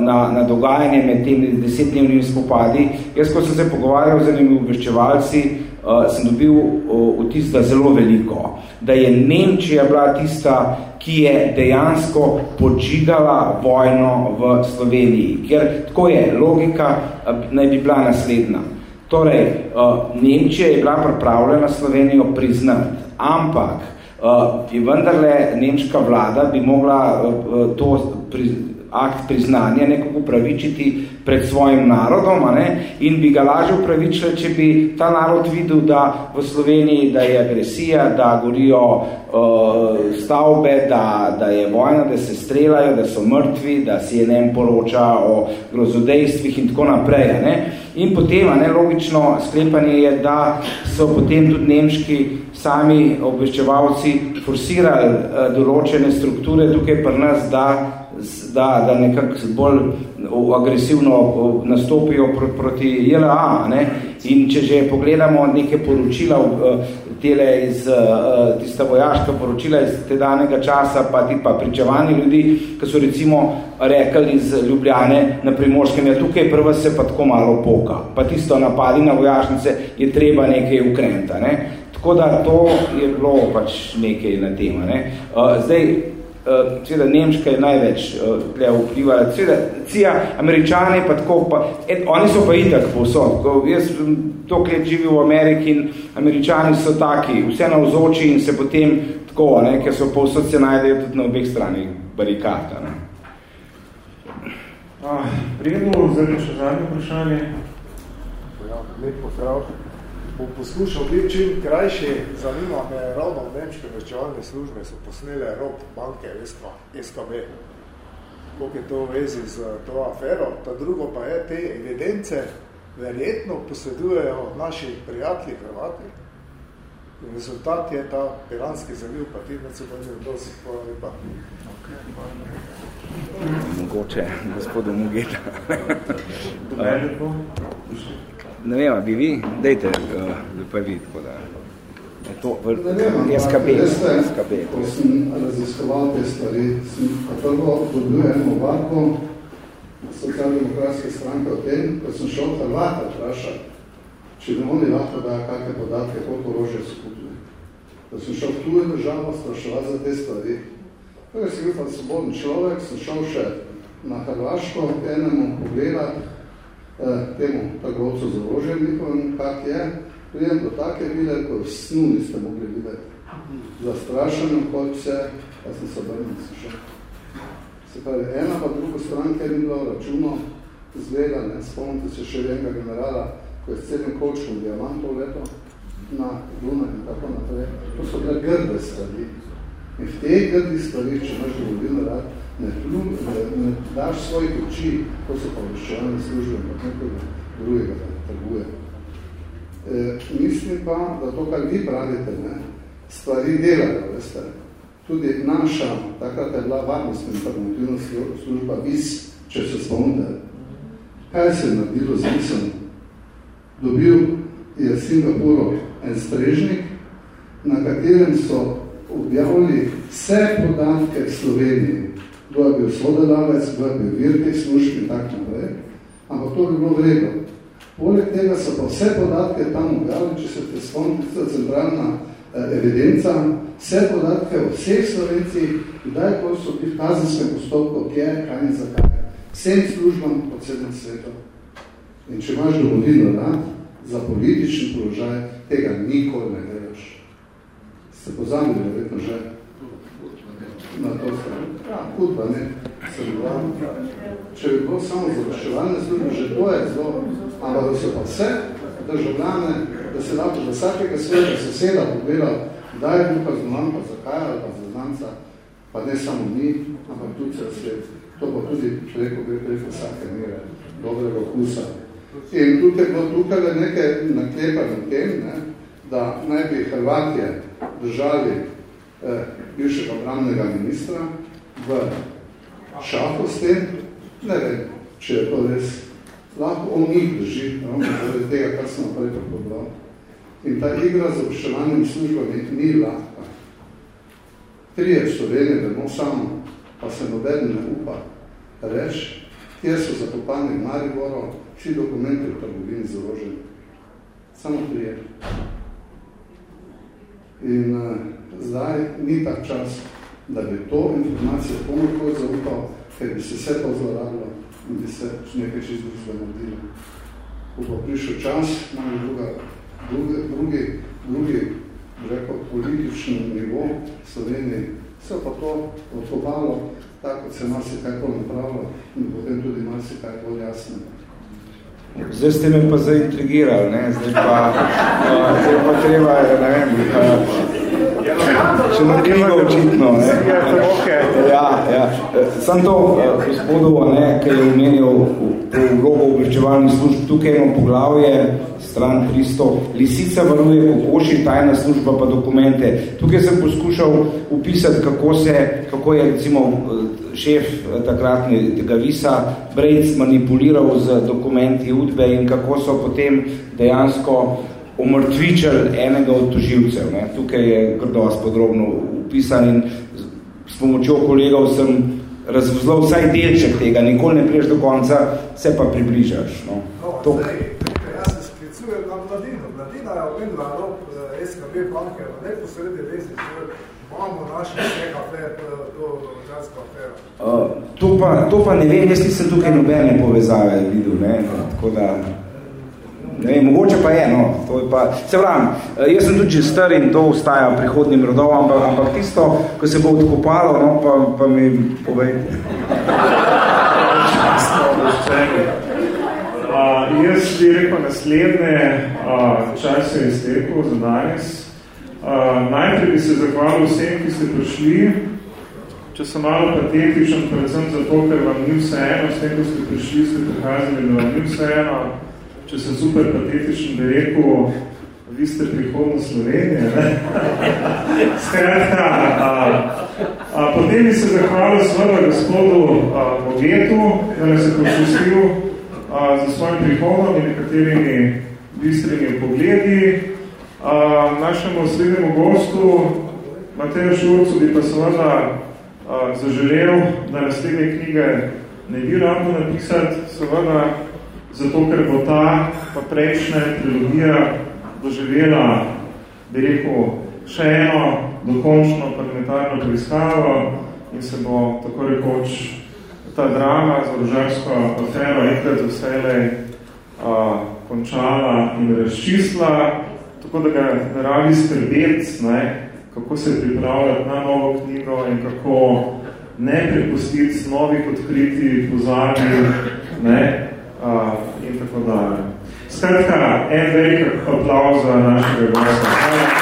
S2: na, na dogajanje med temi desetdnevnimi spopadi. Jaz, ko sem se pogovarjal z enimi obveščevalci, uh, sem dobil uh, vtis, da zelo veliko. Da je Nemčija bila tista, ki je dejansko podžigala vojno v Sloveniji. Ker tako je, logika uh, naj bi bila naslednja. Torej, uh, Nemčija je bila pripravljena Slovenijo priznati, ampak uh, vendarle nemška vlada bi mogla uh, to priznati akt priznanja nekako upravičiti pred svojim narodom a ne? in bi ga lažje upravičili, če bi ta narod videl, da v Sloveniji da je agresija, da gorijo uh, stavbe, da, da je vojna, da se strelajo, da so mrtvi, da si nem poroča o grozodejstvih in tako naprej. A ne? In potem, a ne, logično sklepanje je, da so potem tudi nemški sami obveščevalci forsirali uh, določene strukture tukaj pri nas, da da, da nekako bolj agresivno nastopijo proti JLA. Ne? In če že pogledamo neke poročila, tele iz, tista vojaška poročila iz tedanega časa, pa ti pa pričevani ljudi, ki so recimo rekli iz Ljubljane na Primorskem, ja tukaj prva se pa tako malo poka, pa tisto napadi na vojašnice je treba nekaj ukrenta. Ne? Tako da to je bilo pač nekaj na tema. Ne? Zdaj, uh, seveda Nemška je največ uh, vplivala, seveda cija, Američani pa tako, pa, et, oni so pa itak povsod, ko jaz to let živim v Ameriki in Američani so taki, vse navzoči in se potem tako, ne, ker so povsod se najdejo tudi na obeh stranih barikata. Ne.
S1: Ah, Prijedno, zdaj še zadnje vprašanje.
S8: Ja, lepo zdrav bom poslušal biti čim krajši, zanima me ravno nemške veščevalne službe so posnele rob banke SKB. Koliko je to v vezi z to afero, ta drugo pa je te evidence verjetno posledujejo naši prijatelji Hrvati. In rezultat je ta piranski zaliv, pa ti med sebojni odnosi. Hvala lepa.
S2: Mogoče, gospodu Mugeta. Ne vem, bi vi, dejte, uh, da pa vi, tako da. Je to v SKB.
S3: SKB. Ko sem raziskoval te stvari, sem prvo dobil eno ovako socialdemokratske stranke o tem, ko sem šel Hrvata vprašati, če ne oni lahko da kakve podatke, koliko orožje so kupili. Da sem šel v tujo državo spraševati za te stvari. Torej sem bil pa svobodni človek, sem šel še na Hrvaško, enemu pogledati, eh, temu trgovcu z orožjem njihovem, kak je, prijem do take vile, ko v snu niste mogli videti. Zastrašeno, kot vse, pa sem se obrnil, sem šel. Se pravi, ena pa drugo stran, ker ni bilo računo, zgleda, ne, spomnite se še enega generala, ko je s celim kolčkom diamantov leto na Dunaj in tako naprej. To so bile grde stvari. In v tej grdi stvari, če imaš dovoljno rad, ne, ne, ne daš svojih oči, ko so pa obveščevalne službe, pa nekoga drugega da trguje. E, mislim pa, da to, kar vi pravite, ne, stvari delajo, veste. Tudi naša, takrat je bila varnostna informativna služba VIS, če se spomnite. Kaj se je naredilo z VISom? Dobil je Singapuru en strežnik, na katerem so objavili vse podatke Sloveniji. Kdo je bil sodelavec, kdo je bil vir teh služb in tak naprej. Ampak to bi bilo vredno. Poleg tega so pa vse podatke tam objavili, če se te spomnite, centralna eh, evidenca, vse podatke o vseh Slovencih, kdaj ko so bili v kazenskem postopku, kje, kaj in zakaj. Vsem službam po celem svetu. In če imaš domovino rad, za politični položaj, tega nikoli ne delaš se pozamili, verjetno že na to stran. Ja, hudba, ne, se Če bi bilo samo završevalne službe, že to je zelo, ampak da so pa vse državljane, da se lahko za vsakega sveta soseda pogleda, da je bil kaznovan, pa zakaj ali pa zaznanca, pa ne samo mi, ampak tudi cel svet. To pa tudi preko, preko vsake mere dobrega okusa. In tudi je bilo tukaj nekaj naklepano tem, ne, da naj bi Hrvatije držali eh, bivšega obramnega ministra v šahu s tem, ne vem, če je to res. Lahko on njih drži, ravno zaradi tega, kar sem prej pobral. In ta igra z obščevanjem službami ni lahka. Trije Slovenije vemo samo, pa se noben ne upa reči, kje so zakopani v Mariboru, vsi dokumenti v trgovini založeni. Samo trije. In uh, zdaj ni tak čas, da bi to informacijo pomorko zaupal, ker bi se vse to zlorabilo in bi se nekaj družbe naredilo. Ko bo prišel čas, imamo druga, drugi, drugi, drugi rekel, politični nivo Slovenije, se pa to odkopalo, tako se marsi kaj to napravilo in potem tudi marsi kaj bolj jasno.
S2: Zdaj ste me pa zaintrigirali, ne? Zdaj, pa, uh, zdaj pa treba, ne vem, še na knjigo očitno. Ne? Ja, ja. Sam to, uh, gospodu, ne, ki je omenil vlogo obveščevalnih služb, tukaj imamo poglavje, stran 300, lisica varuje kokoši, tajna služba pa dokumente. Tukaj sem poskušal upisati, kako, se, kako je recimo šef eh, takratnega visa Brejc manipuliral z dokumenti udbe in kako so potem dejansko omrtvičali enega od toživcev. Ne. Tukaj je dosti podrobno upisan in s pomočjo kolegov sem razvozlal vsaj delček tega, nikoli ne priješ do konca, se pa približaš. No.
S8: No, zdaj, jaz se sklicujem na mladino. Mladina je omenila rok eh, SKB banke v neposredni vezi imamo naše vseh afer, to občansko afero? Uh, to, pa,
S2: to pa ne vem, jaz nisem tukaj nobene povezave videl, ne, tako da, ne vem, mogoče pa je, no, to je pa, se vram, eh, jaz sem tudi že star in to ustaja prihodnim rodov, ampak, ampak tisto, ko se bo odkopalo, no, pa, pa mi povej.
S1: Uh, jaz bi rekel naslednje, uh, čas se je iztekel za danes, Uh, najprej bi se zahvalil vsem, ki ste prišli. Če sem malo patetičen, predvsem zato, ker vam ni vseeno, s tem, ko ste prišli, ste prihazili, da vam ni vseeno. Če sem super patetičen, bi rekel, vi ste prihodno Slovenije. Ne? Skratka, a, a, potem bi se zahvalil svojega gospodu Bogetu, da nas je počustil za svojim prihodom in nekaterimi bistrimi pogledi našemu srednjemu gostu, Mateju Šurcu, bi pa seveda zaželel, da naslednje knjige ne bi rado napisati, seveda zato, ker bo ta pa prejšnja trilogija doživela, bi rekel, še eno dokončno parlamentarno preiskavo in se bo tako rekoč ta drama z orožarsko afero enkrat za vselej končala in razčistila. Tako da ga ne rabi skrbeti, ne, kako se pripravljati na novo knjigo in kako ne prepustiti novih odkritij, pozabi ne, in tako dalje. Skratka, en velik aplauz za našega gosta. Hvala.